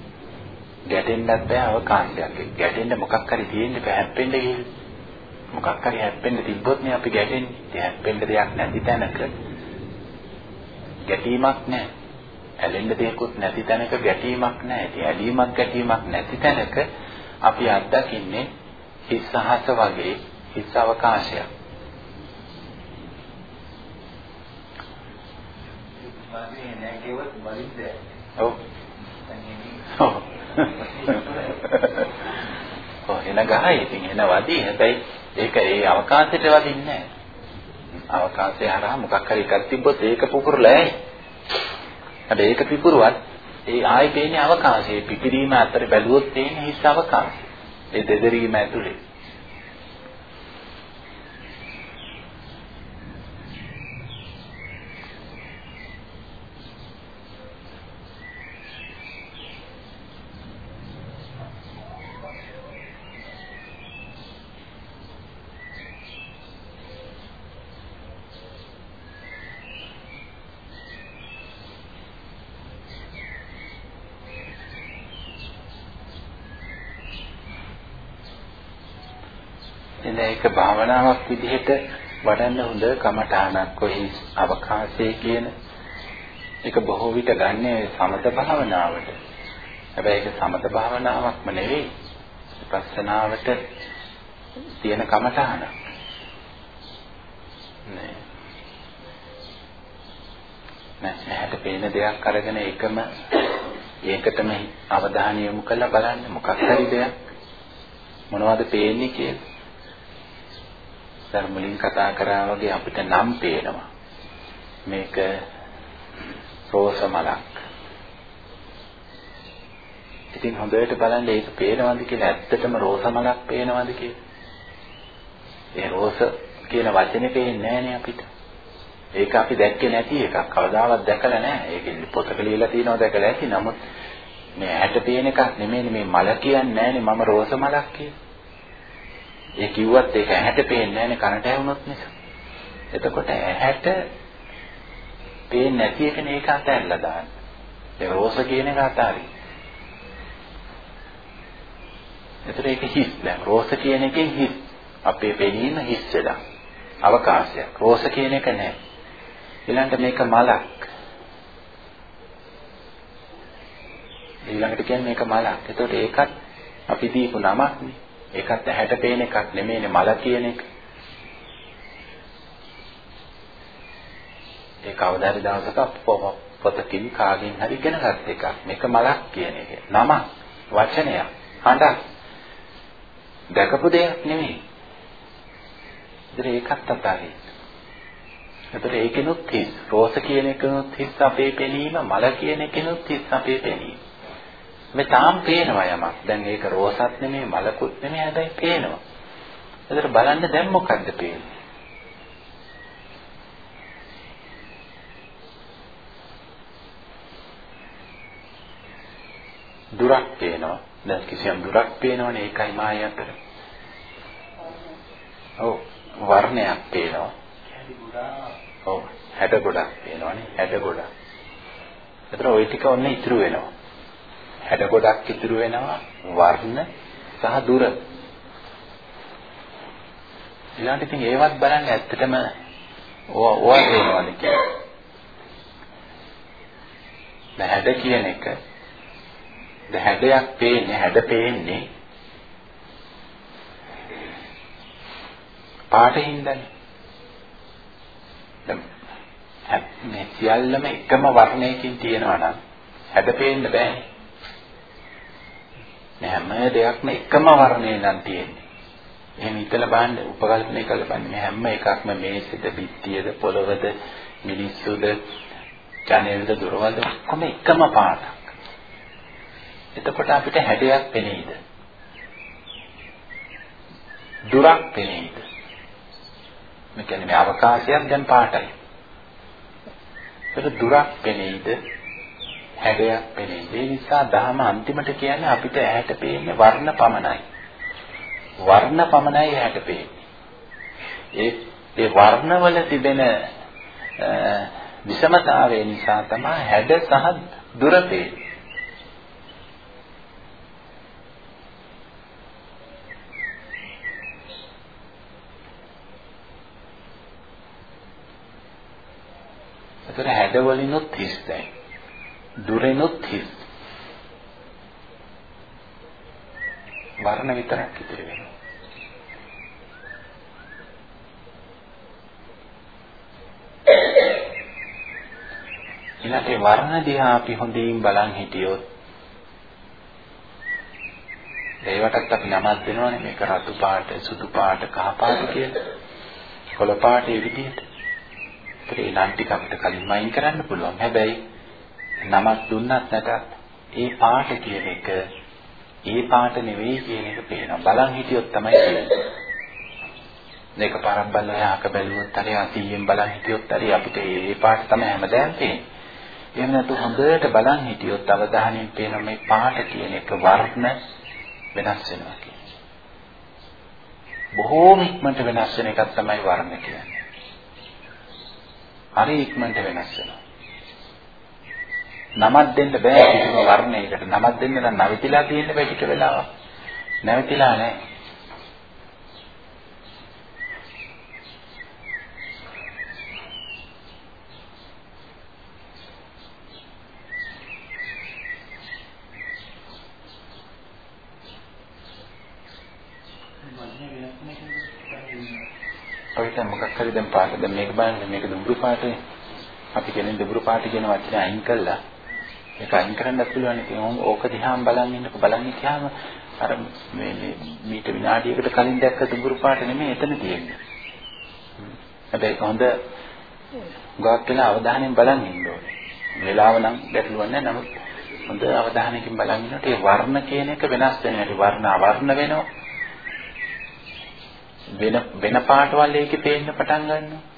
Speaker 1: ගැටෙන්නත් බෑ අවකාශයක්. ගැටෙන්න මොකක් හරි තියෙන්න හැප්පෙන්න ගිහින්. මොකක් හරි හැප්පෙන්න තිබ්බොත් නේ අපි ගැටෙන්නේ. ඒ හැප්පෙන්න දෙයක් නැති තැනක ගැටීමක් නැහැ. ඇලෙන්න දෙයක්වත් නැති තැනක ගැටීමක් නැහැ. ඒ ඇලීමක් ගැටීමක් නැති තැනක අපි අත්දකින්නේ හිස් අහස වගේ හිස් අවකාශයක්. ඔව්. ඔව් එන ගහයි ඉතින් එන වදී හැබැයි ඒක ඒ අවකාශයට වදින්නේ නැහැ. අවකාශය හරහා මොකක් හරි එකක් තිබ්බොත් ඒක පුපුරලා ඇයි. හැබැයි ඒක පිපුරුවත් ඒ ආයි පේන්නේ අවකාශයේ පිපිරීම අතර බැලුවොත් තියෙන හිස් අවකාශය. ඒ දෙදරීම ඇතුලේ. ඒක භාවනාවක් විදිහට වඩන්න හොඳ කමඨානක් කොහි අවකාශයේ කියන ඒක බොහෝ විට ගන්න සමත භාවනාවට. හැබැයි ඒක සමත භාවනාවක්ම නෙවෙයි. විපස්සනාවට තියෙන කමඨානක්. නේ. නෑ ඇහැට පේන දෙයක් අරගෙන ඒකම ඒකටම අවධානය යොමු කරලා බලන්න මොකක් හරි දෙයක් මොනවද පේන්නේ කියලා. දැන් මුලින් කතා කරා වගේ අපිට නම් පේනවා. මේක රෝස මලක්. ඉතින් හොඳට බලන්න ඒක පේනවද කියලා ඇත්තටම රෝස මලක් පේනවද කියලා. ඒ රෝස කියන වචනේ පේන්නේ නැහනේ අපිට. ඒක අපි දැක්කේ නැති එකක්. කවදාවත් දැකලා නැහැ. ඒක පොතක ලියලා තියෙනවා දැකලා ඇති. නමුත් මේ ඇහැට පේන එකක් නෙමෙයි මේ මල කියන්නේ නැහනේ මම රෝස මලක් කියලා. ඒ කිව්වත් ඒක ඇහැට පේන්නේ නැහැ කනට ඇහුනොත් නිසා. එතකොට ඇහැට පේන්නේ නැති එකනේ ඒක අතහැරලා දාන්න. ඒ රෝස කියන එක අතාරින්. එතකොට ඒක හිස් දැන් රෝස කියන එකෙන් හිස්. අපේ පෙනීම හිස් වෙලා. අවකාශයක්. රෝස කියන එක නැහැ. ඊළඟට මේක මලක්. ඊළඟට කියන්නේ මේක මලක්. එතකොට ඒකත් අපි දීපු නමක්නේ. ඒකත් ඇහැට පේන එකක් නෙමෙයිනේ මල කියන එක. ඒ කවදාද දවසක පොතකින් කාගෙන් හරි ඉගෙනගත් එකක්. මේක මලක් කියන එක. නම වචනයක්. හඬක්. දැකපු දෙයක් නෙමෙයි. ඉතින් ඒකත් අතාරින්න. එතකොට ඒකෙනුත් හිස්. රෝස කියන එකනොත් හිස් අපේ පෙනීම, මල කියන එකනොත් හිස් අපේ පෙනීම. මේ තාම පේනවා යමක්. දැන් ඒක රෝසත් නෙමෙයි, මලකුත් නෙමෙයි, හැබැයි පේනවා. එතකොට බලන්න දැන් මොකද්ද පේන්නේ? දුරක් පේනවා. දැන් කිසියම් දුරක් පේනවනේ ඒකයි මාය අතර. ඔව් වර්ණයක් පේනවා. ඔව් හැඩ ගොඩක් පේනවනේ හැඩ ගොඩක්. ඒතර ওই ටික ඔන්න ඉතුරු වෙනවා. හැඩ ගොඩක් ඉතුරු වෙනවා වර්ණ සහ දුර. ඊළඟට ඉතින් ඒවත් බලන්න ඇත්තටම ඕවා වෙනවද කියලා. දැන් හැඩ කියන එක දැන් හැඩයක් පේන්නේ හැඩ පේන්නේ පාටින්දනේ. දැන් මේ සියල්ලම එකම වර්ණයකින් තියෙනවා නම් හැඩ පේන්න බෑනේ. මේ හැම දෙයක්ම එකම වර්ණේ නම් තියෙන්නේ. එහෙම හිතලා බලන්න උපකල්පනය කරලා බලන්න මේ හැම එකක්ම මේසෙද, බිත්තියද, පොළවද, මිනිස්සුද, ජනේලද, දොරවල්ද ඔක්කොම එකම පාටක්. එතකොට අපිට හැඩයක් පෙනෙයිද? දුරක් පෙනෙයිද? මේ කියන්නේ මේ අවකාශයක් දැන් පාටයි. ඒක දුරක් පෙනෙයිද? හැඩයක් පෙනෙයිද? ඒ නිසා දහම අන්තිමට කියන්නේ අපිට ඇහැට පේන්නේ වර්ණ පමණයි. වර්ණ පමණයි ඇහැට පේන්නේ. ඒ ඒ වර්ණවල තිබෙන විෂමතාවය නිසා තමයි හැඩ සහ දුර පේන්නේ. ඒතර හැඩවලිනුත් හිස් දැන්. දුරෙනුත් හිස්. වර්ණ විතරක් ඉතිරි වෙනවා. ඊළඟට වර්ණ දිහා අපි හොඳින් බලන් හිටියොත් ඒවටත් අපි නමක් දෙනවනේ මේක රතු පාට, සුදු පාට, කහ පාට කියලා. කොළ පාට ඒ විදිහට. ඒ නම් ටික අපිට කලින් වයින් කරන්න පුළුවන්. හැබැයි නමක් දුන්නත් නැතත් ඒ පාට කියන එක ඒ පාට නෙවෙයි කියන එක පේනවා. බලන් හිටියොත් තමයි තේරෙන්නේ. මේක පාරක් බලලා යහක බැලුවොත් හරි අතියෙන් බලන් හිටියොත් හරි අපිට ඒ පාට තමයි හැමදාම පේන්නේ. එහෙම නැතු හොඳට බලන් හිටියොත් අවධානයෙන් පේන මේ පාට කියන එක වර්ණ වෙනස් වෙනවා කියන්නේ. බොහෝම ඉක්මනට වෙනස් වෙන එකක් තමයි වර්ණ කියන්නේ. හරි ඉක්මනට වෙනස් වෙනවා. නමක් දෙන්න බෑ කිසිම වර්ණයකට. නමක් දෙන්න නම් නැවතිලා තියෙන්න බෑ ටික වෙලාවක්. නැවතිලා නැහැ. ඔයිට මොකක් හරි දැන් පාට දැන් මේක බලන්න මේක දුඹුරු පාටේ අපි කියන්නේ දුඹුරු පාට කියන වචනේ අයින් කළා ඒක අයින් කරන්නත් පුළුවන් ඉතින් ඕක දිහාම බලන් ඉන්නකො. බලන් ඉතියාම අර මේ මේ මීට විනාඩියකට කලින් දැක්ක දුඹුරු පාට නෙමෙයි එතන තියෙන්නේ. හැබැයි හොඳ ගාක් වෙන අවධානයෙන් බලන් ඉන්න ඕනේ. වෙලාව නම් ගැටලුවක් නැහැ. නමුත් හොඳ අවධානයකින් බලන් ඉන්නකොට ඒ වර්ණ කියන එක වෙනස් වෙනවා. වර්ණ අවර්ණ වෙනවා. වෙන වෙන පාටවල් ඒකේ පේන්න පටන් ගන්නවා.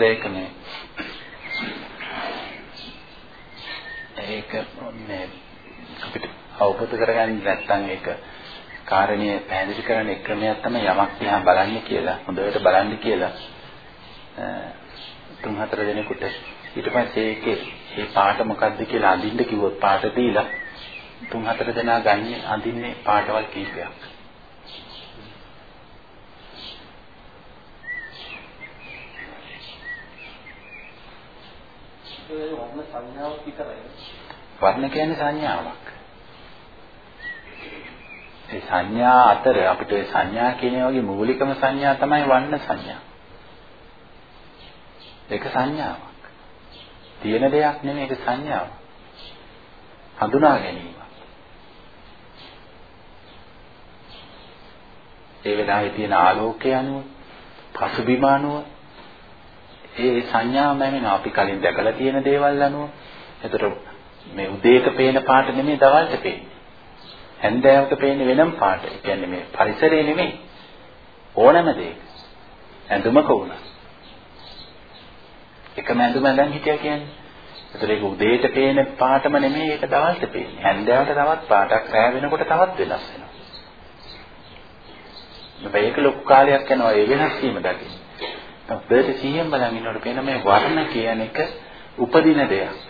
Speaker 1: දෙකනේ ඒක මේ අපිට අවබෝධ කරගන්න නැත්නම් ඒක කාරණිය පැහැදිලි කරන එක ක්‍රමයක් තමයි යමක් දිහා බලන්න කියලා හොඳට බලන්න කියලා. තුන් හතර දෙනෙකුට. ඊට පස්සේ ඒකේ ඒ පාට මොකද්ද කියලා අඳින්න කිව්වොත් පාට දීලා තුන් හතර දෙනා ගන්නේ අඳින්නේ පාටවල් කීපයක්.
Speaker 3: ඒ වර්ණ සංඥාව විතරයි.
Speaker 1: වර්ණ කියන්නේ සංඥාවක්. ඒ සංඥා අතර අපිට ඒ සංඥා කියන වගේ මූලිකම සංඥා තමයි වර්ණ සංඥා. ඒක සංඥාවක්. තියෙන දෙයක් නෙමෙයි ඒක සංඥාවක්. හඳුනා ගැනීම. ඒ වෙලාවේ තියෙන ආලෝකය අනුව පසුබිම අනුව ඒ සංඥාව නැමෙනවා අපි කලින් දැකලා තියෙන දේවල් අනුව. එතකොට මේ උදේට පේන පාට නෙමෙයි දවල්ට පේන්නේ. හැන්දෑවට පේන්නේ වෙනම පාට. ඒ කියන්නේ මේ පරිසරය නෙමෙයි. ඕනම දෙයක. ඇඳුමක වුණා. එකම ඇඳුම දැන් හිටියා කියන්නේ. ඒතර ඒක උදේට පේන පාටම නෙමෙයි ඒක දවල්ට පේන්නේ. හැන්දෑවට තවත් පාටක් රැ වෙනකොට තවත් වෙනස් වෙනවා. මේක ලොකු කාලයක් යනවා ඒ වෙනස් වීම දකින්න. හොඳට සිහියෙන් බලන් ඉන්නකොට පේන මේ වර්ණ කියන එක උපදින දෙයක්.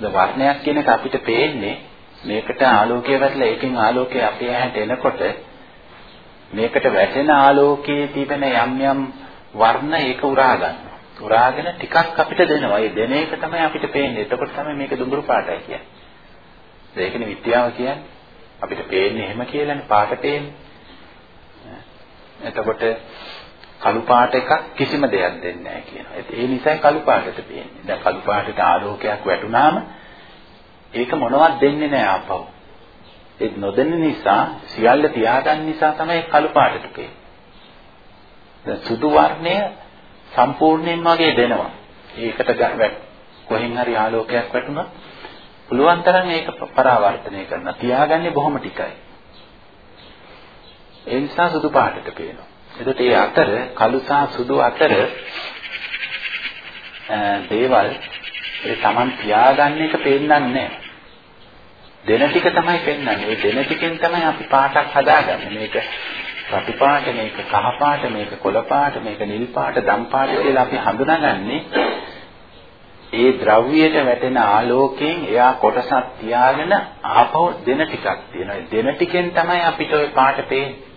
Speaker 1: ද වර්ණයක් කියන එක අපිට පේන්නේ මේකට ආලෝකය වැටලා ඒකෙන් ආලෝකය අපේ ඇහැට එනකොට මේකට වැටෙන ආලෝකයේ තිබෙන යම් යම් වර්ණ ඒක උරා ගන්නවා. උරාගෙන ටිකක් අපිට දෙනවා. ඒ දෙන එක තමයි අපිට පේන්නේ. එතකොට තමයි මේක දුඹුරු පාටයි කියන්නේ. ඒකනේ විද්‍යාව කියන්නේ. අපිට පේන්නේ එහෙම කියලානේ පාට පේන්නේ. එතකොට කළු පාට එකක් කිසිම දෙයක් දෙන්නේ නැහැ කියනවා. ඒ නිසා කළු පාටට පේන්නේ. දැන් කළු පාටට ආලෝකයක් වැටුනාම ඒක මොනවත් දෙන්නේ නැහැ ආපහු. ඒ නොදෙන්න නිසා සියල්ල තියාගන්න නිසා තමයි කළු පාටට පේන්නේ. දැන් සුදු වර්ණය සම්පූර්ණයෙන්ම වගේ දෙනවා. ඒකට කොහෙන් හරි ආලෝකයක් වැටුණා පුළුවන් තරම් ඒක පරාවර්තනය කරනවා. තියාගන්නේ බොහොම ටිකයි. ඒ නිසා සුදු පාටට පේනවා. එතකොට ඒ අතර කළු සහ සුදු අතර දේවල් ඒ Taman තියාගන්න එක පේන්නන්නේ නැහැ. දෙන ටික තමයි පෙන්වන්නේ. ඒ දෙන ටිකෙන් තමයි අපි පාටක් හදාගන්නේ. මේක රතු පාට, මේක කහ පාට, මේක කොළ පාට, මේක නිල් පාට, දම් පාට කියලා අපි හඳුනාගන්නේ ඒ ද්‍රව්‍යයට වැටෙන ආලෝකයෙන් එයා කොටසක් තියාගෙන ආපහු දෙන ටිකක් තියෙනවා. දෙන ටිකෙන් තමයි අපිට ওই පාට පේන්නේ.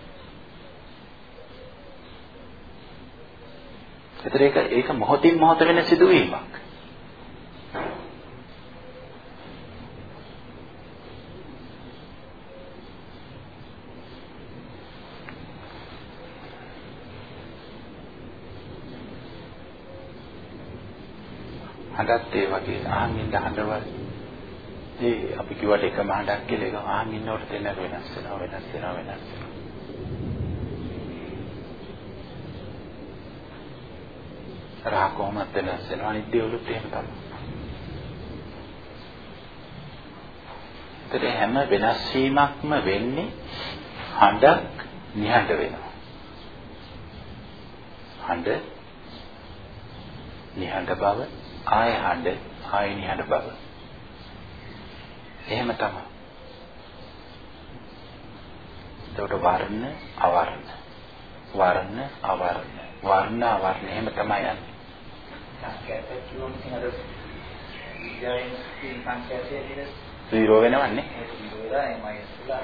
Speaker 1: ඒතර ඒක ඒක මොහොතින් මොහොත වෙන සිදුවීමක්. හඬත් ඒ වගේ අහන් ඉන්න හඬවල් ඒ අපි කිව්වට එකම හඬක් කියලා ඒක අහන් ඉන්නකොට දෙන්න වෙනස් වෙනවා වෙනස් වෙනවා වෙනස් වෙනවා රහ කොහොමද වෙනස් වෙනවා අනිත් දේවලුත් එහෙම තමයි. ඒතර හැම වෙනස් වීමක්ම වෙන්නේ හඬක් නිහඬ වෙනවා. හඬ නිහඬ බව ආය හඬ ආය නිහඬ බව. එහෙම තමයි. එතකොට වර්ණ අවර්ණ වර්ණ අවර්ණ වර්ණ අවර්ණ එහෙම තමයි යන්නේ. Zero වෙනවන්නේ.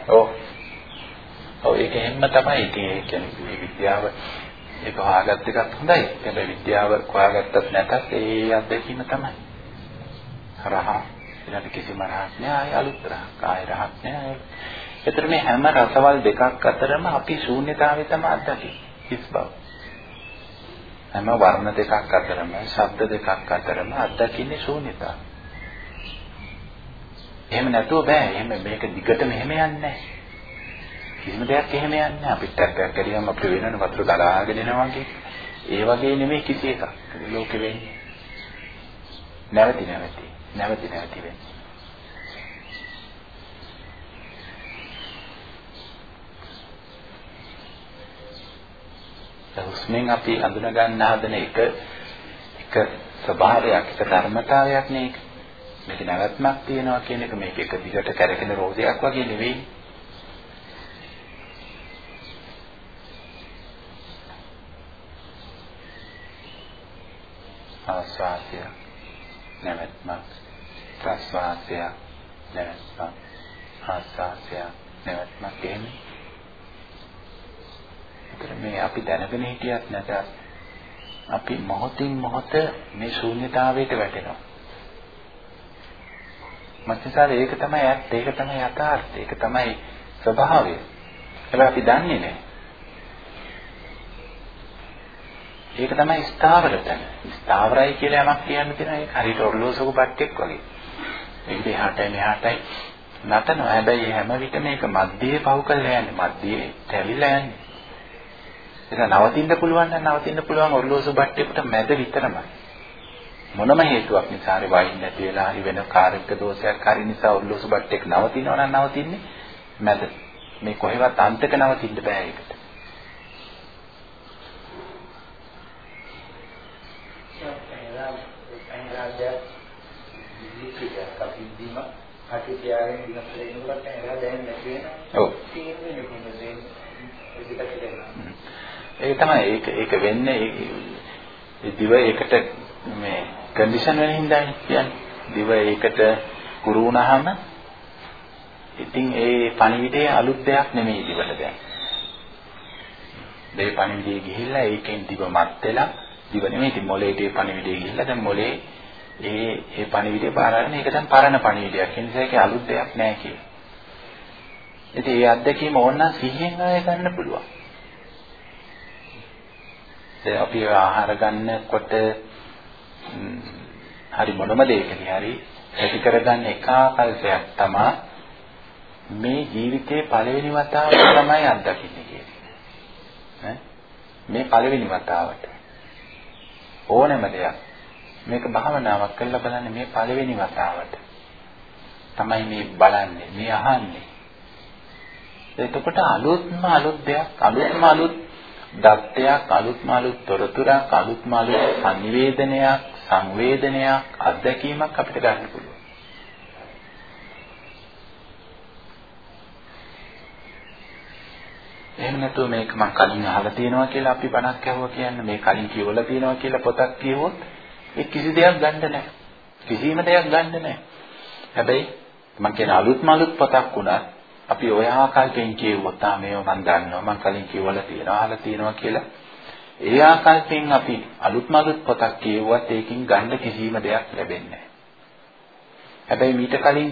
Speaker 1: ඔව්. ඔව් ඒක හැම තමයි ඉතින් ඒ කියන්නේ විද්‍යාව ඒක හොයාගත්ත එකත් හොඳයි. හැබැයි විද්‍යාව හොයාගත්තත් නැතත් ඒ අත්දැකීම තමයි. රහ ඊළඟ කිසිම රහක් නෑ ආය අලුත් රහක් ආය රහක් නෑ. ඒතර මේ හැම රසවල් දෙකක් අතරම අපි ශූන්‍යතාවය තමයි අත්දකින්නේ. හිස් බව. හැම වර්ණ දෙකක් අතරම ශබ්ද දෙකක් අතරම අත්දකින්නේ ශූන්‍යතාව. එහෙම නැතුව බෑ. එහෙම මේක දිගටම එහෙම යන්නේ නැහැ. කිසිම දෙයක් එහෙම යන්නේ නැහැ. අපිට ටැක්කක් කරියම අපිට වෙනන වතුර ගලාගෙන එනවා වගේ. ඒ වගේ නෙමෙයි කිසි එකක්. ලෝකෙ වෙන්නේ. නැවති නැවති. නැවති නැවති වෙන්නේ. හුස්මෙන් අපි හඳුනා ගන්න හදන එක එක ස්වභාවයක් එක ධර්මතාවයක් නේ ඒක. මේක නැවැත්මක් තියනවා කියන එක මේක එක දිගට කැරකෙන රෝදයක් වගේ නෙවෙයි. ආස්වාදය නැවැත්මක් ප්‍රස්වාසයක් නැවැත්මක් ආස්වාසයක් නැවැත්මක් එහෙම ඒතර මේ අපි දැනගෙන හිටියත් නැතත් අපි මොහොතින් මොහොත මේ ශූන්‍යතාවයට වැටෙනවා. මත්සාර ඒක තමයි ඇත්ත, ඒක තමයි යථාර්ථය, ඒක තමයි ස්වභාවය. හැබැයි අපි දන්නේ නැහැ. ඒක තමයි ස්ථාවර තැන. ස්ථාවරයි කියලා යමක් කියන්න තියෙනවා ඒක හරියට ඔර්ලෝසුක පට්ටෙක් වගේ. ඒක දෙහාටයි මෙහාටයි නතනවා. හැබැයි හැම විටම මේක මැදේ පහු කරලා යන්නේ. මැදේ තැවිලා යන්නේ. ඒක නවතින්න පුළුවන් නම් නවතින්න පුළුවන් ඔර්ලෝසු බට්ටේකට මැද විතරමයි. මොනම හේතුවක් නිසා හරි වයින් නැති වෙලා හරි වෙන කාර්යක දෝෂයක් හරි නිසා ඔර්ලෝසු බට්ටේක නවතිනවා නම් නවතින්නේ මැද. මේ කොහෙවත් අන්තක නවතින්න බෑ ඒකට.
Speaker 2: අපි තියාගෙන ඉන්නකොට එනකොට එනවා දැනෙන්නේ නැති වෙනවා.
Speaker 1: ඔව්.
Speaker 2: තේරෙන්නේ කොහොමද?
Speaker 1: ඒක තමයි ඒක ඒක වෙන්නේ දිව ඒකට මේ කන්ඩිෂන් වෙන හින්දා කියන්නේ. දිව ඒකට කුරු වුණාම ඉතින් ඒ පණිවිඩයේ අලුත් දෙයක් නෙමෙයි දිවට දැන්. මේ පණිවිඩය ගිහිල්ලා ඒකෙන් දිව මත් වෙලා දිව නෙමෙයි ඉතින් මොලේට ඒ පණිවිඩය ගිහිල්ලා දැන් මොලේ ඒ ඒ පණිවිඩය බාරගෙන ඒක දැන් පරණ පණිවිඩයක්. ඒ නිසා ඒකේ අලුත් දෙයක් නැහැ කියලා. ඉතින් ඒ අත්දැකීම ඕනනම් සිහියෙන් ආය ගන්න පුළුවන්. ඒ අපි ආහාර ගන්නකොට හරි මොනම දෙයකදී හරි ඇති කරගන්න එක ආකල්පයක් තමයි මේ ජීවිතේ පළවෙනි වතාවට තමයි අත්දකින්නේ කියන්නේ. මේ පළවෙනි වතාවට. ඕනෑම දෙයක්. මේක භාවනාවක් කරලා බලන්න මේ පළවෙනි වතාවට තමයි මේ බලන්නේ මේ අහන්නේ. එතකොට අලුත්ම අලුත් දෙයක් අලුත්ම අලුත් දත්තයක් අලුත්ම අලුත් තොරතුරක් අලුත්ම අලුත් සංවේදනයක් සංවේදනයක් අත්දැකීමක් අපිට ගන්න පුළුවන්. එහෙම නැතුව මේක මම කලින් අහලා තියෙනවා කියලා අපි බණක් ඇහුවා කියන්නේ මේ කලින් කියවලා තියෙනවා කියලා පොතක් කියවොත් ඒ කිසි දෙයක් ගන්න නැහැ. කිසිම දෙයක් ගන්න නැහැ. හැබැයි මම කියන අලුත්ම අලුත් පොතක් වුණත් අපි ඔය ආකල්පෙන් කියුවොත් ආ මේව මම දන්නවා මම කලින් කියවලා තියෙනවා අහලා තියෙනවා කියලා ඒ ආකල්පෙන් අපි අලුත්ම අලුත් පොතක් කියුවත් ඒකින් ගන්න කිසිම දෙයක් ලැබෙන්නේ නැහැ. හැබැයි මීට කලින්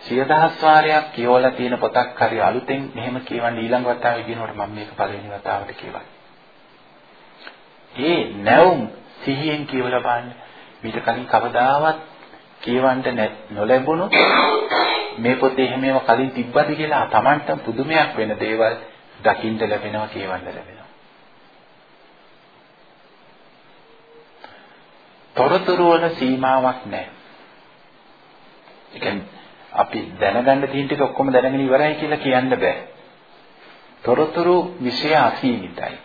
Speaker 1: සිය දහස් වාරයක් කියවලා තියෙන පොතක් හරි අලුතෙන් මෙහෙම කියවන්න ඊළඟ වතාවේ කියනකොට මම මේක පළවෙනි වතාවට කියවයි. ඒ නැවුම් සිහියෙන් කියවලා බලන්න මීට කලින් කවදාවත් කියවන්න නොලැබුණු මේ පොතේ එහෙම ඒවා කලින් තිබ්බද කියලා Tamanට පුදුමයක් වෙන දේවල් දකින්න ලැබෙනවා කියවන්න ලැබෙනවා. තොරතුරු වල සීමාවක් නැහැ. ඒ කියන්නේ අපි දැනගන්න තියෙන ටික ඔක්කොම දැනගෙන ඉවරයි කියලා කියන්න බෑ. තොරතුරු විෂය අසීමිතයි.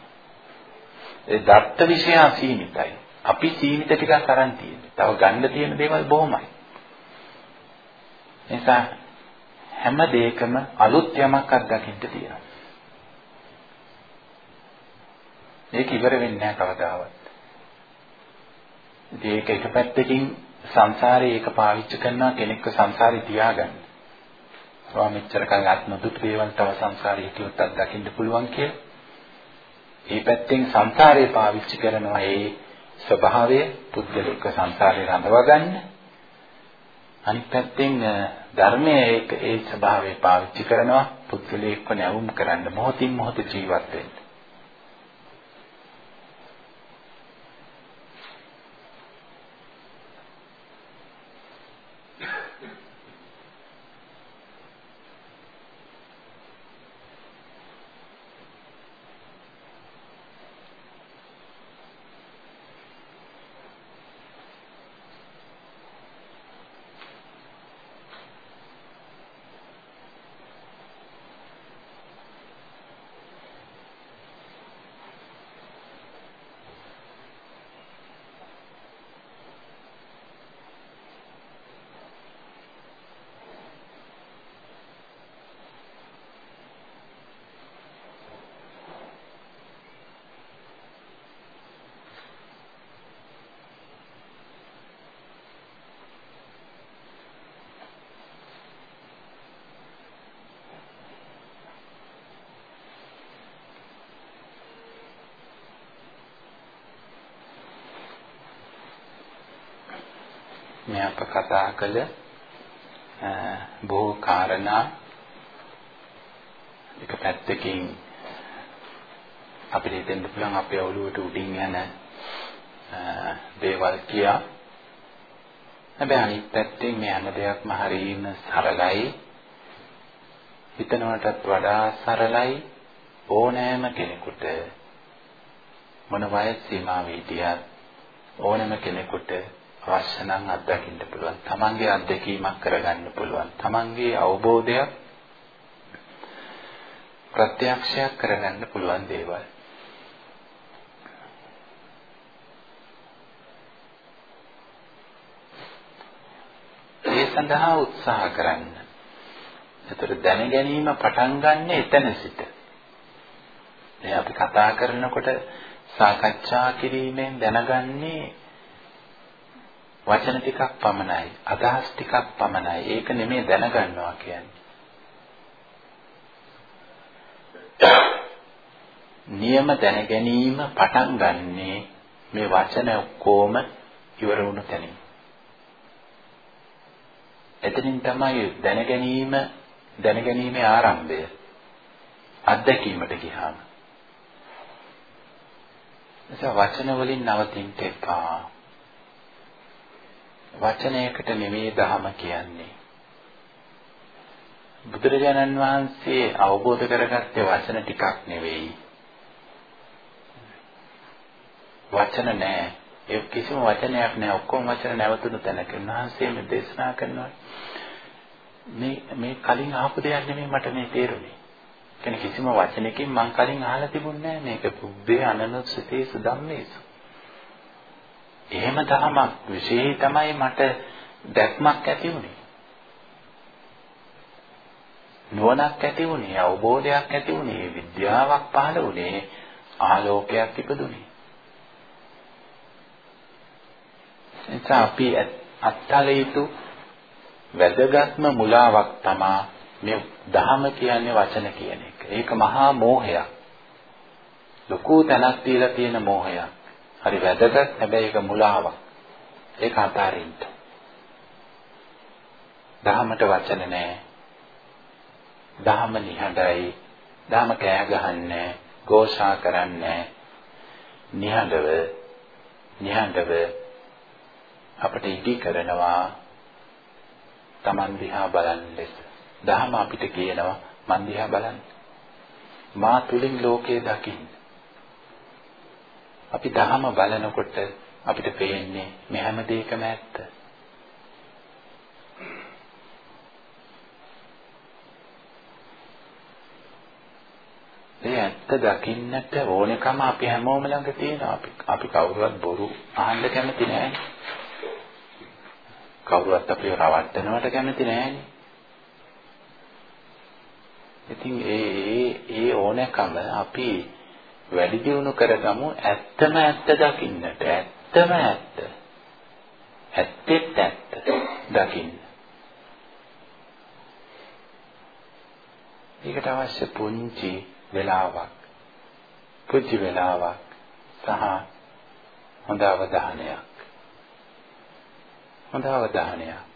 Speaker 1: ඒ දත්ත විෂය අසීමිතයි. අපි සීමිත ටිකක් අරන් තියෙන්නේ. තව ගන්න තියෙන දේවල් බොහොමයි. නිසා හැම දෙයකම අලුත් යමක් අත්දකින්න තියෙනවා. ඒක ඉවර වෙන්නේ නැහැ කවදාවත්. ඒක එක පැත්තකින් සංසාරේ ඒක පාවිච්චි කරනවා කෙනෙක්ව සංසාරේ තියාගන්න. ඔයා මෙච්චර කල් ආත්ම දුක් වේවල් තව සංසාරේ හිටියොත් අත්දකින්න පුළුවන් කියලා. මේ පැත්තෙන් සංසාරේ පාවිච්චි කරනවා ඒ ස්වභාවය පුද්ගලික සංසාරේ රඳවා ගන්න. අනිත් පැත්තෙන් ධර්මයේ ඒක ඒ ස්වභාවය පාවිච්චි කරනවා පුද්ගලයෙක්ව නැවුම් කරන්න මොහොතින් මොහොත ජීවත් වෙන්න. කළ බොහෝ කාරණා එක පැත්තකින් අපිට හිතෙන්න පුළුවන් අපේ ඔළුවට උඩින් යන දේවල් කියා. හැබැයි අනිත් පැත්තෙන් මේ හැම දෙයක්ම හරියම සරලයි. හිතනවටත් වඩා සරලයි. ඕනෑම කෙනෙකුට මොන වයස් සීමාවෙ හිටියත් ඕනෑම කෙනෙකුට අවශ්‍ය නම් අත්දකින්න පුළුවන්. තමන්ගේ අත්දැකීමක් කරගන්න පුළුවන්. තමන්ගේ අවබෝධයක් ප්‍රත්‍යක්ෂයක් කරගන්න පුළුවන් දේවල්. ඒ සඳහා උත්සාහ කරන්න. ඒතර දැන ගැනීම පටන් ගන්න එතන සිට. දැන් අපි කතා කරනකොට සාකච්ඡා කිරීමෙන් දැනගන්නේ වචන ටිකක් පමණයි අදහස් ටිකක් පමණයි. ඒක නෙමෙයි දැනගන්නවා කියන්නේ. නියම දැනගැනීම පටන් ගන්නේ මේ වචන ඔක්කොම ඉවර වුණු තැනින්. එතනින් තමයි දැනගැනීම දැනගැනීමේ ආරම්භය අත්දැකීමට ගියාම. නිසා වචන වලින් නවතින්න එපා. වචනයකට නෙමෙයි ධහම කියන්නේ. බුදුරජාණන් වහන්සේ අවබෝධ කරගත්තේ වචන ටිකක් නෙවෙයි. වචන නෑ. ඒ කිසිම වචනයක් නෑ. ඔක්කොම වචන නැවතුණු තැනක උන්වහන්සේම දේශනා කරනවා. මේ මේ කලින් ආපු දෙයක් නෙමෙයි මට මේ තේරුනේ. කියන කිසිම වචනකින් මං කලින් අහලා තිබුණේ නැහැ මේක පුබ්බේ අනනුස්සතේසු ධම්මේසු. එහෙම තමක් විශේෂයි තමයි මට දැක්මක් ඇති වුණේ. නුවණක් ඇති වුණේ, අවබෝධයක් ඇති වුණේ, විද්‍යාවක් පහළ වුණේ, ආලෝකයක් ඉපදුනේ. එතන අපි අත්හල යුතු වැදගත්ම මුලාවක් තමයි මේ දහම කියන්නේ වචන කියන එක. ඒක මහා මෝහයක්. ලොකු තැනක් තියලා තියෙන මෝහයක්. හරි වැදගත් හැබැයි ඒක මුලාවක්. ඒක අතාරින්න. දහමට වචන නැහැ. දහම නිහඬයි. දහම කෑ ගහන්නේ, ഘോഷා කරන්නේ නිහඬව නිහඬව අපට ඉදි කරනවා Taman දිහා බලන් ලෙස. දහම අපිට කියනවා මන් දිහා බලන්න. මා තුලින් ලෝකය දකින්න. අපි දහම බලනකොට අපිට පේන්නේ මේ හැම දෙයකම ඇත්ත. ඒ ඇත්ත දකින්නට ඕනකම අපි හැමෝම ළඟ තියෙනවා. අපි අපි කවුරුවත් බොරු අහන්න කැමති නෑනේ. කවුරුවත් අපිව රවට්ටනවට කැමති නෑනේ. ඉතින් ඒ ඒ ඒ ඕනකම අපි වැඩි දියුණු කරගමු. ඇත්තම ඇත්ත දකින්නට ඇත්තම ඇත්ත. ඇත්තෙත් ඇත්ත දකින්න. ඒකට අවශ්‍ය පුංචි වෙලාවක් පුංචි වෙලාවක් සහ හොඳ අවධානයක්. හොඳ අවධානයක්.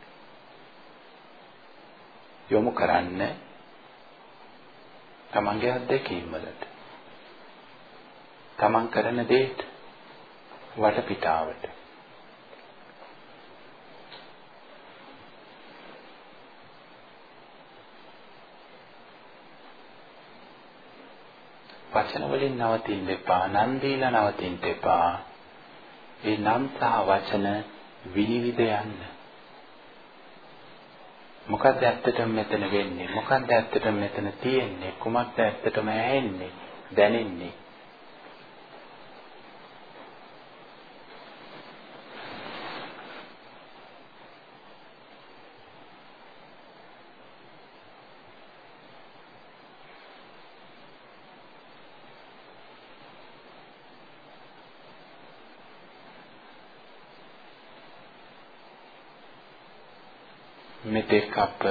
Speaker 1: යොමු කරන්නේ තමන්ගේ අත්දැකීම් වලට. තමන් කරන දේට වටපිටාවට. වචන වලින් නවතින්න එපා නම් දීලා නවතින්න එපා. ඒ නම් සහ වචන විනිවිද යන්න. මොකක්ද ඇත්තටම මෙතන වෙන්නේ? මොකක්ද ඇත්තටම මෙතන තියෙන්නේ? කුමක්ද ඇත්තටම ඇහෙන්නේ? දැනෙන්නේ? මෙතෙක් අප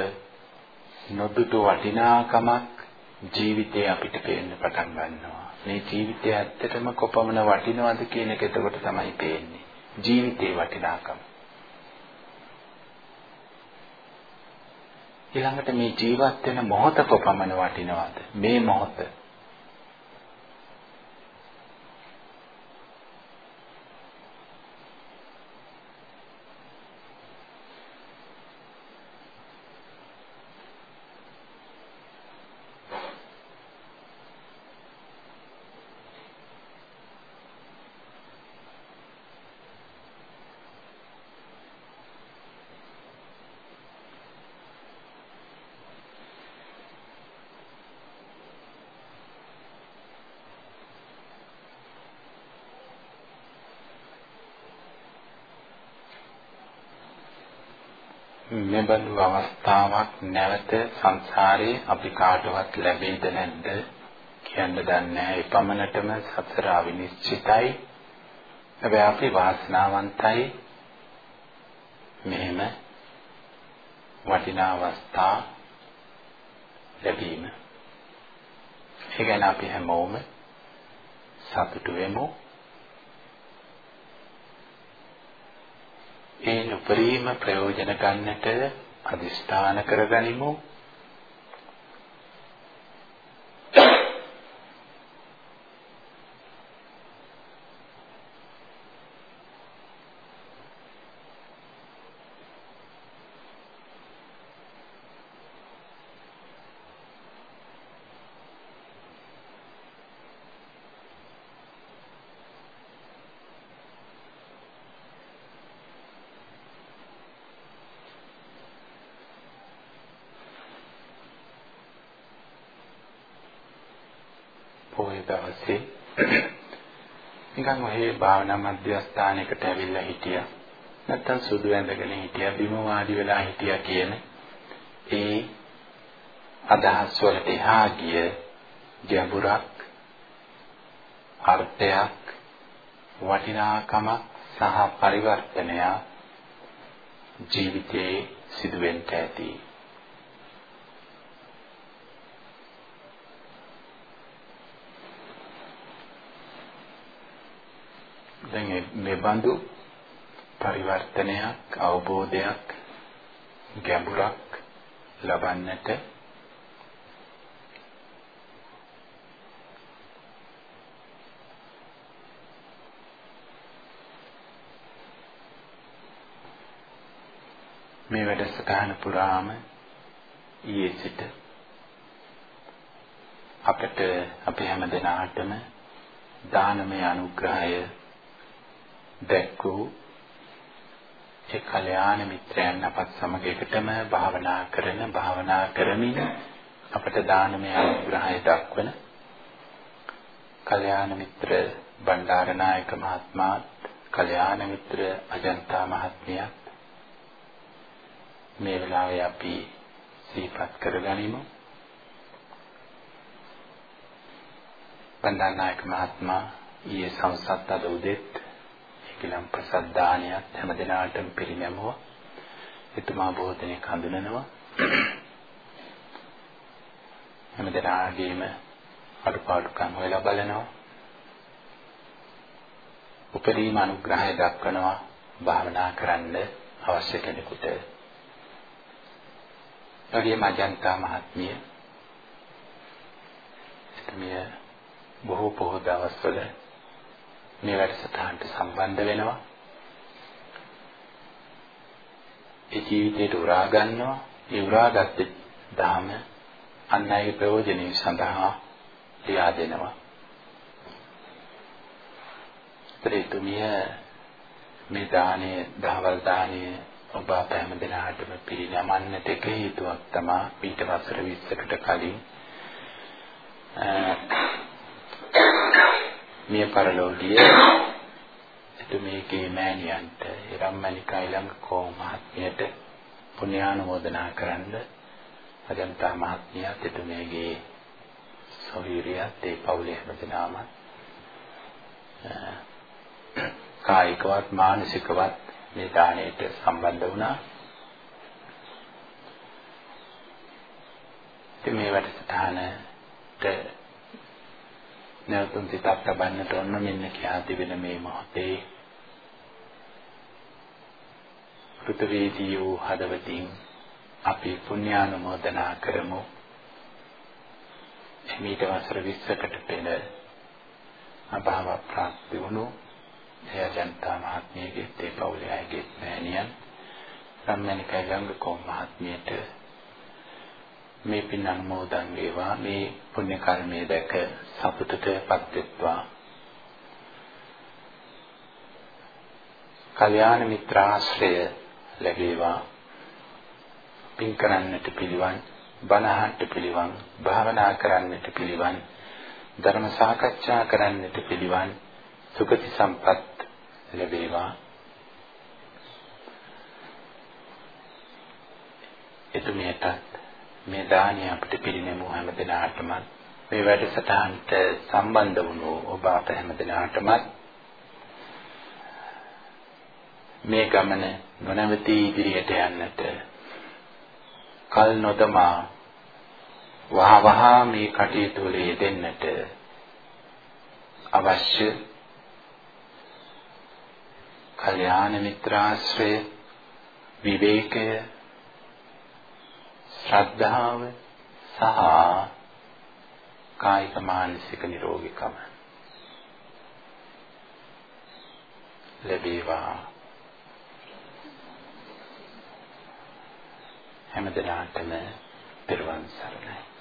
Speaker 1: නොදුටු වටිනාකමක් ජීවිතේ අපිට පේන්න පටන් ගන්නවා. මේ ජීවිතය ඇත්තටම කොපමණ වටිනවද කියන එක එතකොට තමයි පේන්නේ. ජීවිතේ වටිනාකම. ඊළඟට මේ ජීවත් වෙන මොහොත කොපමණ වටිනවද? මේ මොහොත නැවත සංසාරේ අපි කාටවත් ලැබෙයිද නැද්ද කියන්න දන්නේ නැහැ. ඒ පමණටම සතර අවිනිශ්චිතයි. හැබැයි අපි වාසනාවන්තයි. මෙහෙම වටිනා අවස්ථා ලැබීම. ඒ ගැන අපි හැමෝම සතුටු වෙමු. ඒ උපරිම ප්‍රයෝජන ගන්නට අදිස්ථාන කරගනිමු නිකන් ඔහේ භාවනා මධ්‍යස්ථානයකට ඇවිල්ලා හිටියා. නැත්තම් සුදු ඇඳගෙන හිටියා, බිම වාඩි වෙලා හිටියා කියන ඒ අදහස් වලට එහා ගිය ගැඹුරක් අර්ථයක් වටිනාකමක් සහ පරිවර්තනය ජීවිතයේ සිදුවෙන්න ඇති. දැන් මේ බඳු පරිවර්තනයක් අවබෝධයක් ගැඹුරක් ලබන්නට මේ වැඩසටහන පුරාම ඊයේ සිට අපට අපි හැම දිනාටම දානමය අනුග්‍රහය දැක්වූ ඒ කල්යාණ මිත්‍රයන් අපත් සමග එකටම භාවනා කරන භාවනා කරමින් අපට දානමය අනුග්‍රහය දක්වන කල්යාණ මිත්‍ර බණ්ඩාරනායක මහත්මයාත් කල්යාණ මිත්‍ර අජන්තා මහත්මියත් මේ වෙලාවේ අපි සිහිපත් කරගනිමු. බණ්ඩාරනායක මහත්මයා ඊයේ සවසත් අද උදෙත් කිලම් ප්‍රසාද දානයත් හැම දිනාටම පිරිනැමුවා. එතුමා බොහෝ දෙනෙක් හඳුනනවා. හැම දිනාගේම අඩුපාඩුකම් හොයලා බලනවා. උපරිම අනුග්‍රහය දක්වනවා භාවනා කරන්න අවශ්‍ය කෙනෙකුට. එගේ මජන්තා මහත්මිය එතුමිය බොහෝ පොහොය දවස්වල මේ වැඩසටහනට සම්බන්ධ වෙනවා. ඒ ජීවිතයට උරා ගන්නවා. ඒ උරාගත් ධාම අන් අයගේ ප්‍රයෝජනෙ සඳහා ලියා දෙනවා. ප්‍රේතුමිය මේ දානීය දහවල් දානීය ඔබ අප හැම දිනකටම පිරිනමන්නට එක හේතුවක් තමයි ඊට වසර 20කට කලින් මිය පරලෝකීය එතුමේගේ මෑණියන්ට රම්මණිකා ඊළඟකෝ මහත්මියට පුණ්‍යානුමෝදනා කරන්න අජන්තා මහත්මියත් එතුමේගේ සොහීරියත් ඒ පවුලේ හැමදෙනාම කායිකවත් මානසිකවත් මේ දාණයට සම්බන්ධ වුණා. ඉතින් මේ වැඩසටහනට නැවතුම් සිතක් ලබන්නට ඔන්න මෙන්න කියා තිබෙන මේ මොහොතේ පෘථිවීදී වූ හදවතින් අපි පුණ්‍යානුමෝදනා කරමු. මීට වසර 20කට පෙර අභාව ප්‍රාප්ති වුණු ජයජන්තා මහත්මියගේ තේ පවුලේ අයගේ මෑණියන් රම්මණිකයි ගංගකෝම් මහත්මියට මේ පින් අනුමෝදන් වේවා. මේ පුණ්‍ය කර්මයේ දැක සතුටටපත් වෙත්වා කල්‍යාණ මිත්‍රාශ්‍රය ලැබේවා. පින් කරන්නට පිළිවන් බණහට පිළිවන් භාවනා කරන්නට පිළිවන් ධර්ම සාකච්ඡා කරන්නට පිළිවන් සුගති සම්පත් ලැබේවා. එතුමියටත් මේ දානිය අපිට පිළිනැමු හැම දිනාටම මේ වැඩසටහනට සම්බන්ධ වුණු ඔබ අප හැම දිනාටම මේ ගමන නොනවතී ඉදිරියට යන්නට කල් නොදමා වහ වහ මේ කටයුතු වල යෙදෙන්නට අවශ්‍ය කල්යාණ මිත්‍රාශ්‍රය විවේකය ශ්‍රද්ධාව සහ කායික මානසික නිරෝගීකම ලැබේවා. හැමදෙනාටම පෙරවන් සරණයි.